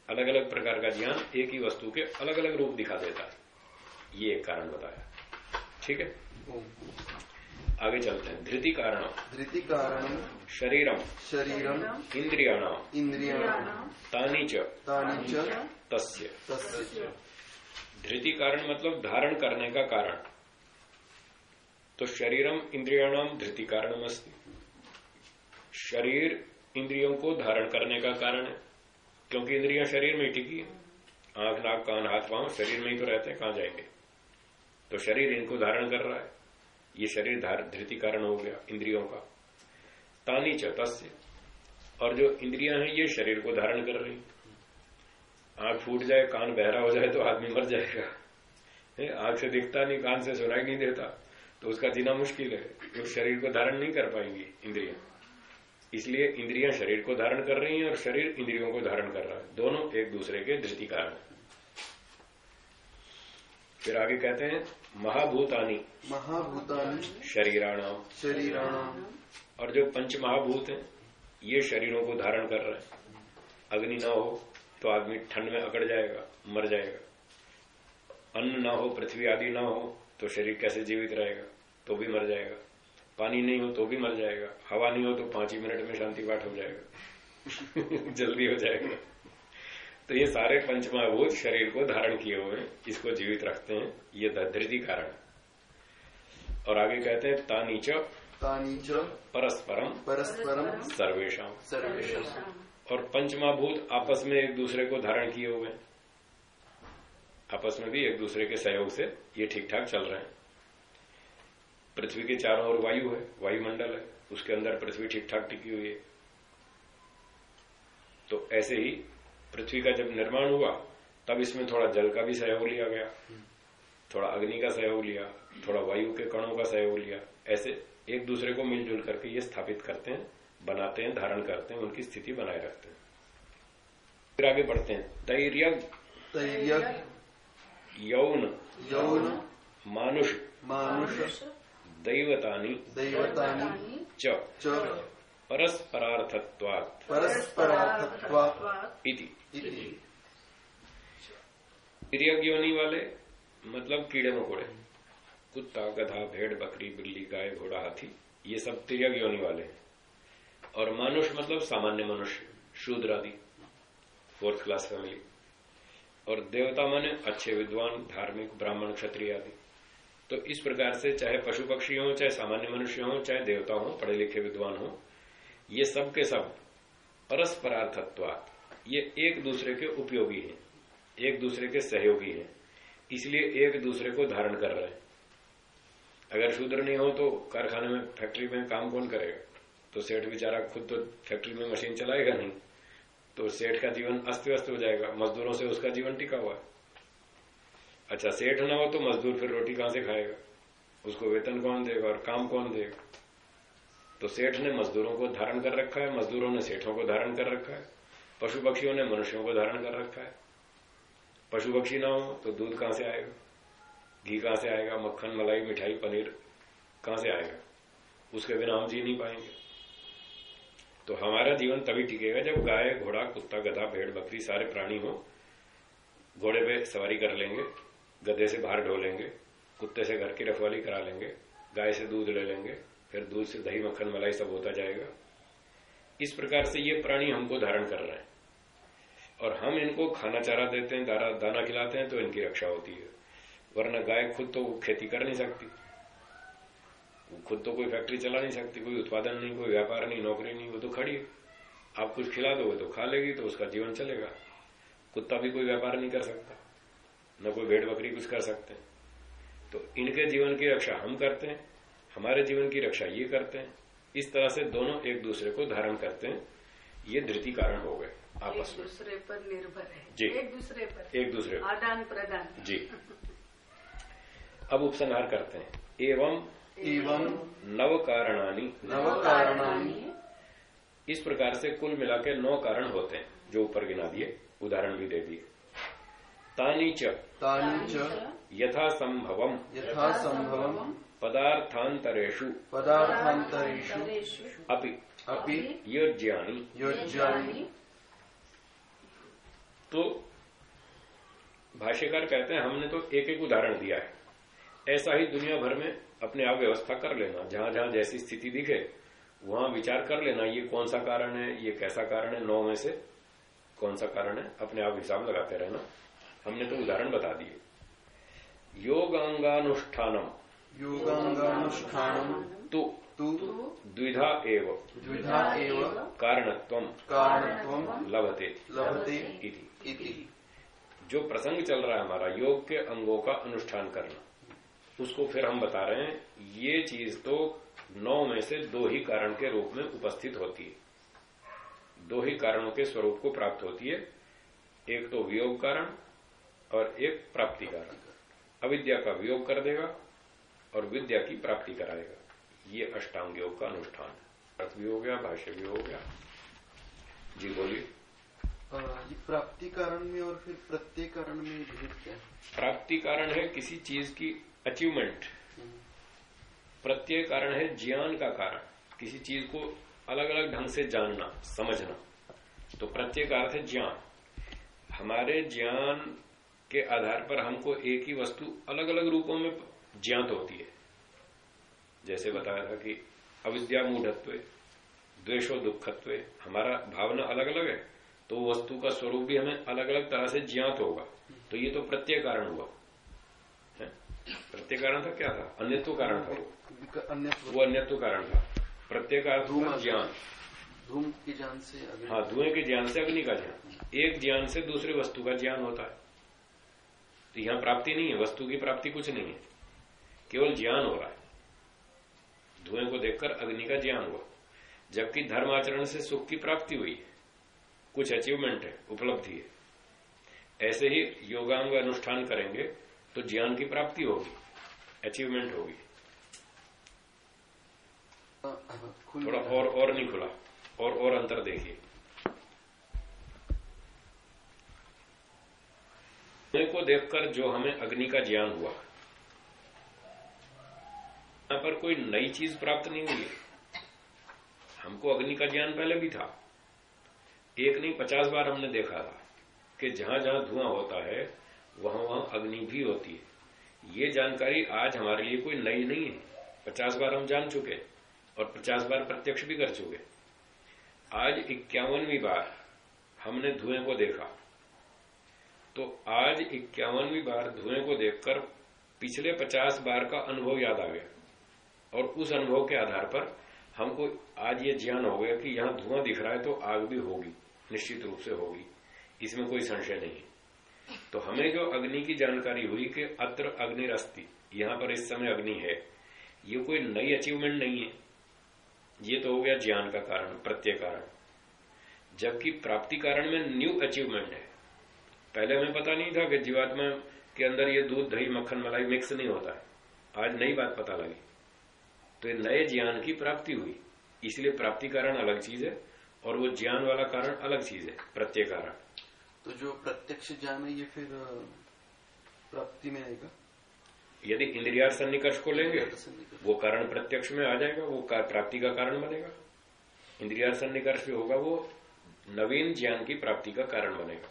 अलग अलग प्रकार का ज्ञान एक ही वस्तु के अलग अलग रूप दिखा देता है। ये एक कारण बताया। ठीक है? आगे चलते हैं। धृति कारण धृति कारण शरीरम। शरीरम। इंद्रियाणाम। इंद्रियाणाम। तानी च। तानि च। तस्य। तस्य। धृति कारण मतलब धारण करने का कारण। तो शरीरम इंद्रियाणाम धृति कारण अस्ति। शरीर इंद्रियों को धारण करने का कारण है। क्योंकि इंद्रिया शरीर में ही टिकी है। आँख नाक कान हाथ पाँव शरीर में ही तो रहते हैं कहाँ जाएँगे? तो शरीर इनको धारण कर रहा है। ये शरीर धृति कारण हो गया इंद्रियों का। तानी च तस्य और जो इंद्रियाँ हैं, ये शरीर को धारण कर रही आँख फूट जाए, कान बहरा हो जाए तो आदमी मर जाएगा। आँख से दिखता नहीं, कान से सुनाई नहीं देता तो उसका जीना मुश्किल है। तो शरीर को धारण नहीं कर पाएँगी इंद्रिया। इसलिए इंद्रियाँ शरीर को धारण कर रही हैं और शरीर इंद्रियों को धारण कर रहा है। दोनों एक दूसरे के धृति कारण है। फिर आगे कहते हैं महाभूतानी। महाभूतानि। शरीराणाम। शरीराणाम। और जो पंच महाभूत हैं ये शरीरों को धारण कर रहे हैं। अग्नि ना हो तो आदमी ठंड में अकड़ जाएगा मर जाएगा। अन्न ना हो पृथ्वी आदि ना हो तो शरीर कैसे जीवित रहेगा तो भी मर जाएगा। पानी नहीं हो तो भी मर जाएगा। हवा नहीं हो तो पाँच ही मिनट में शांति पाठ हो जाएगा। जल्दी हो जाएगा। तो ये सारे पंचमहाभूत शरीर को धारण किए हुए हैं इसको जीवित रखते हैं ये धृति कारण। और आगे कहते हैं तानीच तानि च परस्परम परस्परम सर्वेशम सर्वेषाम् और पंचमहाभूत आपस में एक दूसरे को धारण किए हुए हैं। आपस में भी एक दूसरे के सहयोग से ये ठीक ठाक चल रहे हैं। पृथ्वी के चारों ओर वायु है वायुमंडल है उसके अंदर पृथ्वी ठीक ठाक टिकी हुई है। तो ऐसे ही पृथ्वी का जब निर्माण हुआ तब इसमें थोड़ा जल का भी सहयोग लिया गया। थोड़ा अग्नि का सहयोग लिया थोड़ा वायु के कणों का सहयोग लिया। ऐसे एक दूसरे को मिलजुल करके ये स्थापित करते हैं बनाते हैं धारण करते हैं उनकी स्थिति बनाए रखते हैं। फिर आगे बढ़ते हैं। तैर्य तैर्य यौन। यौन। मानुष। मानुष। दैवतानी। दैवतानि। च। च। परस्परार्थत्वात्। परस्परार्थत्वात्। इति। इति। तिर्यक योनि वाले मतलब कीड़े मकोड़े कुत्ता गधा भेड़ बकरी बिल्ली गाय घोड़ा हाथी ये सब तिर्यक योनि वाले हैं। और मानुष मतलब सामान्य मनुष्य शूद्र आदि फोर्थ क्लास फैमिली। और देवता माने अच्छे विद्वान धार्मिक ब्राह्मण क्षत्रिय आदि। तो इस प्रकार से चाहे पशु पक्षी हो चाहे सामान्य मनुष्य हो चाहे देवता हो पढ़े लिखे विद्वान हो ये सब के सब परस्परार्थत्व ये एक दूसरे के उपयोगी है, एक दूसरे के सहयोगी है, इसलिए एक दूसरे को धारण कर रहे हैं। अगर शूद्र नहीं हो तो कारखाने में, फैक्ट्री में काम कौन करेगा? तो सेठ बेचारा खुद तो फैक्ट्री में मशीन चलाएगा नहीं तो सेठ का जीवन अस्त व्यस्त हो जाएगा, मजदूरों से उसका जीवन टिका हुआ। है अच्छा सेठ ना हो तो मजदूर फिर रोटी कहाँ से खाएगा? उसको वेतन कौन देगा और काम कौन देगा? तो सेठ ने मजदूरों को धारण कर रखा है, मजदूरों ने सेठों को धारण कर रखा है पशु पक्षियों ने मनुष्यों को धारण कर रखा है। पशु पक्षी ना हो तो दूध कहाँ से आएगा? घी कहाँ से आएगा? मक्खन, मलाई, मिठाई, पनीर कहाँ से आएगा? उसके बिना हम जी नहीं पाएँगे। तो हमारा जीवन तभी टिकेगा जब गाय, घोड़ा, कुत्ता, गधा, भेड़, बकरी सारे प्राणी हो। घोड़े पे सवारी कर लेंगे, गधे से बाहर ढो लेंगे, कुत्ते से घर की रखवाली करा लेंगे, गाय से दूध ले लेंगे फिर दूध से दही मक्खन मलाई सब होता जाएगा। इस प्रकार से ये प्राणी हमको धारण कर रहे हैं। और हम इनको खाना चारा देते हैं दाना दाना खिलाते हैं तो इनकी रक्षा होती है। वरना गाय खुद तो खेती कर नहीं सकती। खुद तो कोई फैक्ट्री चला नहीं सकती, कोई उत्पादन नहीं, कोई व्यापार नहीं, नौकरी नहीं, वो तो खड़ी आप कुछ खिला दोगे तो खा लेगी तो उसका जीवन चलेगा। कुत्ता भी कोई व्यापार नहीं कर सकता, न कोई भेड़ बकरी कुछ कर सकते हैं। तो इनके जीवन की रक्षा हम करते हैं। हमारे जीवन की रक्षा ये करते हैं इस तरह से दोनों एक दूसरे को धारण करते हैं ये धृति कारण हो गए आपस में। दूसरे पर निर्भर है। जी। एक दूसरे पर। एक दूसरे को आदान प्रदान। जी। अब उपसंहार करते हैं। एवं एवं नव कारणानी। नव कारणानि। इस प्रकार से कुल मिला के नौ कारण होते हैं जो ऊपर गिना दिए उदाहरण भी दे दिए। तानी च। तानि च। यथा संभवम यथा संभवम् पदार्थांतरेषु। पदार्थान्तरेषु अपि। अपि। योज्यानि योज्यानि तो भाष्यकार कहते हैं हमने तो एक एक उदाहरण दिया है। ऐसा ही दुनिया भर में अपने आप व्यवस्था कर लेना। जहाँ जहाँ जैसी स्थिति दिखे वहाँ विचार कर लेना ये कौन सा कारण है ये कैसा कारण है नौ में से कौन सा कारण है अपने आप हिसाब लगाते रहना। हमने तो उदाहरण बता दिए। योगांगानुष्ठानम। योगाङ्गानुष्ठानम् तो तु द्विधा एव। द्विधा एव कारणत्वम कारणत्वम् लभते। लभते इति। इति। जो प्रसंग चल रहा है हमारा योग के अंगों का अनुष्ठान करना उसको फिर हम बता रहे हैं ये चीज़ तो नौ में से दो ही कारण के रूप में उपस्थित होती है। दो ही कारणों के स्वरूप को प्राप्त होती है। एक तो वियोग कारण और एक प्राप्ति कारण। अविद्या का वियोग कर देगा और विद्या की प्राप्ति कराएगा। ये अष्टांग योग का अनुष्ठान है। अर्थ भी हो गया भाष्य भी हो गया। जी बोलिए। प्राप्ति कारण में और फिर प्रत्येक कारण में भेद क्या है? प्राप्ति कारण है किसी चीज़ की अचीवमेंट प्रत्यय कारण है ज्ञान का कारण। किसी चीज़ को अलग अलग ढंग से जानना समझना। तो प्रत्यय का अर्थ है ज्ञान। हमारे ज्ञान के आधार पर हमको एक ही वस्तु अलग अलग रूपों में ज्ञात होती है। जैसे बताया था कि अविद्या मूढ़त्व द्वेषो दुखत्व हमारा भावना अलग अलग है तो वस्तु का स्वरूप भी हमें अलग अलग तरह से ज्ञात होगा। तो ये तो प्रत्यय कारण हुआ? प्रत्यय कारण था क्या था? अन्यत्व कारण था वो। विक- अन्य वो अन्यत्व कारण था। प्रत्यय का अर्थ हुआ ज्ञान। धूम की जान से अग्नि। हाँ धुएँ के ज्ञान से अग्नि का ज्ञान। एक ज्ञान से दूसरे वस्तु का ज्ञान होता है। तो यहाँ प्राप्ति नहीं है वस्तु की प्राप्ति कुछ नहीं है। केवल ज्ञान हो रहा है। धुएँ को देखकर अग्नि का ज्ञान हुआ। जबकि धर्म आचरण से सुख की प्राप्ति हुई कुछ अचीवमेंट है, उपलब्धि है। ऐसे ही योगांग अनुष्ठान करेंगे तो ज्ञान की प्राप्ति होगी अचीवमेंट होगी। थोड़ा और और नहीं खुला। और और अंतर देखिए। को देखकर जो हमें अग्नि का ज्ञान हुआ यहाँ पर कोई नई चीज़ प्राप्त नहीं हुई। हमको अग्नि का ज्ञान पहले भी था। एक नहीं, पचास बार हमने देखा था कि जहाँ जहाँ धुआँ होता है, वहाँ वहाँ अग्नि भी होती है। ये जानकारी आज हमारे लिए कोई नई नहीं है। पचास बार हम जान चुके और पचास बार प्रत्यक्ष भी कर चुके आज इक्यावनवी बार हमने धुएँ को देखा। तो आज इक्यावनवी बार धुएँ को देखकर पिछले पचास बार का अनुभव याद आ गया। और उस अनुभव के आधार पर हमको आज ये ज्ञान हो गया कि यहाँ धुआँ दिख रहा है तो आग भी होगी, निश्चित रूप से होगी। इसमें कोई संशय नहीं तो हमें जो अग्नि की जानकारी हुई कि अत्र अग्नि रस्ती यहाँ पर इस समय अग्नि है, ये कोई नई अचीवमेंट नहीं है। ये तो हो गया ज्ञान का कारण, प्रत्यय कारण। जबकि प्राप्ति कारण में न्यू अचीवमेंट है। पहले हमें पता नहीं था कि जीवात्मा के अंदर ये दूध, दही, मक्खन, मलाई मिक्स नहीं होता है। आज नई बात पता लगी। तो नए ज्ञान की प्राप्ति हुई। इसलिए प्राप्ति कारण अलग चीज़ है और वो ज्ञान वाला कारण अलग चीज़ है प्रत्यय कारण। तो जो प्रत्यक्ष ज्ञान है ये फिर प्राप्ति में आएगा? यदि इंद्रिया सन्निकर्ष को लेंगे वो कारण प्रत्यक्ष में आ जाएगा वो प्राप्ति का कारण बनेगा। इंद्रिया सन्निकर्ष जो होगा वो नवीन ज्ञान की प्राप्ति का कारण बनेगा।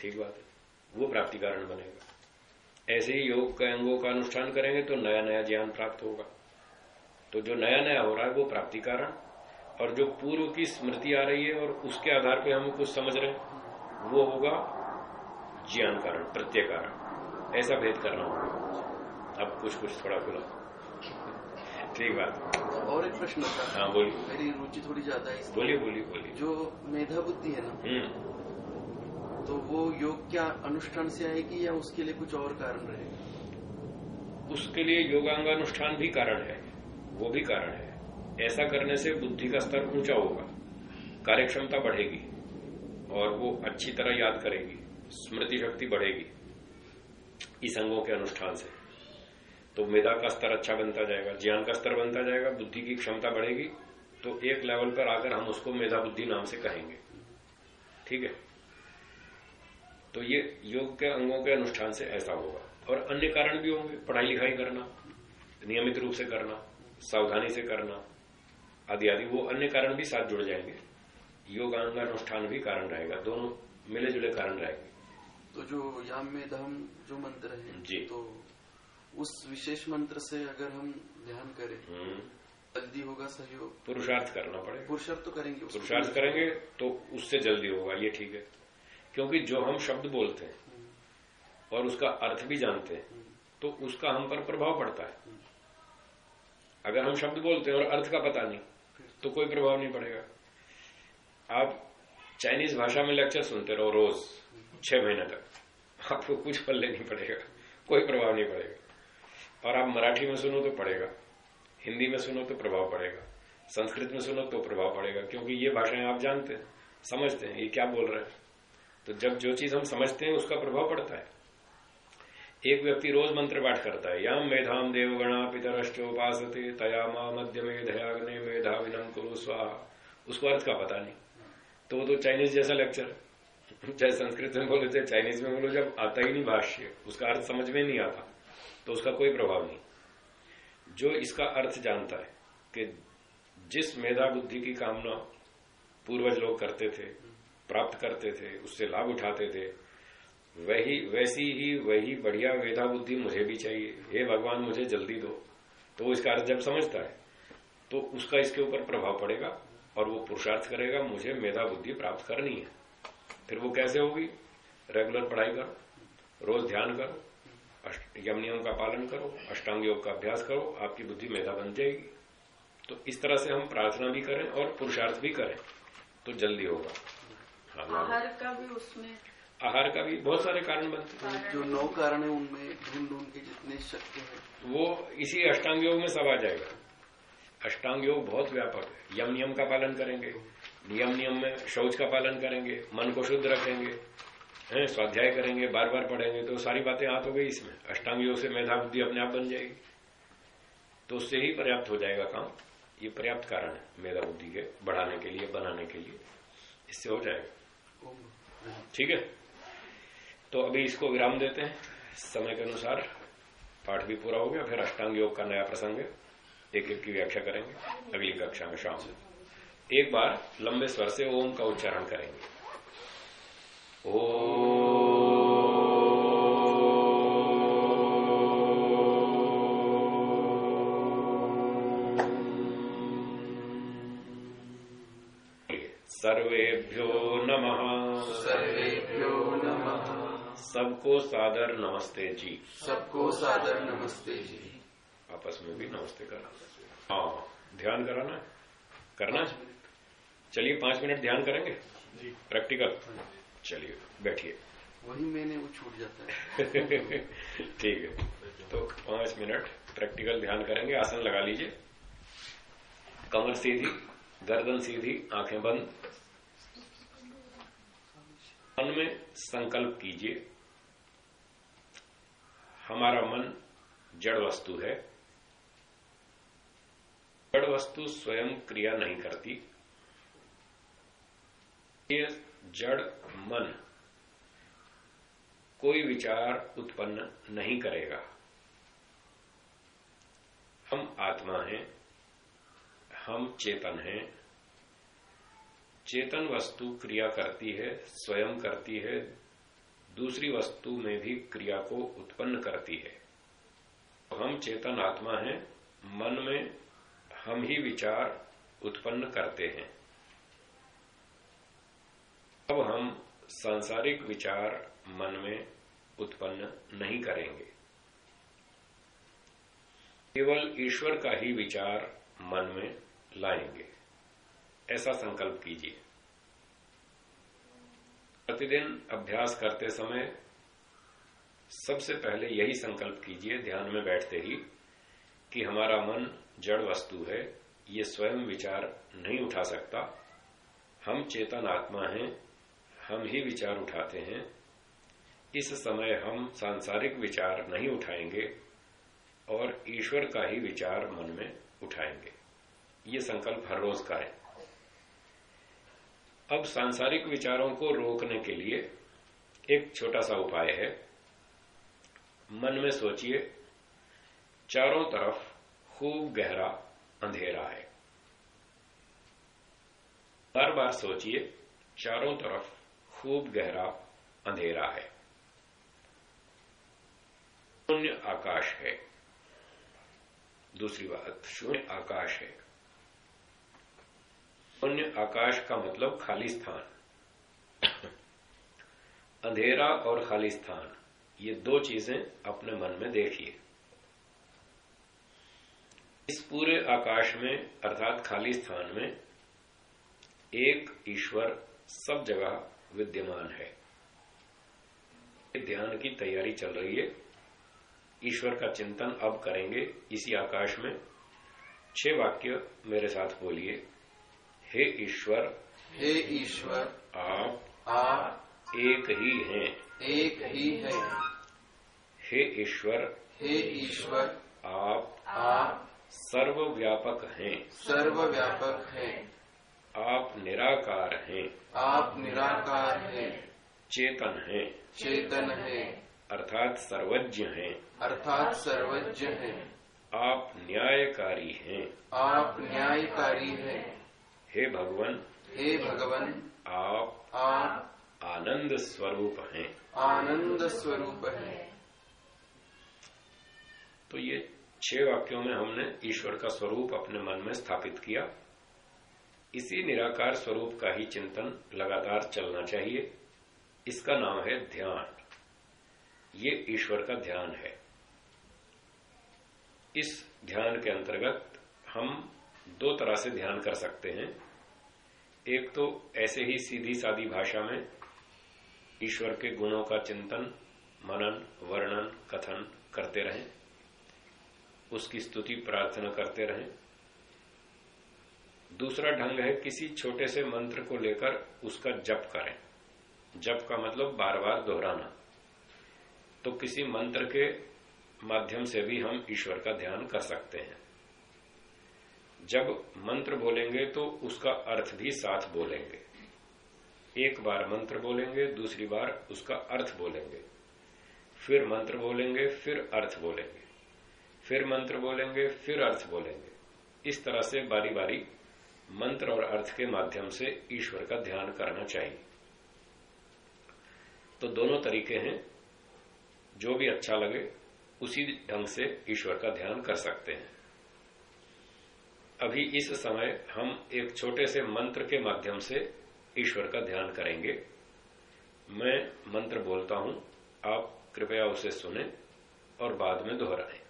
ठीक बात है। वो प्राप्ति कारण बनेगा। ऐसे ही योग के अंगों का अनुष्ठान करेंगे तो नया नया ज्ञान प्राप्त होगा। तो जो नया नया हो रहा है वो प्राप्ति कारण और जो पूर्व की स्मृति आ रही है और उसके आधार पर हम कुछ समझ रहे हैं वो होगा ज्ञान कारण प्रत्यय कारण ऐसा भेद करना होगा। अब कुछ कुछ थोड़ा खुला ठीक बात। और एक प्रश्न था। हाँ बोलिए। मेरी रुचि थोड़ी ज़्यादा है बोलिए बोलिए बोलिए। जो मेधा बुद्धि है ना हम्म। तो वो योग क्या अनुष्ठान से आएगी या उसके लिए कुछ और कारण रहेगा उसके लिए योगांगानुष्ठान भी कारण है। वो भी कारण है। ऐसा करने से बुद्धि का स्तर ऊँचा होगा, कार्यक्षमता बढ़ेगी और वो अच्छी तरह याद करेगी स्मृति शक्ति बढ़ेगी इस अंगों के अनुष्ठान से। तो मेधा का स्तर अच्छा बनता जाएगा, ज्ञान का स्तर बनता जाएगा, बुद्धि की क्षमता बढ़ेगी तो एक लेवल पर आकर हम उसको मेधा बुद्धि नाम से कहेंगे। ठीक है? तो ये योग के अंगों के अनुष्ठान से ऐसा होगा। और अन्य कारण भी होंगे, पढ़ाई लिखाई करना, नियमित रूप से करना। सावधानी से करना। आदि आदि वो अन्य कारण भी साथ जुड़ जाएँगे। योग अंगानुष्ठान भी कारण रहेगा। दोनों मिले जुले कारण रहेंगे। तो जो याम में दहम जो मंत्र है जी। तो उस विशेष मंत्र से अगर हम ध्यान करें हम्म, जल्दी होगा सहयोग? पुरुषार्थ करना पड़ेगा। पुरुषार्थ तो करेंगे पुरुषार्थ करेंगे तो उससे जल्दी होगा ये ठीक है। क्योंकि जो हम शब्द बोलते हैं और उसका अर्थ भी जानते हैं तो उसका हम पर प्रभाव पड़ता है। अगर हम शब्द बोलते हैं और अर्थ का पता नहीं तो कोई प्रभाव नहीं पड़ेगा। आप चाइनीज़ भाषा में लेक्चर सुनते रहो रोज, छह महीने तक। आपको कुछ पल्ले नहीं पड़ेगा, कोई प्रभाव नहीं पड़ेगा। और आप मराठी में सुनो तो पड़ेगा, हिंदी में सुनो तो प्रभाव पड़ेगा, संस्कृत में सुनो तो प्रभाव पड़ेगा, क्योंकि ये भाषाएँ आप जानते हैं, समझते हैं, ये क्या बोल रहे हैं। तो जब जो चीज़ हम समझते हैं, उसका प्रभाव पड़ता है। एक व्यक्ति रोज मंत्र पाठ करता है। याम मेधाम देवगणा पितरश्चोपासते तया मा मध्य मेधयाग्ने मेधा विनम कुरु स्वाहा। उसको अर्थ का पता नहीं। तो वो तो चाइनीज़ जैसा लेक्चर चाहे संस्कृत में बोलो, चाहे चाइनीज़ में बोलो, जब आता ही नहीं भाष्य, उसका अर्थ समझ में नहीं आता तो उसका कोई प्रभाव नहीं। जो इसका अर्थ जानता है कि जिस मेधा बुद्धि की कामना पूर्वज लोग करते थे, प्राप्त करते थे, उससे लाभ उठाते थे वही वैसी ही वही बढ़िया वेदा बुद्धि मुझे भी चाहिए। हे भगवान मुझे जल्दी दो। तो वो इसका अर्थ जब समझता है तो उसका इसके ऊपर प्रभाव पड़ेगा और वो पुरुषार्थ करेगा मुझे मेधा बुद्धि प्राप्त करनी है। फिर वो कैसे होगी? रेगुलर पढ़ाई करो रोज ध्यान करो अष्ट- यम नियम का पालन करो अष्टांग योग का अभ्यास करो आपकी बुद्धि मेधा बन जाएगी। तो इस तरह से हम प्रार्थना भी करें और पुरुषार्थ भी करें तो जल्दी होगा। हाँ आहार का भी उसमें आहार का भी बहुत सारे कारण बनते हैं। जो नौ कारण है उनमें ढूंढ ढूंढ के जितने शक्य है। वो इसी अष्टांग योग में सब आ जाएगा। अष्टांग योग बहुत व्यापक है। यम नियम का पालन करेंगे। नियम नियम में शौच का पालन करेंगे। मन को शुद्ध रखेंगे। हैं स्वाध्याय करेंगे बार बार पढ़ेंगे तो सारी बातें आ तो गई इसमें। अष्टांग योग से मेधा बुद्धि अपने आप बन जाएगी। तो उससे ही पर्याप्त हो जाएगा काम। ये पर्याप्त कारण है मेधा बुद्धि के बढ़ाने के लिए बनाने के लिए। इससे हो जाएगा। ठीक है? तो अभी इसको विराम देते हैं। समय के अनुसार पाठ भी पूरा हो गया, फिर अष्टांग योग का नया प्रसंग एक एक की व्याख्या करेंगे, अगली कक्षा में शाम से। एक बार लंबे स्वर से ओम का उच्चारण करेंगे। ओ सर्वेभ्यो नमः। सर्वेभ्यो नमः। सबको सादर नमस्ते जी। सबको सादर नमस्ते जी। आपस में भी नमस्ते करना। हाँ ध्यान कराना है? करना है? चलिए पाँच मिनट ध्यान करेंगे? प्रैक्टिकल? चलिए बैठिए। वही मैंने वो छूट जाता है। ठीक है। तो पाँच मिनट प्रैक्टिकल ध्यान करेंगे। आसन लगा लीजिए। कमर सीधी गर्दन सीधी आँखें बंद। मन में संकल्प कीजिए। हमारा मन जड़ वस्तु है। जड़ वस्तु स्वयं क्रिया नहीं करती। ये जड़ मन कोई विचार उत्पन्न नहीं करेगा। हम आत्मा हैं, हम चेतन हैं चेतन वस्तु क्रिया करती है, स्वयं करती है, दूसरी वस्तु में भी क्रिया को उत्पन्न करती है। तो हम चेतन आत्मा हैं, मन में हम ही विचार उत्पन्न करते हैं। अब हम सांसारिक विचार मन में उत्पन्न नहीं करेंगे। केवल ईश्वर का ही विचार मन में लाएँगे। ऐसा संकल्प कीजिए। प्रतिदिन अभ्यास करते समय सबसे पहले यही संकल्प कीजिए, ध्यान में बैठते ही, कि हमारा मन जड़ वस्तु है, ये स्वयं विचार नहीं उठा सकता। हम चेतन आत्मा हैं, हम ही विचार उठाते हैं। इस समय हम सांसारिक विचार नहीं उठाएँगे और ईश्वर का ही विचार मन में उठाएँगे। ये संकल्प हर रोज का है अब सांसारिक विचारों को रोकने के लिए एक छोटा सा उपाय है। मन में सोचिए, चारों तरफ़ खूब गहरा अंधेरा है। बार बार सोचिए, चारों तरफ़ खूब गहरा अंधेरा है। शून्य आकाश है। दूसरी बात, शून्य आकाश है। शून्य आकाश का मतलब खाली स्थान। अंधेरा और खाली स्थान, ये दो चीज़ें अपने मन में देखिए। इस पूरे आकाश में, अर्थात खाली स्थान में, एक ईश्वर सब जगह विद्यमान है। ध्यान की तैयारी चल रही है। ईश्वर का चिंतन अब करेंगे। इसी आकाश में, छह वाक्य मेरे साथ बोलिए। हे ईश्वर हे ईश्वर आप आप एक ही हैं। एक ही है। हे ईश्वर हे ईश्वर आप आप सर्वव्यापक हैं। सर्वव्यापक हैं। आप निराकार हैं। आप निराकार हैं। चेतन हैं। चेतन हैं। अर्थात सर्वज्ञ हैं। अर्थात सर्वज्ञ हैं। आप न्यायकारी हैं। आप न्यायकारी हैं। हे भगवान हे भगवान आप आप आनंद स्वरूप हैं। आनंद स्वरूप हैं। तो ये छह वाक्यों में हमने ईश्वर का स्वरूप अपने मन में स्थापित किया। इसी निराकार स्वरूप का ही चिंतन लगातार चलना चाहिए। इसका नाम है ध्यान। ये ईश्वर का ध्यान है। इस ध्यान के अंतर्गत हम दो तरह से ध्यान कर सकते हैं। एक तो ऐसे ही सीधी सादी भाषा में ईश्वर के गुणों का चिंतन, मनन, वर्णन, कथन करते रहें। उसकी स्तुति, प्रार्थना करते रहें। दूसरा ढंग है किसी छोटे से मंत्र को लेकर उसका जप करें। जप का मतलब बार बार दोहराना। तो किसी मंत्र के माध्यम से भी हम ईश्वर का ध्यान कर सकते हैं। जब मंत्र बोलेंगे तो उसका अर्थ भी साथ बोलेंगे। एक बार मंत्र बोलेंगे, दूसरी बार उसका अर्थ बोलेंगे। फिर मंत्र बोलेंगे, फिर अर्थ बोलेंगे। फिर मंत्र बोलेंगे, फिर अर्थ बोलेंगे। इस तरह से बारी बारी मंत्र और अर्थ के माध्यम से ईश्वर का ध्यान करना चाहिए। तो दोनों तरीके हैं। जो भी अच्छा लगे, उसी ढंग से ईश्वर का ध्यान कर सकते हैं। अभी इस समय हम एक छोटे से मंत्र के माध्यम से ईश्वर का ध्यान करेंगे। मैं मंत्र बोलता हूँ, आप कृपया उसे सुने और बाद में दोहराएँ।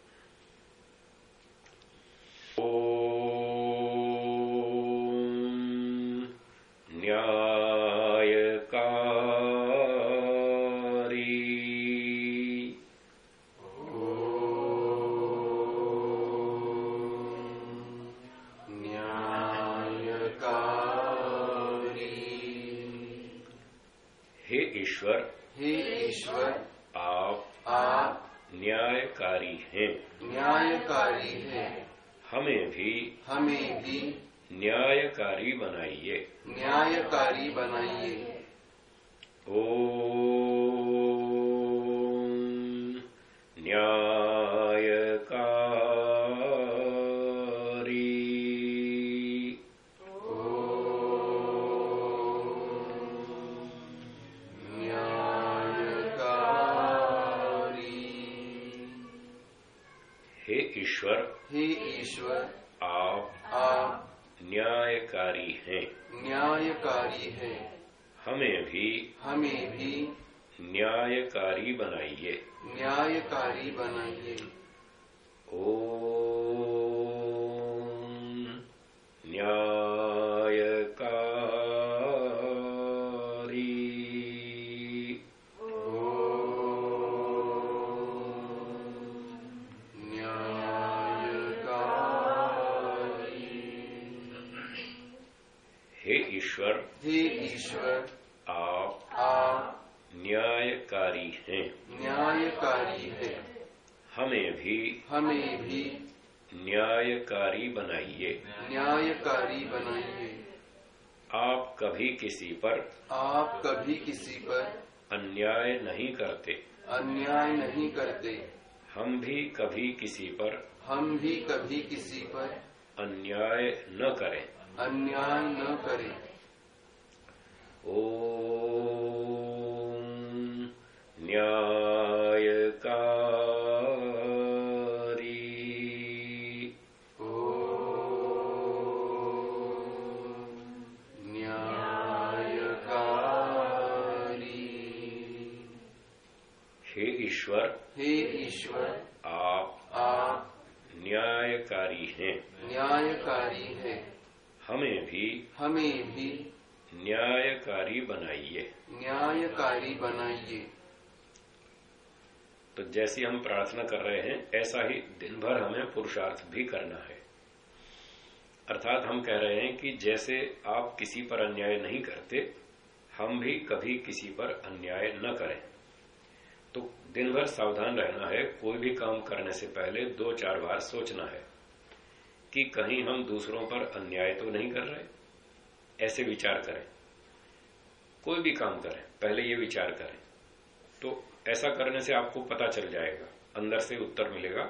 न्यायकारी बनाइए। न्यायकारी बनाइए। ओ किसी पर आप कभी किसी पर अन्याय नहीं करते। अन्याय नहीं करते। हम भी कभी किसी पर हम भी कभी किसी पर अन्याय न करें। अन्याय न करें। ओ न्याय हे ईश्वर आप आप न्यायकारी हैं। न्यायकारी हैं। हमें भी हमें भी न्यायकारी बनाइए। न्यायकारी बनाइए। तो जैसी हम प्रार्थना कर रहे हैं ऐसा ही दिन भर हमें पुरुषार्थ भी करना है। अर्थात हम कह रहे हैं कि जैसे आप किसी पर अन्याय नहीं करते हम भी कभी किसी पर अन्याय न करें। तो दिन भर सावधान रहना है, कोई भी काम करने से पहले दो चार बार सोचना है कि कहीं हम दूसरों पर अन्याय तो नहीं कर रहे। ऐसे विचार करें। कोई भी काम करें, पहले ये विचार करें। तो ऐसा करने से आपको पता चल जाएगा, अंदर से उत्तर मिलेगा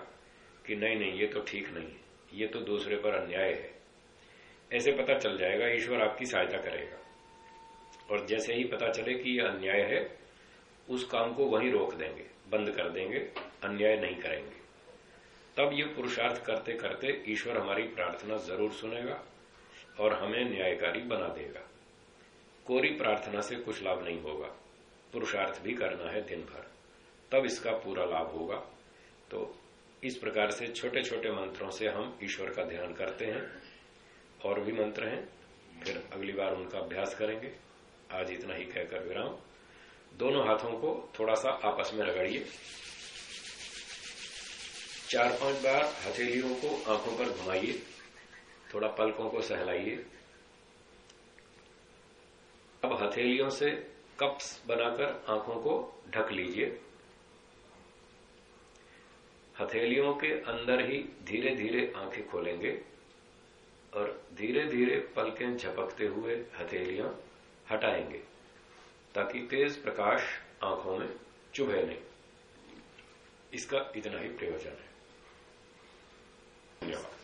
कि नहीं नहीं, ये तो ठीक नहीं है, ये तो दूसरे पर अन्याय है। ऐसे पता चल जाएगा, ईश्वर आपकी सहायता करेगा। और जैसे ही पता चले कि यह अन्याय है उस काम को वहीं रोक देंगे, बंद कर देंगे, अन्याय नहीं करेंगे। तब ये पुरुषार्थ करते करते ईश्वर हमारी प्रार्थना ज़रूर सुनेगा और हमें न्यायकारी बना देगा। कोरी प्रार्थना से कुछ लाभ नहीं होगा, पुरुषार्थ भी करना है दिन भर तब इसका पूरा लाभ होगा। तो इस प्रकार से छोटे छोटे मंत्रों से हम ईश्वर का ध्यान करते हैं और भी मंत्र हैं। फिर अगली बार उनका अभ्यास करेंगे। आज इतना ही कहकर विराम। दोनों हाथों को थोड़ा सा आपस में रगड़िए। चार पाँच बार हथेलियों को आँखों पर घुमाइए, थोड़ा पलकों को सहलाइए। अब हथेलियों से कप्स बनाकर आँखों को ढक लीजिए। हथेलियों के अंदर ही धीरे धीरे आँखें खोलेंगे और धीरे धीरे पलकें झपकते हुए हथेलियाँ हटाएँगे। ताकि तेज प्रकाश आँखों में चुभे नहीं। इसका इतना ही प्रयोजन है। धन्यवाद।